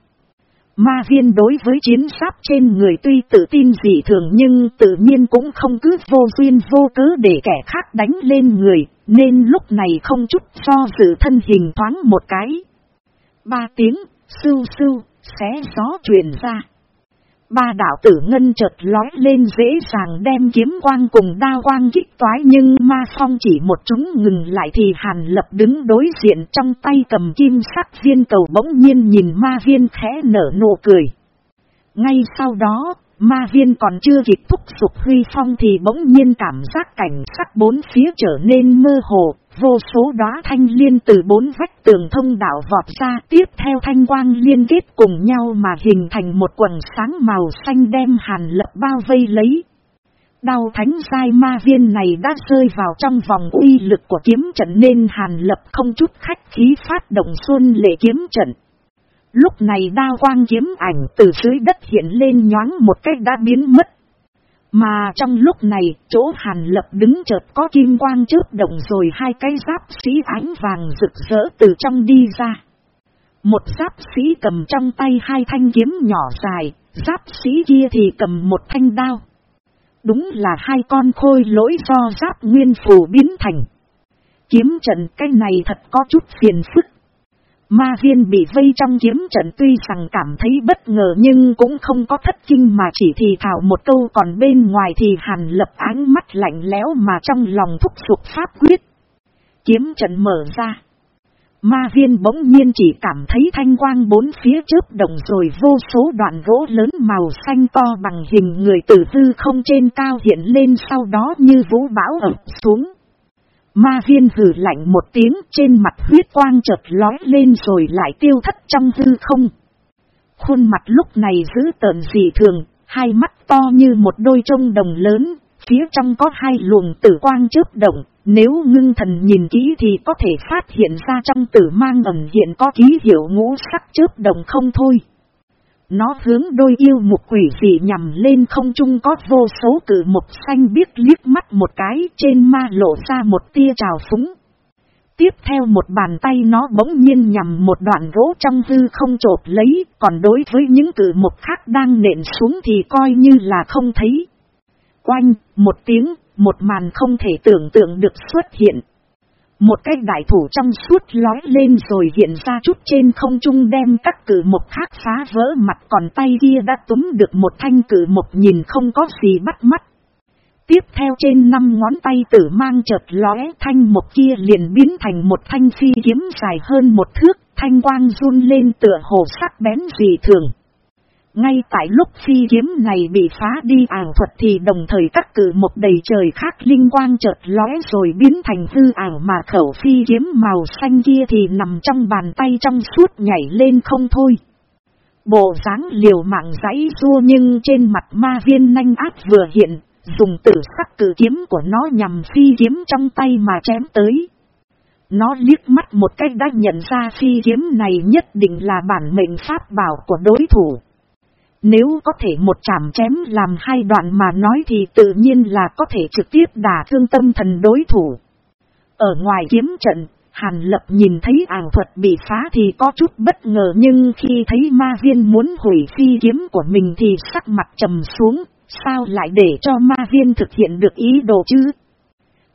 Ma viên đối với chiến sáp trên người tuy tự tin dị thường nhưng tự nhiên cũng không cứ vô duyên vô cớ để kẻ khác đánh lên người, nên lúc này không chút so dự thân hình thoáng một cái. Ba tiếng, Sưu sưu, xé gió truyền ra. Ba đạo tử ngân chợt lói lên dễ dàng đem kiếm quang cùng đao quang kích toái nhưng ma phong chỉ một chúng ngừng lại thì hàn lập đứng đối diện trong tay cầm kim sắc viên cầu bỗng nhiên nhìn ma viên khẽ nở nụ cười. Ngay sau đó, ma viên còn chưa kịp thúc sụp huy phong thì bỗng nhiên cảm giác cảnh sắc bốn phía trở nên mơ hồ, Vô số đóa thanh liên từ bốn vách tường thông đạo vọt ra tiếp theo thanh quang liên kết cùng nhau mà hình thành một quần sáng màu xanh đem hàn lập bao vây lấy. Đao thánh sai ma viên này đã rơi vào trong vòng uy lực của kiếm trận nên hàn lập không chút khách khí phát động xuân lệ kiếm trận. Lúc này đao quang kiếm ảnh từ dưới đất hiện lên nhoáng một cách đã biến mất mà trong lúc này, chỗ hàn lập đứng chợt có kim quang trước động rồi hai cái giáp sĩ ánh vàng rực rỡ từ trong đi ra. Một giáp sĩ cầm trong tay hai thanh kiếm nhỏ dài, giáp sĩ kia thì cầm một thanh đao. Đúng là hai con khôi lỗi do giáp nguyên phù biến thành. Kiếm trận cái này thật có chút phiền phức. Ma viên bị vây trong kiếm trận tuy rằng cảm thấy bất ngờ nhưng cũng không có thất kinh mà chỉ thì thảo một câu còn bên ngoài thì hàn lập ánh mắt lạnh lẽo mà trong lòng thúc sụp pháp quyết. Kiếm trận mở ra. Ma viên bỗng nhiên chỉ cảm thấy thanh quang bốn phía trước động rồi vô số đoạn gỗ lớn màu xanh to bằng hình người tử tư không trên cao hiện lên sau đó như vũ bão ập xuống. Ma viên hử lạnh một tiếng trên mặt huyết quang chợt lói lên rồi lại tiêu thất trong hư không. Khuôn mặt lúc này giữ tợn dị thường, hai mắt to như một đôi trông đồng lớn, phía trong có hai luồng tử quang chớp động, nếu ngưng thần nhìn kỹ thì có thể phát hiện ra trong tử mang ẩn hiện có ký hiệu ngũ sắc chớp động không thôi. Nó hướng đôi yêu mục quỷ dị nhằm lên không trung có vô số cử mục xanh biết liếc mắt một cái trên ma lộ ra một tia trào phúng. Tiếp theo một bàn tay nó bỗng nhiên nhằm một đoạn gỗ trong hư không trột lấy, còn đối với những cử một khác đang nện xuống thì coi như là không thấy. Quanh, một tiếng, một màn không thể tưởng tượng được xuất hiện. Một cái đại thủ trong suốt lói lên rồi hiện ra chút trên không trung đem các cử một khác phá vỡ mặt còn tay kia đã túm được một thanh cử một nhìn không có gì bắt mắt. Tiếp theo trên năm ngón tay tử mang chợt lóe thanh một kia liền biến thành một thanh phi kiếm dài hơn một thước, thanh quang run lên tựa hồ sắc bén dị thường. Ngay tại lúc phi kiếm này bị phá đi ảo thuật thì đồng thời các cử một đầy trời khác linh quang chợt lóe rồi biến thành hư ảo mà khẩu phi kiếm màu xanh kia thì nằm trong bàn tay trong suốt nhảy lên không thôi. Bộ dáng liều mạng giấy rua nhưng trên mặt ma viên nanh áp vừa hiện, dùng tử sắc cử kiếm của nó nhằm phi kiếm trong tay mà chém tới. Nó liếc mắt một cách đã nhận ra phi kiếm này nhất định là bản mệnh pháp bảo của đối thủ. Nếu có thể một chạm chém làm hai đoạn mà nói thì tự nhiên là có thể trực tiếp đả thương tâm thần đối thủ. Ở ngoài kiếm trận, Hàn Lập nhìn thấy ảo thuật bị phá thì có chút bất ngờ nhưng khi thấy ma viên muốn hủy phi kiếm của mình thì sắc mặt trầm xuống, sao lại để cho ma viên thực hiện được ý đồ chứ?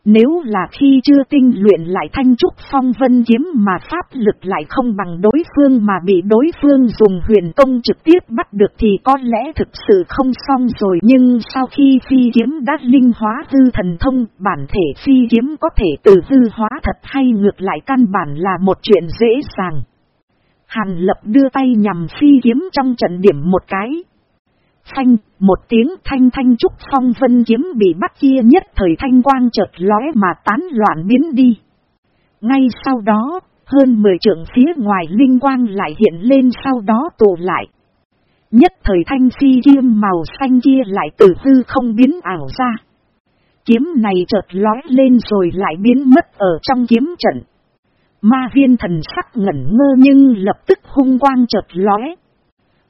Nếu là khi chưa tinh luyện lại thanh trúc phong vân kiếm mà pháp lực lại không bằng đối phương mà bị đối phương dùng huyền công trực tiếp bắt được thì có lẽ thực sự không xong rồi. Nhưng sau khi phi kiếm đã linh hóa hư thần thông, bản thể phi kiếm có thể từ hư hóa thật hay ngược lại căn bản là một chuyện dễ dàng. Hàn lập đưa tay nhằm phi kiếm trong trận điểm một cái. Phanh, một tiếng thanh thanh trúc phong vân kiếm bị bắt kia nhất thời thanh quang chợt lóe mà tán loạn biến đi. Ngay sau đó, hơn 10 trượng phía ngoài linh quang lại hiện lên sau đó tụ lại. Nhất thời thanh phi kiếm màu xanh kia lại từ hư không biến ảo ra. Kiếm này chợt lóe lên rồi lại biến mất ở trong kiếm trận. Ma viên thần sắc ngẩn ngơ nhưng lập tức hung quang chợt lóe.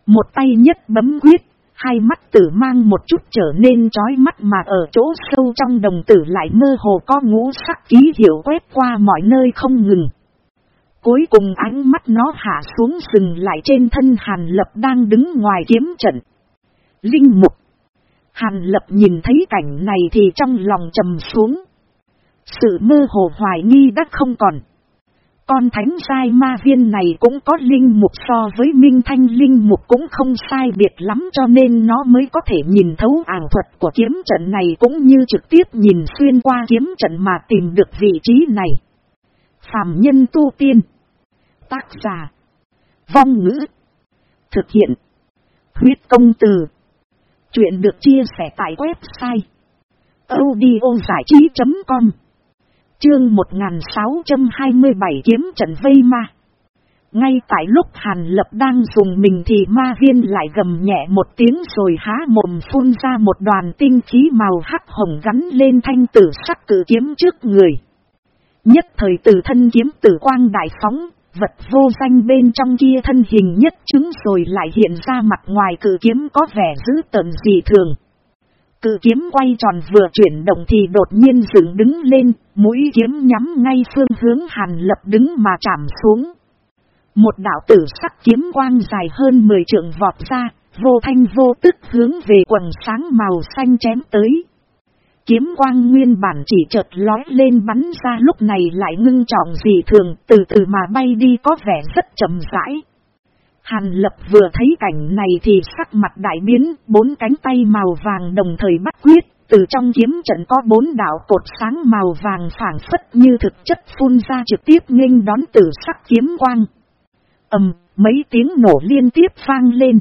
Một tay nhất bấm quyết Hai mắt tử mang một chút trở nên chói mắt mà ở chỗ sâu trong đồng tử lại mơ hồ có ngũ sắc ký hiệu quét qua mọi nơi không ngừng. Cuối cùng ánh mắt nó hạ xuống sừng lại trên thân Hàn Lập đang đứng ngoài kiếm trận. Linh mục. Hàn Lập nhìn thấy cảnh này thì trong lòng trầm xuống. Sự mơ hồ hoài nghi đã không còn. Con thánh sai ma viên này cũng có linh mục so với minh thanh linh mục cũng không sai biệt lắm cho nên nó mới có thể nhìn thấu ảo thuật của kiếm trận này cũng như trực tiếp nhìn xuyên qua kiếm trận mà tìm được vị trí này. Phạm nhân tu tiên. Tác giả. Vong ngữ. Thực hiện. Huyết công từ. Chuyện được chia sẻ tại website. audiozảichí.com Chương 1627 kiếm trận vây ma. Ngay tại lúc Hàn Lập đang dùng mình thì ma viên lại gầm nhẹ một tiếng rồi há mồm phun ra một đoàn tinh khí màu hắc hồng gắn lên thanh tử sắc cử kiếm trước người. Nhất thời từ thân kiếm tử quang đại phóng, vật vô danh bên trong kia thân hình nhất chứng rồi lại hiện ra mặt ngoài cử kiếm có vẻ dữ tợn dị thường. Cự kiếm quay tròn vừa chuyển động thì đột nhiên dựng đứng lên, mũi kiếm nhắm ngay phương hướng hàn lập đứng mà chạm xuống. Một đạo tử sắc kiếm quang dài hơn 10 trượng vọt ra, vô thanh vô tức hướng về quần sáng màu xanh chém tới. Kiếm quang nguyên bản chỉ chợt lói lên bắn ra lúc này lại ngưng trọng dị thường từ từ mà bay đi có vẻ rất chậm rãi. Hàn lập vừa thấy cảnh này thì sắc mặt đại biến, bốn cánh tay màu vàng đồng thời bắt quyết, từ trong kiếm trận có bốn đạo cột sáng màu vàng phản phất như thực chất phun ra trực tiếp nghênh đón tử sắc kiếm quang. ầm, mấy tiếng nổ liên tiếp vang lên.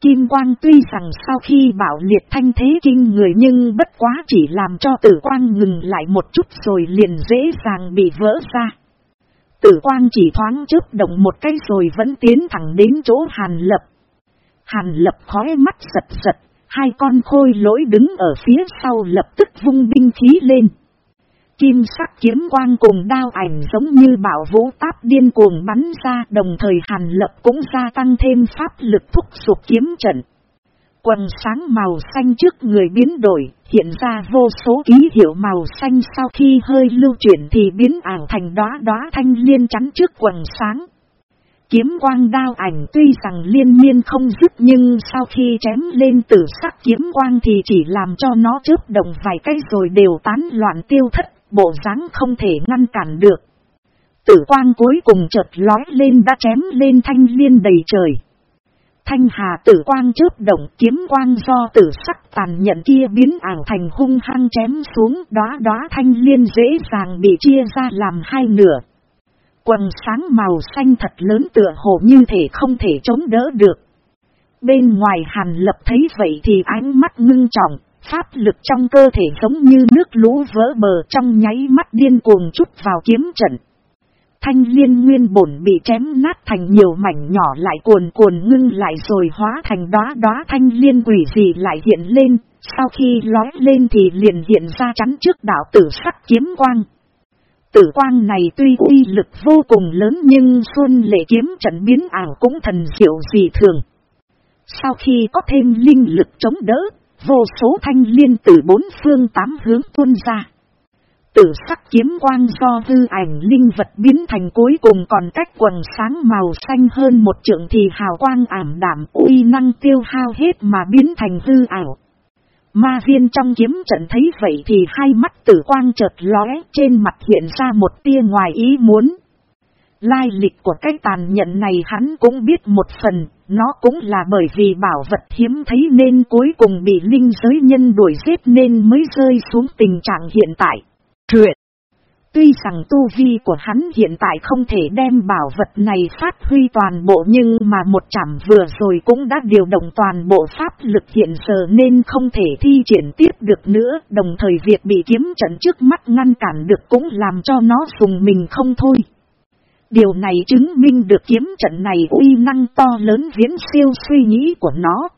Kim quang tuy rằng sau khi bảo liệt thanh thế kinh người nhưng bất quá chỉ làm cho tử quang ngừng lại một chút rồi liền dễ dàng bị vỡ ra. Tử quang chỉ thoáng chớp động một cái rồi vẫn tiến thẳng đến chỗ Hàn Lập. Hàn Lập khói mắt giật giật, hai con khôi lỗi đứng ở phía sau lập tức vung binh khí lên. Kim sắc kiếm quang cùng đao ảnh giống như bảo vũ táp điên cuồng bắn ra đồng thời Hàn Lập cũng gia tăng thêm pháp lực thúc sụp kiếm trận. Quần sáng màu xanh trước người biến đổi, hiện ra vô số ký hiệu màu xanh sau khi hơi lưu chuyển thì biến ảo thành đóa đóa thanh liên chắn trước quần sáng. Kiếm quang đao ảnh tuy rằng liên miên không dứt nhưng sau khi chém lên tử sắc kiếm quang thì chỉ làm cho nó chớp động vài cái rồi đều tán loạn tiêu thất, bộ dáng không thể ngăn cản được. Tử quang cuối cùng chợt lói lên đã chém lên thanh liên đầy trời. Thanh hà tử quang chớp động kiếm quang do tử sắc tàn nhận kia biến ảo thành hung hăng chém xuống đóa đóa thanh liên dễ dàng bị chia ra làm hai nửa. Quần sáng màu xanh thật lớn tựa hồ như thể không thể chống đỡ được. Bên ngoài hàn lập thấy vậy thì ánh mắt ngưng trọng, pháp lực trong cơ thể giống như nước lũ vỡ bờ trong nháy mắt điên cuồng chút vào kiếm trận. Thanh liên nguyên bổn bị chém nát thành nhiều mảnh nhỏ lại cuồn cuồn ngưng lại rồi hóa thành đóa đóa thanh liên quỷ gì lại hiện lên, sau khi lói lên thì liền hiện ra chắn trước đạo tử sắc kiếm quang. Tử quang này tuy uy lực vô cùng lớn nhưng xuân lệ kiếm trận biến ảo cũng thần diệu gì thường. Sau khi có thêm linh lực chống đỡ, vô số thanh liên từ bốn phương tám hướng tuôn ra. Tử sắc kiếm quang do hư ảnh linh vật biến thành cuối cùng còn cách quần sáng màu xanh hơn một trượng thì hào quang ảm đảm uy năng tiêu hao hết mà biến thành hư ảo. Ma viên trong kiếm trận thấy vậy thì hai mắt tử quang chợt lóe trên mặt hiện ra một tia ngoài ý muốn. Lai lịch của cái tàn nhận này hắn cũng biết một phần, nó cũng là bởi vì bảo vật hiếm thấy nên cuối cùng bị linh giới nhân đuổi giết nên mới rơi xuống tình trạng hiện tại. Truyện Tuy rằng tu vi của hắn hiện tại không thể đem bảo vật này phát huy toàn bộ nhưng mà một chảm vừa rồi cũng đã điều động toàn bộ pháp lực hiện giờ nên không thể thi triển tiếp được nữa. Đồng thời việc bị kiếm trận trước mắt ngăn cản được cũng làm cho nó dùng mình không thôi. Điều này chứng minh được kiếm trận này uy năng to lớn viễn siêu suy nghĩ của nó.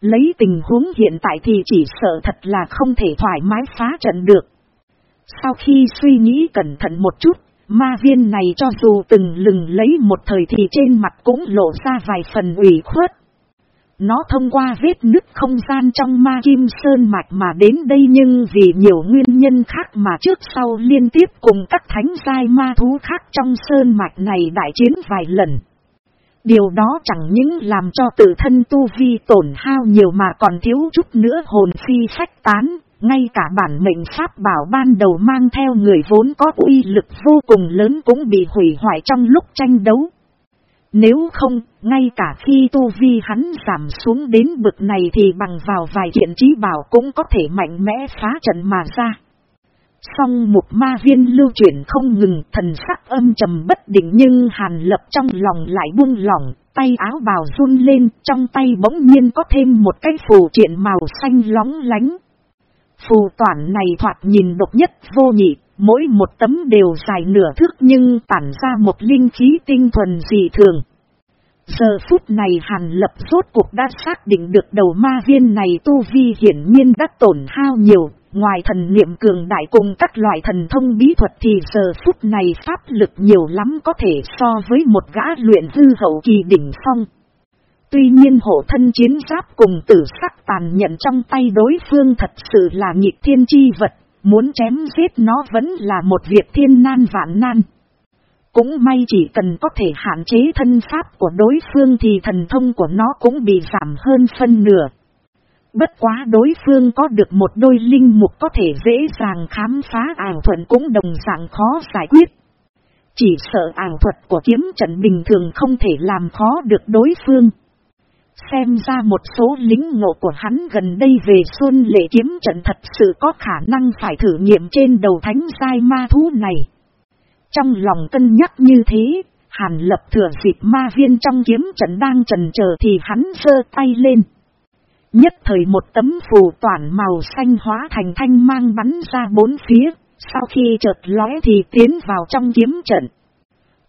Lấy tình huống hiện tại thì chỉ sợ thật là không thể thoải mái phá trận được. Sau khi suy nghĩ cẩn thận một chút, ma viên này cho dù từng lừng lấy một thời thì trên mặt cũng lộ ra vài phần ủy khuất. Nó thông qua vết nứt không gian trong ma kim sơn mạch mà đến đây nhưng vì nhiều nguyên nhân khác mà trước sau liên tiếp cùng các thánh giai ma thú khác trong sơn mạch này đại chiến vài lần. Điều đó chẳng những làm cho tự thân tu vi tổn hao nhiều mà còn thiếu chút nữa hồn phi phách tán, ngay cả bản mệnh pháp bảo ban đầu mang theo người vốn có uy lực vô cùng lớn cũng bị hủy hoại trong lúc tranh đấu. Nếu không, ngay cả khi tu vi hắn giảm xuống đến bực này thì bằng vào vài kiện trí bảo cũng có thể mạnh mẽ phá trận mà ra. Song một ma viên lưu chuyển không ngừng thần sắc âm trầm bất định nhưng hàn lập trong lòng lại buông lỏng, tay áo bào run lên, trong tay bỗng nhiên có thêm một cái phù triện màu xanh lóng lánh. Phù toàn này thoạt nhìn độc nhất vô nhị, mỗi một tấm đều dài nửa thước nhưng tản ra một linh khí tinh thuần dị thường. Giờ phút này hàn lập rốt cuộc đã xác định được đầu ma viên này tu vi hiển nhiên đã tổn hao nhiều, ngoài thần niệm cường đại cùng các loại thần thông bí thuật thì giờ phút này pháp lực nhiều lắm có thể so với một gã luyện hư hậu kỳ đỉnh phong. Tuy nhiên hộ thân chiến giáp cùng tử sắc tàn nhận trong tay đối phương thật sự là nhịp thiên chi vật, muốn chém giết nó vẫn là một việc thiên nan vạn nan. Cũng may chỉ cần có thể hạn chế thân pháp của đối phương thì thần thông của nó cũng bị giảm hơn phân nửa. Bất quá đối phương có được một đôi linh mục có thể dễ dàng khám phá ảo thuận cũng đồng dạng khó giải quyết. Chỉ sợ ảo thuật của kiếm trận bình thường không thể làm khó được đối phương. Xem ra một số lính ngộ của hắn gần đây về xuân lệ kiếm trận thật sự có khả năng phải thử nghiệm trên đầu thánh sai ma thú này. Trong lòng cân nhắc như thế, hàn lập thừa dịp ma viên trong kiếm trận đang trần chờ thì hắn sơ tay lên. Nhất thời một tấm phù toàn màu xanh hóa thành thanh mang bắn ra bốn phía, sau khi chợt lóe thì tiến vào trong kiếm trận.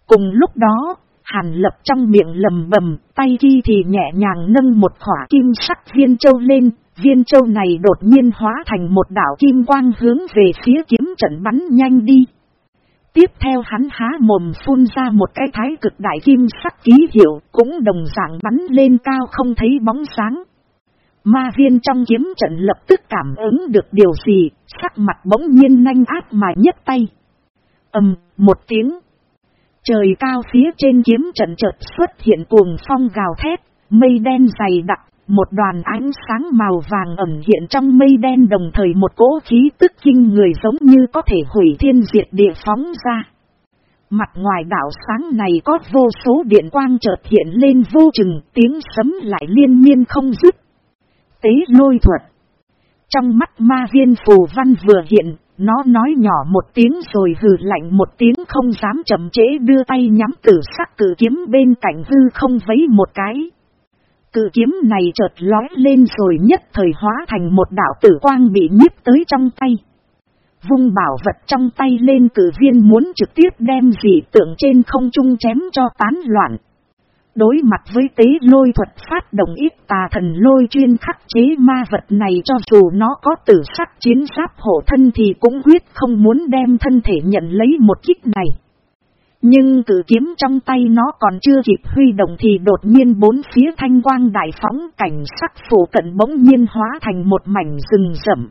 Cùng lúc đó, Hàn lập trong miệng lầm bầm, tay kia thì nhẹ nhàng nâng một khỏa kim sắc viên châu lên, viên châu này đột nhiên hóa thành một đảo kim quang hướng về phía kiếm trận bắn nhanh đi. Tiếp theo hắn há mồm phun ra một cái thái cực đại kim sắc ký hiệu, cũng đồng dạng bắn lên cao không thấy bóng sáng. Ma viên trong kiếm trận lập tức cảm ứng được điều gì, sắc mặt bỗng nhiên nhanh áp mà nhấc tay. ầm, một tiếng. Trời cao phía trên kiếm trận chợt xuất hiện cuồng phong gào thét, mây đen dày đặc, một đoàn ánh sáng màu vàng ẩn hiện trong mây đen đồng thời một cỗ khí tức kinh người giống như có thể hủy thiên diệt địa phóng ra. Mặt ngoài đảo sáng này có vô số điện quang chợt hiện lên vô chừng tiếng sấm lại liên miên không dứt. Tế lôi thuật. Trong mắt ma viên phù văn vừa hiện, nó nói nhỏ một tiếng rồi hừ lạnh một tiếng không dám chậm chế đưa tay nhắm tử sắc cử kiếm bên cạnh hư không vấy một cái. Cự kiếm này chợt lói lên rồi nhất thời hóa thành một đạo tử quang bị nhiếp tới trong tay. Vung bảo vật trong tay lên cử viên muốn trực tiếp đem dị tượng trên không trung chém cho tán loạn. Đối mặt với tế lôi thuật phát động ít tà thần lôi chuyên khắc chế ma vật này cho dù nó có tử sắc chiến giáp hộ thân thì cũng quyết không muốn đem thân thể nhận lấy một kích này. Nhưng cử kiếm trong tay nó còn chưa kịp huy động thì đột nhiên bốn phía thanh quang đại phóng cảnh sắc phủ cận bỗng nhiên hóa thành một mảnh rừng rậm.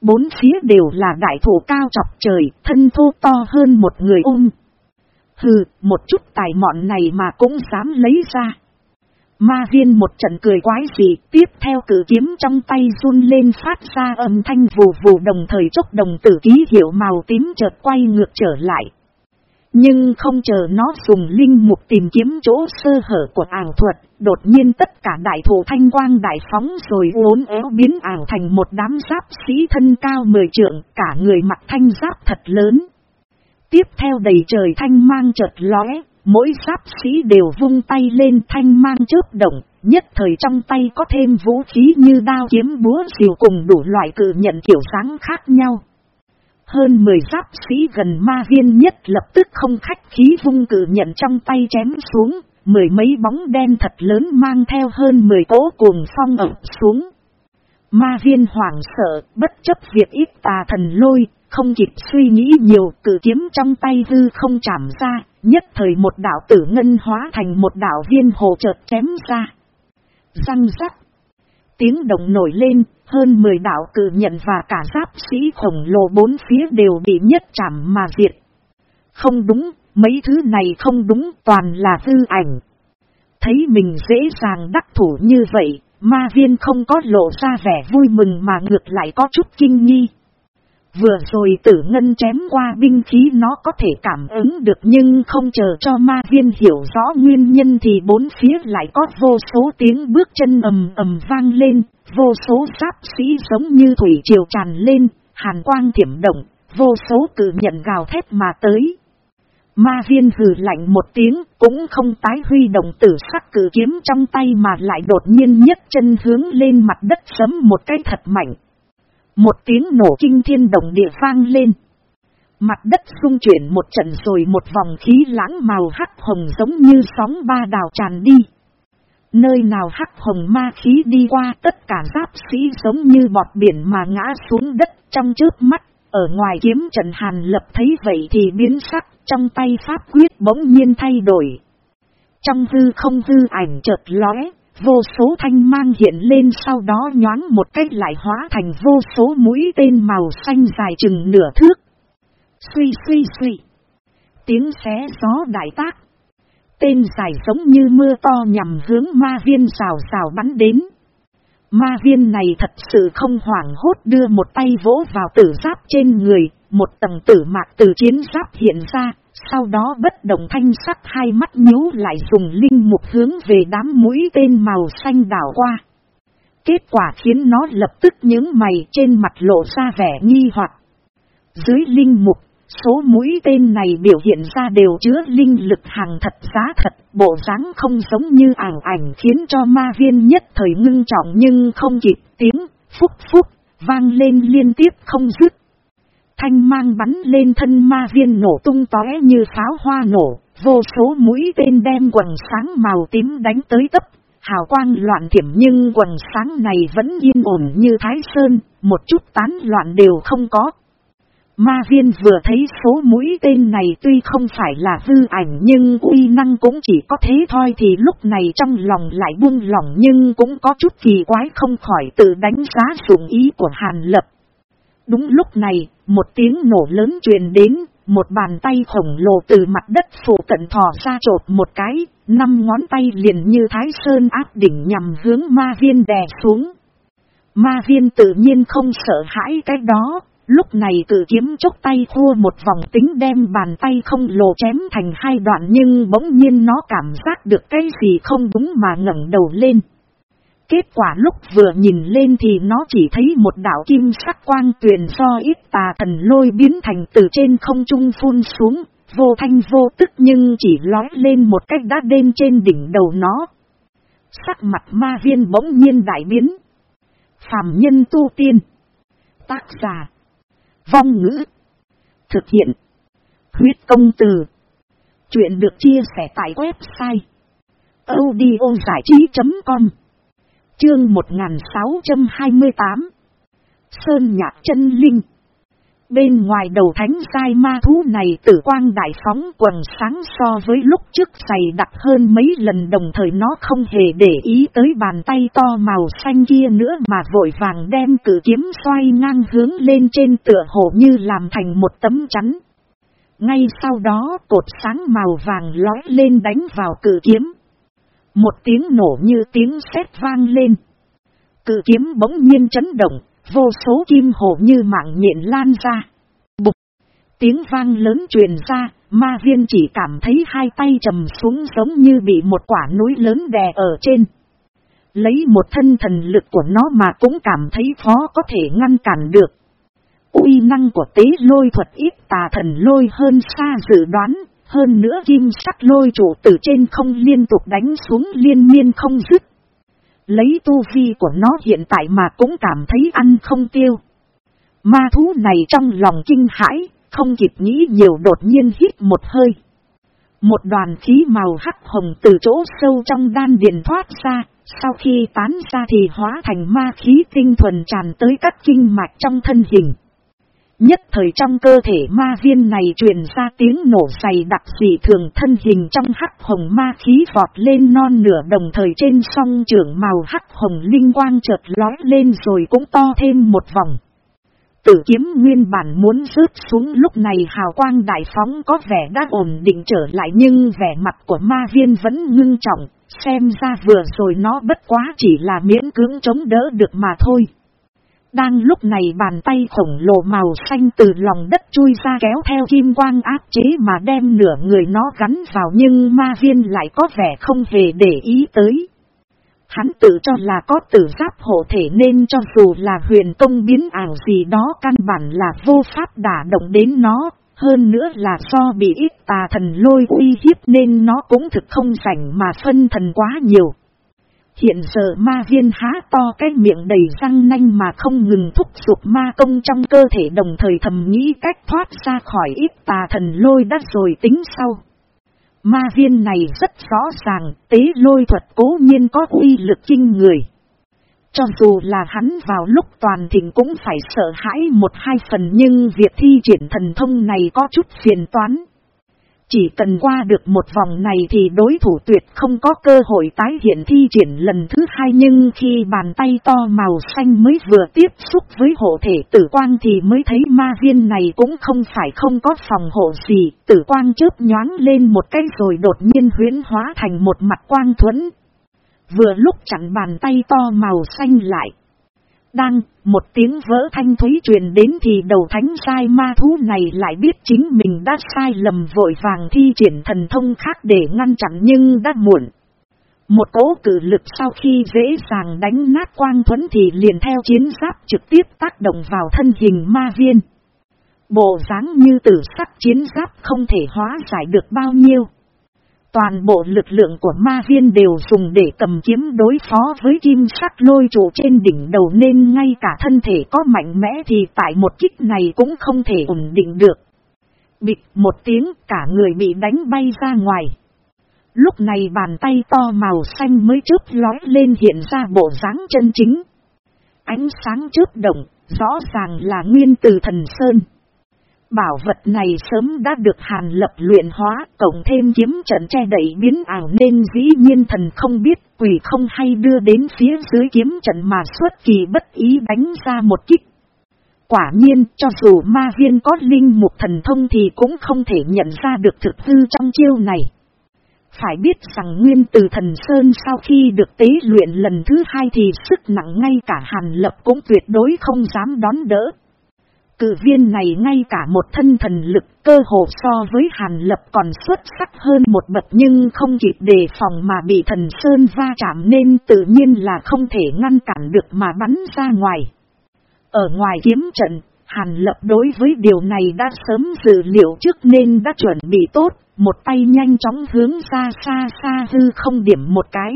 Bốn phía đều là đại thủ cao chọc trời, thân thô to hơn một người ung. Hừ, một chút tài mọn này mà cũng dám lấy ra. Ma viên một trận cười quái gì, tiếp theo cử kiếm trong tay run lên phát ra âm thanh vù vù đồng thời chốc đồng tử ký hiệu màu tím chợt quay ngược trở lại. Nhưng không chờ nó dùng linh mục tìm kiếm chỗ sơ hở của ảo thuật, đột nhiên tất cả đại thủ thanh quang đại phóng rồi uốn éo biến ảo thành một đám giáp sĩ thân cao mười trượng, cả người mặc thanh giáp thật lớn. Tiếp theo đầy trời thanh mang chợt lóe, mỗi giáp sĩ đều vung tay lên thanh mang chớp động, nhất thời trong tay có thêm vũ khí như đao kiếm búa diều cùng đủ loại cử nhận kiểu dáng khác nhau. Hơn 10 giáp sĩ gần ma viên nhất lập tức không khách khí vung cử nhận trong tay chém xuống, mười mấy bóng đen thật lớn mang theo hơn 10 tố cuồng phong ẩm xuống. Ma viên hoảng sợ, bất chấp việc ít tà thần lôi, không kịp suy nghĩ nhiều, cử kiếm trong tay hư không chạm ra, nhất thời một đạo tử ngân hóa thành một đạo viên hồ chợt chém ra. Răng rắc. Tiếng động nổi lên, hơn 10 đạo cử nhận và cả giáp sĩ khổng lồ bốn phía đều bị nhất chạm mà diệt. Không đúng, mấy thứ này không đúng toàn là hư ảnh. Thấy mình dễ dàng đắc thủ như vậy, ma viên không có lộ ra vẻ vui mừng mà ngược lại có chút kinh nghi. Vừa rồi tử ngân chém qua binh khí nó có thể cảm ứng được nhưng không chờ cho ma viên hiểu rõ nguyên nhân thì bốn phía lại có vô số tiếng bước chân ầm ầm vang lên, vô số giáp sĩ giống như thủy triều tràn lên, hàn quang thiểm động, vô số cử nhận gào thét mà tới. Ma viên hừ lạnh một tiếng cũng không tái huy động tử sắc cử kiếm trong tay mà lại đột nhiên nhất chân hướng lên mặt đất sấm một cái thật mạnh. Một tiếng nổ kinh thiên động địa vang lên. Mặt đất xung chuyển một trận rồi một vòng khí lãng màu hắc hồng giống như sóng ba đào tràn đi. Nơi nào hắc hồng ma khí đi qua tất cả giáp sĩ giống như bọt biển mà ngã xuống đất trong trước mắt. Ở ngoài kiếm trận hàn lập thấy vậy thì biến sắc, trong tay pháp quyết bỗng nhiên thay đổi. Trong hư không hư ảnh chợt lóe, Vô số thanh mang hiện lên sau đó nhoáng một cách lại hóa thành vô số mũi tên màu xanh dài chừng nửa thước. Suy suy suy. Tiếng xé gió đại tác. Tên dài giống như mưa to nhằm hướng ma viên rào rào bắn đến. Ma viên này thật sự không hoảng hốt đưa một tay vỗ vào tử giáp trên người, một tầng tử mạc từ chiến giáp hiện ra, sau đó bất động thanh sắc hai mắt nhíu lại dùng linh mục hướng về đám mũi tên màu xanh đảo qua. Kết quả khiến nó lập tức những mày trên mặt lộ ra vẻ nghi hoặc. Dưới linh mục, số mũi tên này biểu hiện ra đều chứa linh lực hàng thật giá thật, bộ dáng không giống như ảng ảnh khiến cho ma viên nhất thời ngưng trọng nhưng không kịp tiếng, phúc phúc, vang lên liên tiếp không dứt. Thanh mang bắn lên thân ma viên nổ tung tóe như pháo hoa nổ, vô số mũi tên đem quần sáng màu tím đánh tới tấp, hào quang loạn thiểm nhưng quần sáng này vẫn yên ổn như thái sơn, một chút tán loạn đều không có. Ma viên vừa thấy số mũi tên này tuy không phải là hư ảnh nhưng uy năng cũng chỉ có thế thôi thì lúc này trong lòng lại buông lỏng nhưng cũng có chút kỳ quái không khỏi tự đánh giá dụng ý của Hàn Lập. Đúng lúc này, một tiếng nổ lớn truyền đến, một bàn tay khổng lồ từ mặt đất phủ cận thò ra trột một cái, năm ngón tay liền như thái sơn áp đỉnh nhằm hướng ma viên đè xuống. Ma viên tự nhiên không sợ hãi cái đó, lúc này cử kiếm chốc tay khua một vòng tính đem bàn tay không lồ chém thành hai đoạn nhưng bỗng nhiên nó cảm giác được cái gì không đúng mà ngẩng đầu lên. Kết quả lúc vừa nhìn lên thì nó chỉ thấy một đảo kim sắc quang tuyền do ít tà thần lôi biến thành từ trên không trung phun xuống, vô thanh vô tức nhưng chỉ lói lên một cách đã đen trên đỉnh đầu nó. Sắc mặt ma viên bỗng nhiên đại biến. Phạm nhân tu tiên. Tác giả. Vong ngữ. Thực hiện. Huyết công từ. Chuyện được chia sẻ tại website. audiozảichí.com Chương 1628 Sơn Nhạc chân Linh Bên ngoài đầu thánh sai ma thú này tử quang đại phóng quần sáng so với lúc trước dày đặc hơn mấy lần, đồng thời nó không hề để ý tới bàn tay to màu xanh kia nữa mà vội vàng đem cử kiếm xoay ngang hướng lên trên, tựa hồ như làm thành một tấm chắn. Ngay sau đó, cột sáng màu vàng lói lên đánh vào cử kiếm. Một tiếng nổ như tiếng sét vang lên. Cự kiếm bỗng nhiên chấn động, vô số kim hồ như mạng nhện lan ra. Bục! Tiếng vang lớn truyền ra, ma viên chỉ cảm thấy hai tay trầm xuống giống như bị một quả núi lớn đè ở trên. Lấy một thân thần lực của nó mà cũng cảm thấy khó có thể ngăn cản được. uy năng của tế lôi thuật ít tà thần lôi hơn xa dự đoán, hơn nữa kim sắc lôi trụ từ trên không liên tục đánh xuống liên miên không dứt. Lấy tu vi của nó hiện tại mà cũng cảm thấy ăn không tiêu. Ma thú này trong lòng kinh hãi, không kịp nghĩ nhiều đột nhiên hít một hơi. Một đoàn khí màu hắc hồng từ chỗ sâu trong đan điện thoát ra, sau khi tán ra thì hóa thành ma khí tinh thuần tràn tới các kinh mạch trong thân hình. Nhất thời trong cơ thể ma viên này truyền ra tiếng nổ dày đặc dị thường thân hình trong hắc hồng ma khí vọt lên non nửa đồng thời trên song trưởng màu hắc hồng linh quang chợt lói lên rồi cũng to thêm một vòng. Tử kiếm nguyên bản muốn rớt xuống lúc này hào quang đại phóng có vẻ đã ổn định trở lại nhưng vẻ mặt của ma viên vẫn ngưng trọng, xem ra vừa rồi nó bất quá chỉ là miễn cưỡng chống đỡ được mà thôi. Đang lúc này bàn tay khổng lồ màu xanh từ lòng đất chui ra kéo theo kim quang áp chế mà đem nửa người nó gắn vào nhưng ma viên lại có vẻ không hề để ý tới. Hắn tự cho là có tử giáp hộ thể nên cho dù là huyền công biến ảo gì đó căn bản là vô pháp đả động đến nó, hơn nữa là do bị ít tà thần lôi uy hiếp nên nó cũng thực không rảnh mà phân thần quá nhiều. Hiện giờ ma viên há to cái miệng đầy răng nanh mà không ngừng thúc giục ma công trong cơ thể đồng thời thầm nghĩ cách thoát ra khỏi ít tà thần lôi đất rồi tính sau. Ma viên này rất rõ ràng, tế lôi thuật cố nhiên có uy lực kinh người. Cho dù là hắn vào lúc toàn thịnh cũng phải sợ hãi một hai phần nhưng việc thi triển thần thông này có chút phiền toán. Chỉ cần qua được một vòng này thì đối thủ tuyệt không có cơ hội tái hiện thi triển lần thứ hai nhưng khi bàn tay to màu xanh mới vừa tiếp xúc với hộ thể tử quang thì mới thấy ma viên này cũng không phải không có phòng hộ gì, tử quang chớp nhoáng lên một cái rồi đột nhiên huyến hóa thành một mặt quang thuẫn. Vừa lúc chặn bàn tay to màu xanh lại. Đang, một tiếng vỡ thanh thúy truyền đến thì đầu thánh sai ma thú này lại biết chính mình đã sai lầm vội vàng thi triển thần thông khác để ngăn chặn nhưng đã muộn. Một cố cử lực sau khi dễ dàng đánh nát quang thuẫn thì liền theo chiến giáp trực tiếp tác động vào thân hình ma viên. Bộ dáng như tử sắc chiến giáp không thể hóa giải được bao nhiêu. Toàn bộ lực lượng của ma viên đều dùng để cầm kiếm đối phó với kim sắc lôi trụ trên đỉnh đầu nên ngay cả thân thể có mạnh mẽ thì tại một kích này cũng không thể ổn định được. Bịch một tiếng cả người bị đánh bay ra ngoài. Lúc này bàn tay to màu xanh mới chớp lói lên hiện ra bộ dáng chân chính. Ánh sáng chớp động, rõ ràng là nguyên từ thần sơn. Bảo vật này sớm đã được hàn lập luyện hóa, cộng thêm kiếm trận che đẩy biến ảo nên dĩ nhiên thần không biết, quỷ không hay đưa đến phía dưới kiếm trận mà xuất kỳ bất ý đánh ra một kích. Quả nhiên, cho dù ma viên có linh mục thần thông thì cũng không thể nhận ra được thực hư trong chiêu này. Phải biết rằng nguyên từ thần Sơn sau khi được tế luyện lần thứ hai thì sức nặng ngay cả hàn lập cũng tuyệt đối không dám đón đỡ. Cự viên này ngay cả một thân thần lực cơ hồ so với hàn lập còn xuất sắc hơn một bậc nhưng không kịp đề phòng mà bị thần Sơn va chạm nên tự nhiên là không thể ngăn cản được mà bắn ra ngoài. Ở ngoài kiếm trận, Hàn lập đối với điều này đã sớm dự liệu trước nên đã chuẩn bị tốt, một tay nhanh chóng hướng ra xa xa hư không điểm một cái.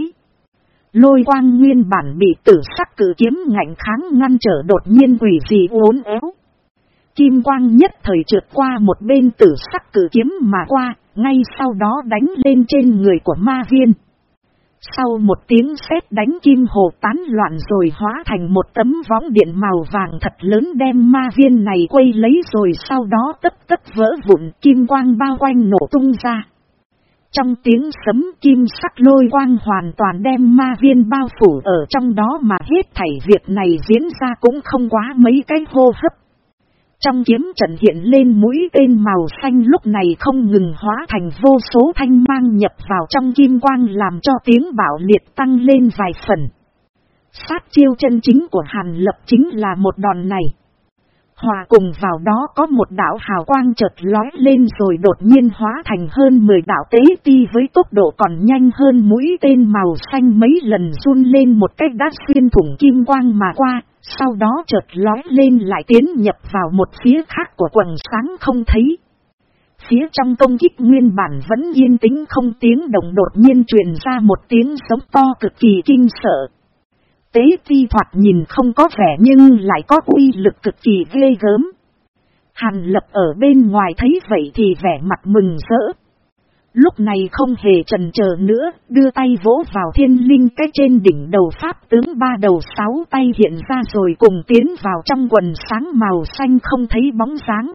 Lôi quang nguyên bản bị tử sắc cử kiếm ngạnh kháng ngăn trở đột nhiên quỷ dị uốn éo. Kim quang nhất thời trượt qua một bên tử sắc cử kiếm mà qua, ngay sau đó đánh lên trên người của ma viên. Sau một tiếng sét đánh kim hồ tán loạn rồi hóa thành một tấm võng điện màu vàng thật lớn đem ma viên này quay lấy rồi sau đó tất tất vỡ vụn kim quang bao quanh nổ tung ra. Trong tiếng sấm kim sắc lôi quang hoàn toàn đem ma viên bao phủ ở trong đó mà hết thảy việc này diễn ra cũng không quá mấy cái hô hấp. Trong kiếm trận hiện lên mũi tên màu xanh lúc này không ngừng hóa thành vô số thanh mang nhập vào trong kim quang làm cho tiếng bảo liệt tăng lên vài phần. Sát chiêu chân chính của Hàn Lập chính là một đòn này. Hòa cùng vào đó có một đảo hào quang chợt lói lên rồi đột nhiên hóa thành hơn 10 đảo tế ti với tốc độ còn nhanh hơn mũi tên màu xanh mấy lần run lên một cách đắt xuyên thủng kim quang mà qua, sau đó chợt lói lên lại tiến nhập vào một phía khác của quần sáng không thấy. Phía trong công kích nguyên bản vẫn yên tĩnh không tiếng động đột nhiên truyền ra một tiếng sống to cực kỳ kinh sợ. Tế ti thoạt nhìn không có vẻ nhưng lại có uy lực cực kỳ ghê gớm. Hàn lập ở bên ngoài thấy vậy thì vẻ mặt mừng rỡ. Lúc này không hề trần chờ nữa, đưa tay vỗ vào thiên linh cái trên đỉnh đầu pháp tướng ba đầu sáu tay hiện ra rồi cùng tiến vào trong quần sáng màu xanh không thấy bóng dáng.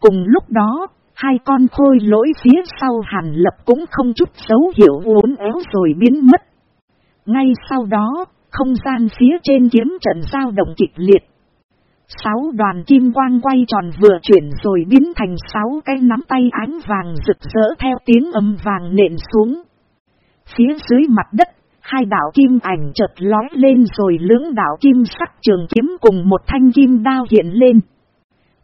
Cùng lúc đó, hai con khôi lỗi phía sau hàn lập cũng không chút dấu hiệu uốn éo rồi biến mất. Ngay sau đó, không gian phía trên kiếm trận giao động kịch liệt. Sáu đoàn kim quang quay tròn vừa chuyển rồi biến thành sáu cái nắm tay ánh vàng rực rỡ theo tiếng âm vàng nện xuống. Phía dưới mặt đất, hai đảo kim ảnh chợt lói lên rồi lưỡng đảo kim sắc trường kiếm cùng một thanh kim đao hiện lên.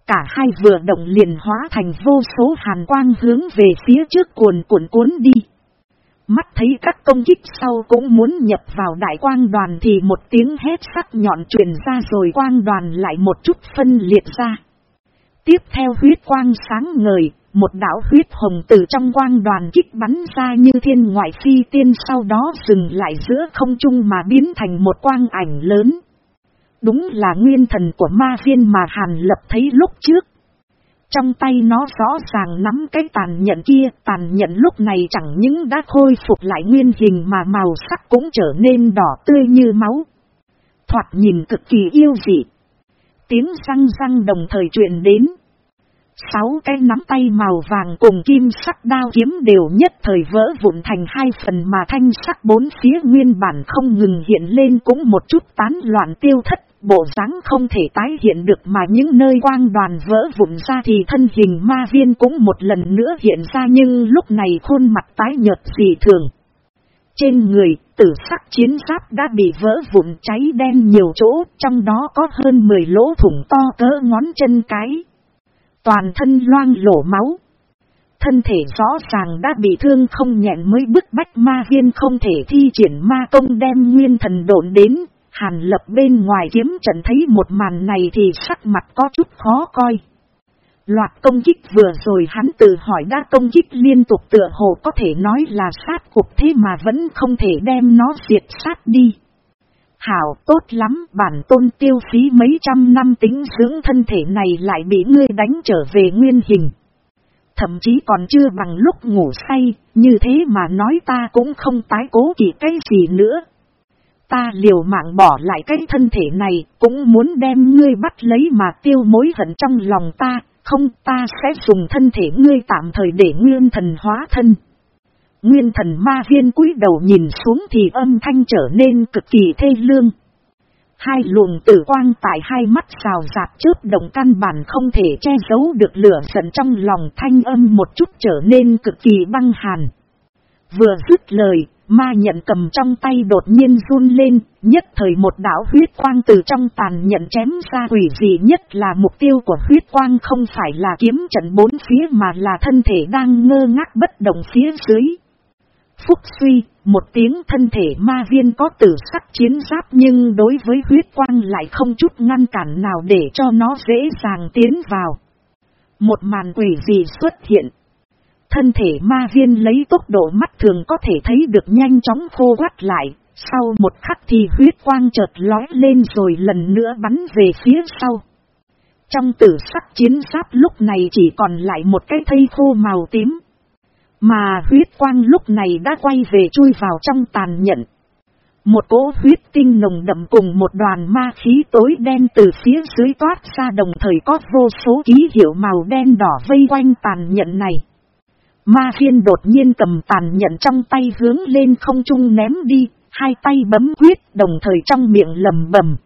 Cả hai vừa động liền hóa thành vô số hàn quang hướng về phía trước cuồn cuộn cuốn đi. Mắt thấy các công kích sau cũng muốn nhập vào đại quang đoàn thì một tiếng hét sắc nhọn truyền ra rồi quang đoàn lại một chút phân liệt ra. Tiếp theo huyết quang sáng ngời, một đảo huyết hồng từ trong quang đoàn kích bắn ra như thiên ngoại phi tiên sau đó dừng lại giữa không trung mà biến thành một quang ảnh lớn. Đúng là nguyên thần của ma viên mà Hàn lập thấy lúc trước. Trong tay nó rõ ràng nắm cái tàn nhận kia, tàn nhận lúc này chẳng những đã khôi phục lại nguyên hình mà màu sắc cũng trở nên đỏ tươi như máu. Thoạt nhìn cực kỳ yêu dị. Tiếng răng răng đồng thời truyền đến. Sáu cái nắm tay màu vàng cùng kim sắc đao kiếm đều nhất thời vỡ vụn thành hai phần mà thanh sắc bốn phía nguyên bản không ngừng hiện lên cũng một chút tán loạn tiêu thất bộ dáng không thể tái hiện được mà những nơi quang đoàn vỡ vụn ra thì thân hình ma viên cũng một lần nữa hiện ra nhưng lúc này khuôn mặt tái nhợt dị thường. Trên người, tử sắc chiến giáp đã bị vỡ vụn cháy đen nhiều chỗ, trong đó có hơn 10 lỗ thủng to cỡ ngón chân cái. Toàn thân loang lổ máu. Thân thể rõ ràng đã bị thương không nhẹn mới bức bách ma viên không thể thi triển ma công đem nguyên thần độn đến, Hàn lập bên ngoài kiếm trận thấy một màn này thì sắc mặt có chút khó coi. Loạt công kích vừa rồi hắn tự hỏi đã công kích liên tục tựa hồ có thể nói là sát cục thế mà vẫn không thể đem nó diệt sát đi. Hảo tốt lắm bản tôn tiêu phí mấy trăm năm tính dưỡng thân thể này lại bị ngươi đánh trở về nguyên hình. Thậm chí còn chưa bằng lúc ngủ say, như thế mà nói ta cũng không tái cố kỳ cái gì nữa. Ta liều mạng bỏ lại cái thân thể này, cũng muốn đem ngươi bắt lấy mà tiêu mối hận trong lòng ta, Không ta sẽ dùng thân thể ngươi tạm thời để nguyên thần hóa thân. Nguyên thần ma viên cúi đầu nhìn xuống thì âm thanh trở nên cực kỳ thê lương. Hai luồng tử quang tại hai mắt xào giạt trước đồng căn bản không thể che giấu được lửa giận trong lòng thanh âm một chút trở nên cực kỳ băng hàn. Vừa dứt lời, ma nhận cầm trong tay đột nhiên run lên, nhất thời một đảo huyết quang từ trong tàn nhận chém ra quỷ gì nhất là mục tiêu của huyết quang không phải là kiếm trận bốn phía mà là thân thể đang ngơ ngác bất động phía dưới. Phúc suy, một tiếng thân thể ma viên có tử sắc chiến giáp nhưng đối với huyết quang lại không chút ngăn cản nào để cho nó dễ dàng tiến vào. Một màn quỷ gì xuất hiện. Thân thể ma viên lấy tốc độ mắt thường có thể thấy được nhanh chóng khô quắt lại, sau một khắc thì huyết quang chợt lói lên rồi lần nữa bắn về phía sau. Trong tử sắc chiến giáp lúc này chỉ còn lại một cái thây khô màu tím. Mà huyết quang lúc này đã quay về chui vào trong tàn nhận. Một cỗ huyết tinh nồng đậm cùng một đoàn ma khí tối đen từ phía dưới toát ra đồng thời có vô số ký hiệu màu đen đỏ vây quanh tàn nhận này. Ma phiên đột nhiên cầm tàn nhận trong tay hướng lên không trung ném đi, hai tay bấm quyết đồng thời trong miệng lầm bầm.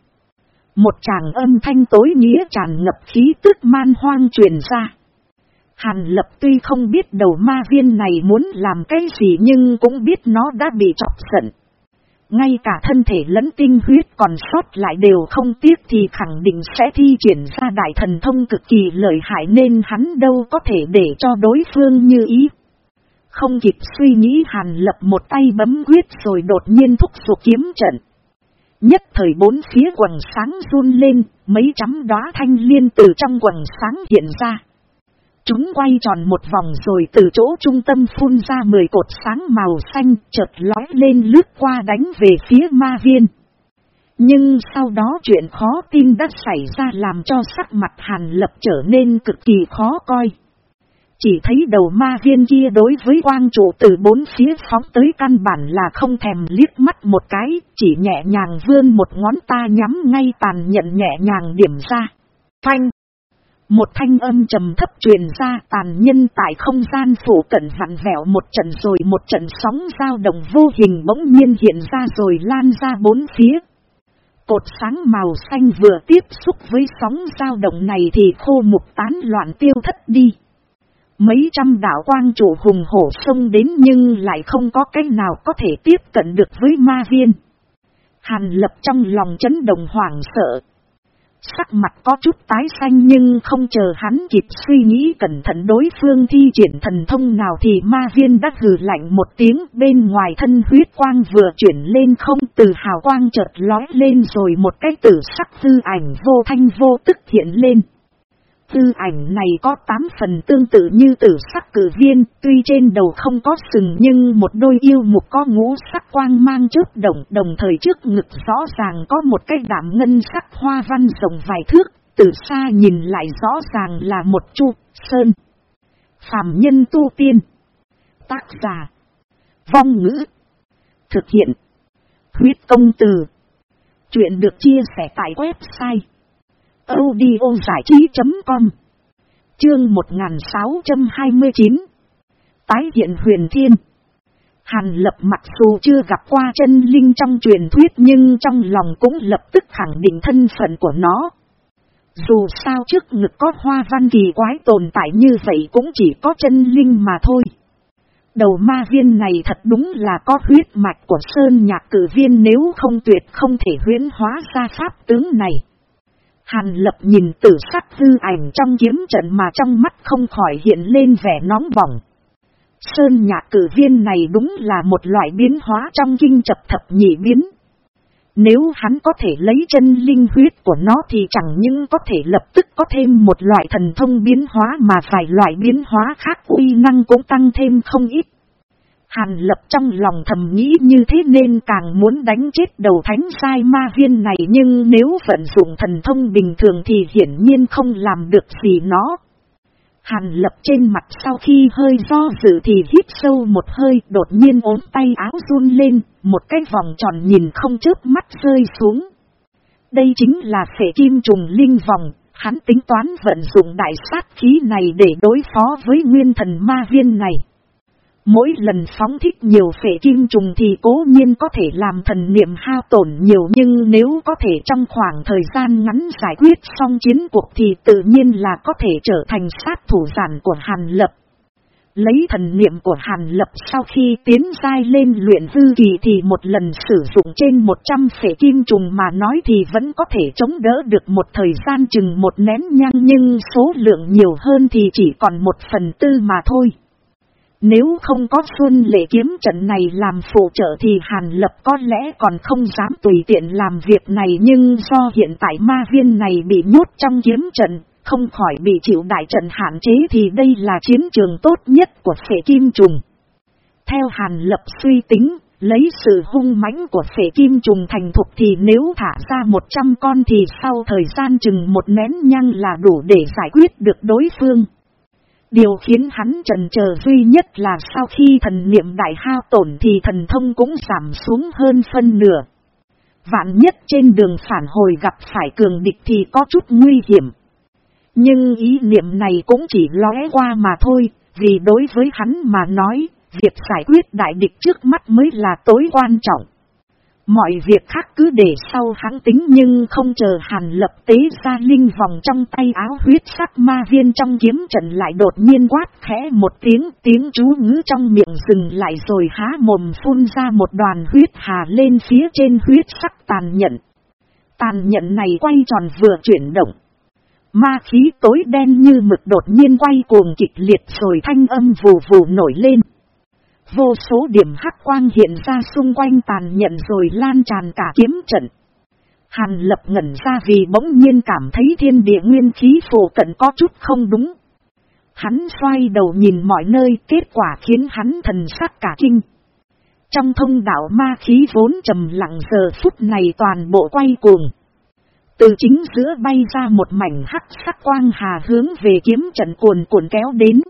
Một chàng âm thanh tối nghĩa tràn ngập khí tức man hoang truyền ra. Hàn lập tuy không biết đầu ma viên này muốn làm cái gì nhưng cũng biết nó đã bị chọc giận. Ngay cả thân thể lẫn tinh huyết còn sót lại đều không tiếc thì khẳng định sẽ thi triển ra đại thần thông cực kỳ lợi hại nên hắn đâu có thể để cho đối phương như ý. Không kịp suy nghĩ hàn lập một tay bấm quyết rồi đột nhiên thúc giục kiếm trận. Nhất thời bốn phía quần sáng run lên, mấy trăm đóa thanh liên từ trong quần sáng hiện ra. Chúng quay tròn một vòng rồi từ chỗ trung tâm phun ra mười cột sáng màu xanh chợt lói lên lướt qua đánh về phía ma viên. Nhưng sau đó chuyện khó tin đã xảy ra làm cho sắc mặt hàn lập trở nên cực kỳ khó coi. Chỉ thấy đầu ma viên kia đối với quang trụ từ bốn phía phóng tới căn bản là không thèm liếc mắt một cái, chỉ nhẹ nhàng vươn một ngón ta nhắm ngay tàn nhận nhẹ nhàng điểm ra. Phanh! Một thanh âm trầm thấp truyền ra tàn nhân tại không gian phủ cận vặn vẹo một trận rồi một trận sóng dao động vô hình bỗng nhiên hiện ra rồi lan ra bốn phía. Cột sáng màu xanh vừa tiếp xúc với sóng dao động này thì khô mục tán loạn tiêu thất đi. Mấy trăm đảo quang chủ hùng hổ sông đến nhưng lại không có cách nào có thể tiếp cận được với ma viên. Hàn lập trong lòng chấn động hoảng sợ, Sắc mặt có chút tái xanh nhưng không chờ hắn kịp suy nghĩ cẩn thận đối phương thi triển thần thông nào thì ma viên đã hừ lạnh một tiếng, bên ngoài thân huyết quang vừa chuyển lên không từ hào quang chợt lói lên rồi một cái tử sắc tư ảnh vô thanh vô tức hiện lên. Tư ảnh này có tám phần tương tự như tử sắc cử viên, tuy trên đầu không có sừng nhưng một đôi yêu mục có ngũ sắc quang mang trước đồng, đồng thời trước ngực rõ ràng có một cái đảm ngân sắc hoa văn rộng vài thước, từ xa nhìn lại rõ ràng là một chu, sơn. Phạm nhân tu tiên. Tác giả. Vong ngữ. Thực hiện. Huyết công từ. Chuyện được chia sẻ tại website audio giải trí.com Chương 1629 Tái hiện huyền thiên Hàn lập mặc dù chưa gặp qua chân linh trong truyền thuyết nhưng trong lòng cũng lập tức khẳng định thân phận của nó. Dù sao trước ngực có hoa văn kỳ quái tồn tại như vậy cũng chỉ có chân linh mà thôi. Đầu ma viên này thật đúng là có huyết mạch của sơn nhạc cử viên nếu không tuyệt không thể huyễn hóa ra pháp tướng này. Hàn lập nhìn tử sắc hư ảnh trong kiếm trận mà trong mắt không khỏi hiện lên vẻ nóng bỏng. Sơn nhạc cử viên này đúng là một loại biến hóa trong kinh chập thập nhị biến. Nếu hắn có thể lấy chân linh huyết của nó thì chẳng những có thể lập tức có thêm một loại thần thông biến hóa mà vài loại biến hóa khác uy năng cũng tăng thêm không ít. Hàn lập trong lòng thầm nghĩ như thế nên càng muốn đánh chết đầu thánh sai ma viên này nhưng nếu vận dụng thần thông bình thường thì hiển nhiên không làm được gì nó. Hàn lập trên mặt sau khi hơi do dự thì hít sâu một hơi đột nhiên ốm tay áo run lên, một cái vòng tròn nhìn không chớp mắt rơi xuống. Đây chính là phệ kim trùng linh vòng, Hắn tính toán vận dụng đại sát khí này để đối phó với nguyên thần ma viên này. Mỗi lần phóng thích nhiều phệ kim trùng thì cố nhiên có thể làm thần niệm hao tổn nhiều nhưng nếu có thể trong khoảng thời gian ngắn giải quyết xong chiến cuộc thì tự nhiên là có thể trở thành sát thủ giản của Hàn Lập. Lấy thần niệm của Hàn Lập sau khi tiến dai lên luyện dư kỳ thì một lần sử dụng trên 100 phệ kim trùng mà nói thì vẫn có thể chống đỡ được một thời gian chừng một nén nhang nhưng số lượng nhiều hơn thì chỉ còn một phần tư mà thôi. Nếu không có Xuân lệ kiếm trận này làm phụ trợ thì Hàn Lập có lẽ còn không dám tùy tiện làm việc này nhưng do hiện tại ma viên này bị nhốt trong kiếm trận, không khỏi bị chịu đại trận hạn chế thì đây là chiến trường tốt nhất của phệ kim trùng. Theo Hàn Lập suy tính, lấy sự hung mãnh của phệ kim trùng thành thục thì nếu thả ra 100 con thì sau thời gian chừng một nén nhăng là đủ để giải quyết được đối phương. Điều khiến hắn trần chờ duy nhất là sau khi thần niệm đại hao tổn thì thần thông cũng giảm xuống hơn phân nửa. Vạn nhất trên đường phản hồi gặp phải cường địch thì có chút nguy hiểm. Nhưng ý niệm này cũng chỉ lóe qua mà thôi, vì đối với hắn mà nói, việc giải quyết đại địch trước mắt mới là tối quan trọng. Mọi việc khác cứ để sau hắn tính nhưng không chờ hàn lập tế ra linh vòng trong tay áo huyết sắc ma viên trong kiếm trận lại đột nhiên quát khẽ một tiếng tiếng chú ngữ trong miệng dừng lại rồi há mồm phun ra một đoàn huyết hà lên phía trên huyết sắc tàn nhận. Tàn nhận này quay tròn vừa chuyển động. Ma khí tối đen như mực đột nhiên quay cuồng kịch liệt rồi thanh âm vù vù nổi lên. Vô số điểm hắc quang hiện ra xung quanh tàn nhận rồi lan tràn cả kiếm trận. Hàn lập ngẩn ra vì bỗng nhiên cảm thấy thiên địa nguyên khí phổ cận có chút không đúng. Hắn xoay đầu nhìn mọi nơi, kết quả khiến hắn thần sắc cả kinh. Trong thông đạo ma khí vốn trầm lặng giờ phút này toàn bộ quay cuồng. Từ chính giữa bay ra một mảnh hắc sắc quang hà hướng về kiếm trận cuồn cuộn kéo đến.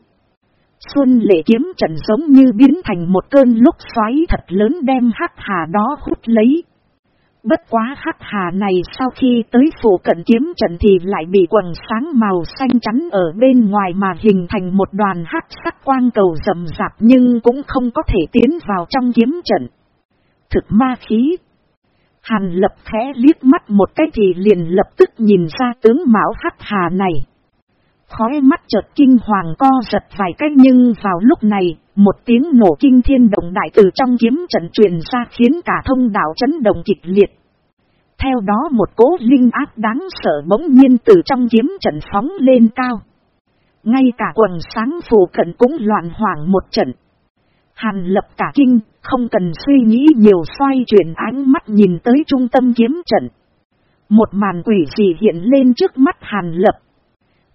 Xuân lệ kiếm trận giống như biến thành một cơn lúc xoáy thật lớn đem hắc hà đó hút lấy. Bất quá hắc hà này sau khi tới phủ cận kiếm trận thì lại bị quần sáng màu xanh trắng ở bên ngoài mà hình thành một đoàn hắc sắc quang cầu rầm rạp nhưng cũng không có thể tiến vào trong kiếm trận. Thực ma khí. Hàn lập khẽ liếc mắt một cái thì liền lập tức nhìn ra tướng mão hắc hà này. Khói mắt chợt kinh hoàng co giật vài cách nhưng vào lúc này, một tiếng nổ kinh thiên động đại từ trong kiếm trận truyền ra khiến cả thông đạo chấn động kịch liệt. Theo đó một cố linh áp đáng sợ bỗng nhiên từ trong kiếm trận phóng lên cao. Ngay cả quần sáng phù cận cũng loạn hoảng một trận. Hàn lập cả kinh, không cần suy nghĩ nhiều xoay chuyển ánh mắt nhìn tới trung tâm kiếm trận. Một màn quỷ dị hiện lên trước mắt hàn lập.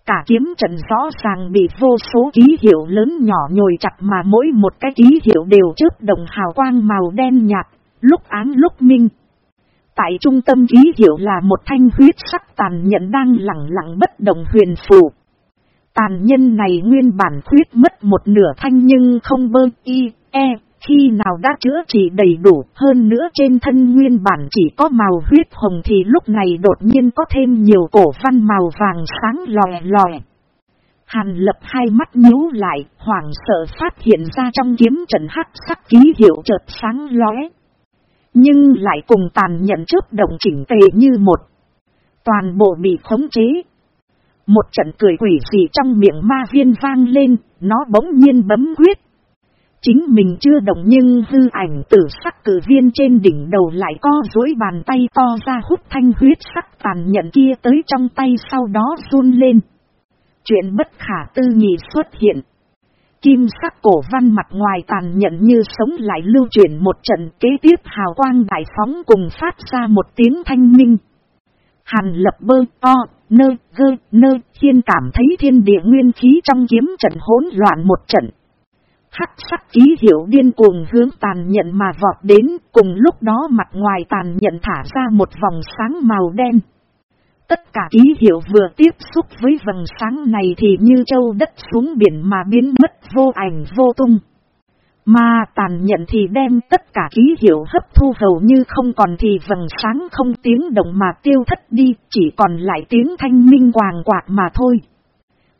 Cả kiếm trận rõ ràng bị vô số ký hiệu lớn nhỏ nhồi chặt mà mỗi một cái ký hiệu đều trước đồng hào quang màu đen nhạt, lúc ám lúc minh. Tại trung tâm ký hiệu là một thanh huyết sắc tàn nhận đang lặng lặng bất động huyền phù. Tàn nhân này nguyên bản khuyết mất một nửa thanh nhưng không bơ y, e, khi nào đã chữa trị đầy đủ hơn nữa trên thân nguyên bản chỉ có màu huyết hồng thì lúc này đột nhiên có thêm nhiều cổ văn màu vàng sáng lòe lòe. Hàn lập hai mắt nhíu lại, hoảng sợ phát hiện ra trong kiếm trận hắc sắc ký hiệu chợt sáng lóe. Nhưng lại cùng tàn nhận trước động chỉnh tề như một. Toàn bộ bị khống chế. Một trận cười quỷ gì trong miệng ma viên vang lên, nó bỗng nhiên bấm quyết Chính mình chưa động nhưng hư ảnh tử sắc cử viên trên đỉnh đầu lại co dối bàn tay to ra hút thanh huyết sắc tàn nhận kia tới trong tay sau đó run lên. Chuyện bất khả tư nghị xuất hiện. Kim sắc cổ văn mặt ngoài tàn nhận như sống lại lưu chuyển một trận kế tiếp hào quang đại phóng cùng phát ra một tiếng thanh minh. Hàn lập bơ to, nơ, gơ, nơ, thiên cảm thấy thiên địa nguyên khí trong kiếm trận hỗn loạn một trận hắc sắc ký hiệu điên cuồng hướng tàn nhận mà vọt đến, cùng lúc đó mặt ngoài tàn nhận thả ra một vòng sáng màu đen. Tất cả ký hiệu vừa tiếp xúc với vầng sáng này thì như châu đất xuống biển mà biến mất vô ảnh vô tung. Mà tàn nhận thì đem tất cả ký hiệu hấp thu hầu như không còn thì vầng sáng không tiếng động mà tiêu thất đi, chỉ còn lại tiếng thanh minh quàng quạt mà thôi.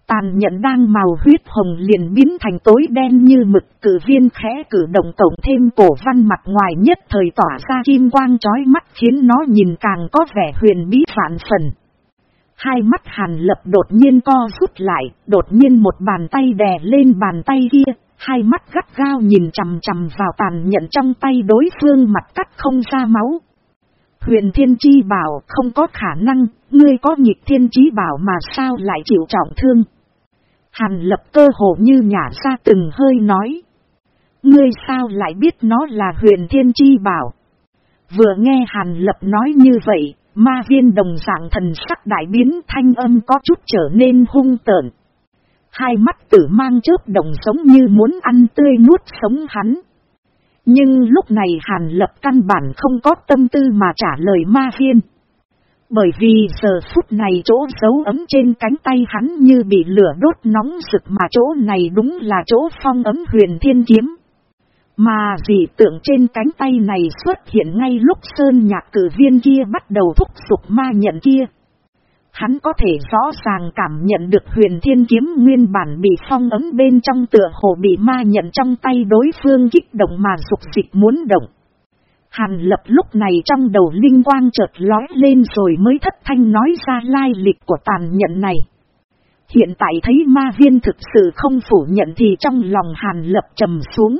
Tàn nhận đang màu huyết hồng liền biến thành tối đen như mực cử viên khẽ cử động tổng thêm cổ văn mặt ngoài nhất thời tỏa ra kim quang chói mắt khiến nó nhìn càng có vẻ huyền bí phản phần. Hai mắt hàn lập đột nhiên co rút lại, đột nhiên một bàn tay đè lên bàn tay kia, hai mắt gắt gao nhìn chằm chằm vào tàn nhận trong tay đối phương mặt cắt không ra máu. Huyền Thiên Chi bảo không có khả năng, ngươi có nhịp Thiên Chi bảo mà sao lại chịu trọng thương. Hàn lập cơ hồ như nhả ra từng hơi nói. Ngươi sao lại biết nó là huyền thiên chi bảo. Vừa nghe hàn lập nói như vậy, ma viên đồng dạng thần sắc đại biến thanh âm có chút trở nên hung tợn. Hai mắt tử mang chớp đồng giống như muốn ăn tươi nuốt sống hắn. Nhưng lúc này hàn lập căn bản không có tâm tư mà trả lời ma viên. Bởi vì giờ phút này chỗ dấu ấm trên cánh tay hắn như bị lửa đốt nóng rực mà chỗ này đúng là chỗ phong ấm huyền thiên kiếm. Mà dị tượng trên cánh tay này xuất hiện ngay lúc sơn nhạc cử viên kia bắt đầu thúc giục ma nhận kia. Hắn có thể rõ ràng cảm nhận được huyền thiên kiếm nguyên bản bị phong ấm bên trong tựa hồ bị ma nhận trong tay đối phương kích động mà dục dịch muốn động. Hàn lập lúc này trong đầu linh quang chợt lói lên rồi mới thất thanh nói ra lai lịch của tàn nhận này. Hiện tại thấy ma viên thực sự không phủ nhận thì trong lòng hàn lập trầm xuống.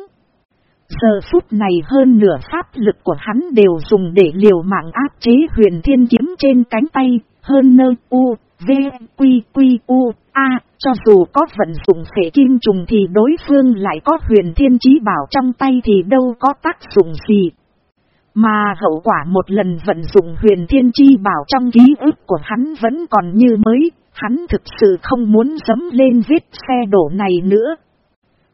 Giờ phút này hơn nửa pháp lực của hắn đều dùng để liều mạng áp chế huyền thiên kiếm trên cánh tay, hơn nơ u, v, quy quy u, a, cho dù có vận dụng phể kim trùng thì đối phương lại có huyền thiên chí bảo trong tay thì đâu có tác dụng gì. Mà hậu quả một lần vận dụng huyền thiên chi bảo trong ký ức của hắn vẫn còn như mới, hắn thực sự không muốn dấm lên vết xe đổ này nữa.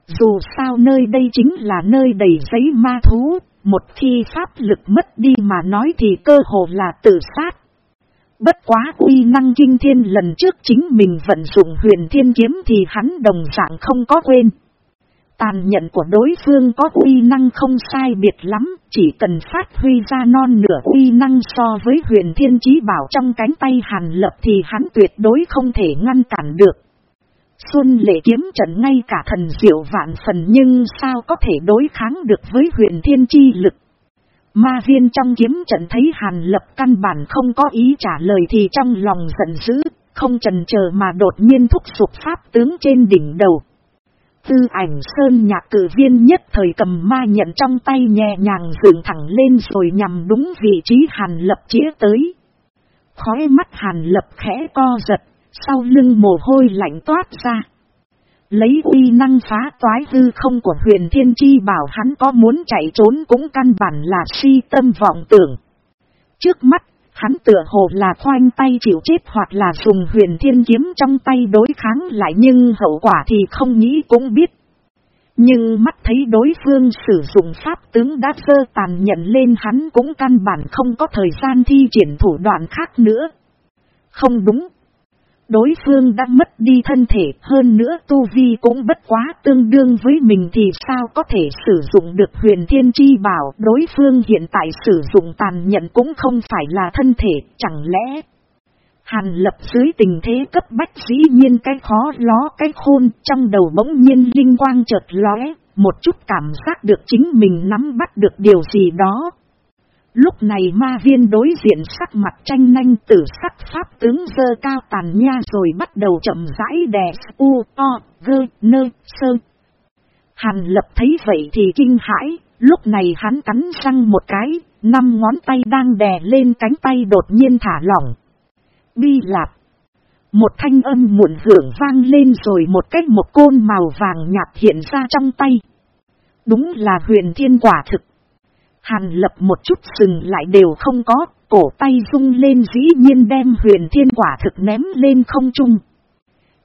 Dù sao nơi đây chính là nơi đầy giấy ma thú, một khi pháp lực mất đi mà nói thì cơ hồ là tự sát. Bất quá uy năng kinh thiên lần trước chính mình vận dụng huyền thiên kiếm thì hắn đồng dạng không có quên. Tàn nhận của đối phương có uy năng không sai biệt lắm, chỉ cần phát huy ra non nửa uy năng so với huyền thiên chí bảo trong cánh tay hàn lập thì hắn tuyệt đối không thể ngăn cản được. Xuân lệ kiếm trận ngay cả thần diệu vạn phần nhưng sao có thể đối kháng được với huyền thiên chi lực. Ma viên trong kiếm trận thấy hàn lập căn bản không có ý trả lời thì trong lòng giận dữ, không trần chờ mà đột nhiên thúc sụp pháp tướng trên đỉnh đầu. Tư ảnh sơn nhạc cử viên nhất thời cầm ma nhận trong tay nhẹ nhàng dựng thẳng lên rồi nhằm đúng vị trí hàn lập chĩa tới. Khói mắt hàn lập khẽ co giật, sau lưng mồ hôi lạnh toát ra. Lấy uy năng phá toái hư không của huyền thiên chi bảo hắn có muốn chạy trốn cũng căn bản là si tâm vọng tưởng. Trước mắt Hắn tựa hồ là khoanh tay chịu chết hoặc là dùng huyền thiên kiếm trong tay đối kháng lại nhưng hậu quả thì không nghĩ cũng biết. Nhưng mắt thấy đối phương sử dụng pháp tướng đã sơ tàn nhận lên hắn cũng căn bản không có thời gian thi triển thủ đoạn khác nữa. Không đúng, Đối phương đã mất đi thân thể hơn nữa tu vi cũng bất quá tương đương với mình thì sao có thể sử dụng được huyền thiên chi bảo đối phương hiện tại sử dụng tàn nhận cũng không phải là thân thể chẳng lẽ. Hàn lập dưới tình thế cấp bách dĩ nhiên cái khó ló cái khôn trong đầu bỗng nhiên linh quang chợt lóe, một chút cảm giác được chính mình nắm bắt được điều gì đó Lúc này ma viên đối diện sắc mặt tranh nanh tử sắc pháp tướng dơ cao tàn nha rồi bắt đầu chậm rãi đè u, to gơ, nơ, sơ. Hàn lập thấy vậy thì kinh hãi, lúc này hắn cắn răng một cái, năm ngón tay đang đè lên cánh tay đột nhiên thả lỏng. Bi lạp. Một thanh âm muộn hưởng vang lên rồi một cách một côn màu vàng nhạt hiện ra trong tay. Đúng là huyền thiên quả thực. Hàn lập một chút sừng lại đều không có, cổ tay rung lên dĩ nhiên đem huyền thiên quả thực ném lên không trung.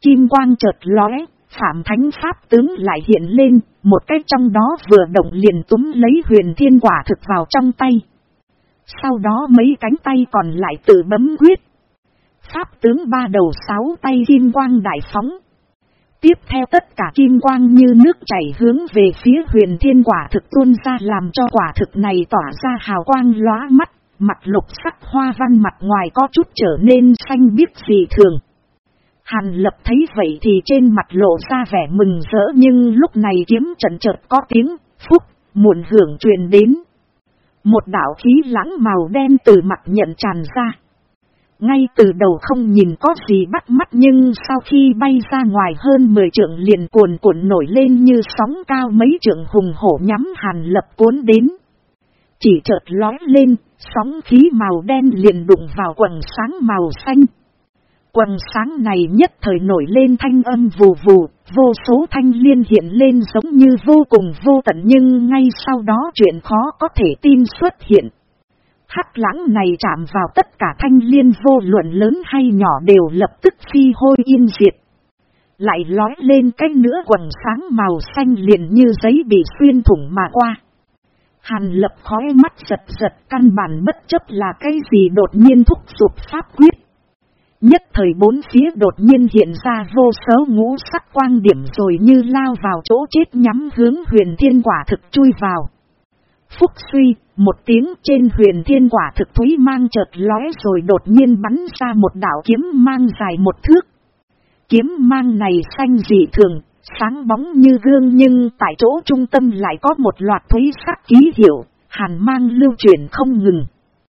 Kim quang chợt lóe, phạm thánh pháp tướng lại hiện lên, một cách trong đó vừa động liền túm lấy huyền thiên quả thực vào trong tay. Sau đó mấy cánh tay còn lại tự bấm quyết. Pháp tướng ba đầu sáu tay kim quang đại phóng. Tiếp theo tất cả kim quang như nước chảy hướng về phía huyền thiên quả thực tuôn ra làm cho quả thực này tỏa ra hào quang lóa mắt, mặt lục sắc hoa văn mặt ngoài có chút trở nên xanh biếc dị thường. Hàn lập thấy vậy thì trên mặt lộ ra vẻ mừng rỡ nhưng lúc này kiếm trận chợt có tiếng, phúc, muộn hưởng truyền đến. Một đảo khí lãng màu đen từ mặt nhận tràn ra. Ngay từ đầu không nhìn có gì bắt mắt nhưng sau khi bay ra ngoài hơn 10 trượng liền cuồn cuộn nổi lên như sóng cao mấy trượng hùng hổ nhắm hàn lập cuốn đến. Chỉ chợt lói lên, sóng khí màu đen liền đụng vào quần sáng màu xanh. Quần sáng này nhất thời nổi lên thanh âm vù vù, vô số thanh liên hiện lên giống như vô cùng vô tận nhưng ngay sau đó chuyện khó có thể tin xuất hiện. Hắc lãng này chạm vào tất cả thanh liên vô luận lớn hay nhỏ đều lập tức phi hôi yên diệt. Lại lói lên cái nữa quần sáng màu xanh liền như giấy bị xuyên thủng mà qua. Hàn lập khói mắt giật giật, căn bản bất chấp là cái gì đột nhiên thúc giục pháp quyết. Nhất thời bốn phía đột nhiên hiện ra vô số ngũ sắc quang điểm rồi như lao vào chỗ chết nhắm hướng huyền thiên quả thực chui vào. Phúc suy, một tiếng trên huyền thiên quả thực thúy mang chợt lóe rồi đột nhiên bắn ra một đảo kiếm mang dài một thước. Kiếm mang này xanh dị thường, sáng bóng như gương nhưng tại chỗ trung tâm lại có một loạt thúy sắc ký hiệu, hàn mang lưu truyền không ngừng.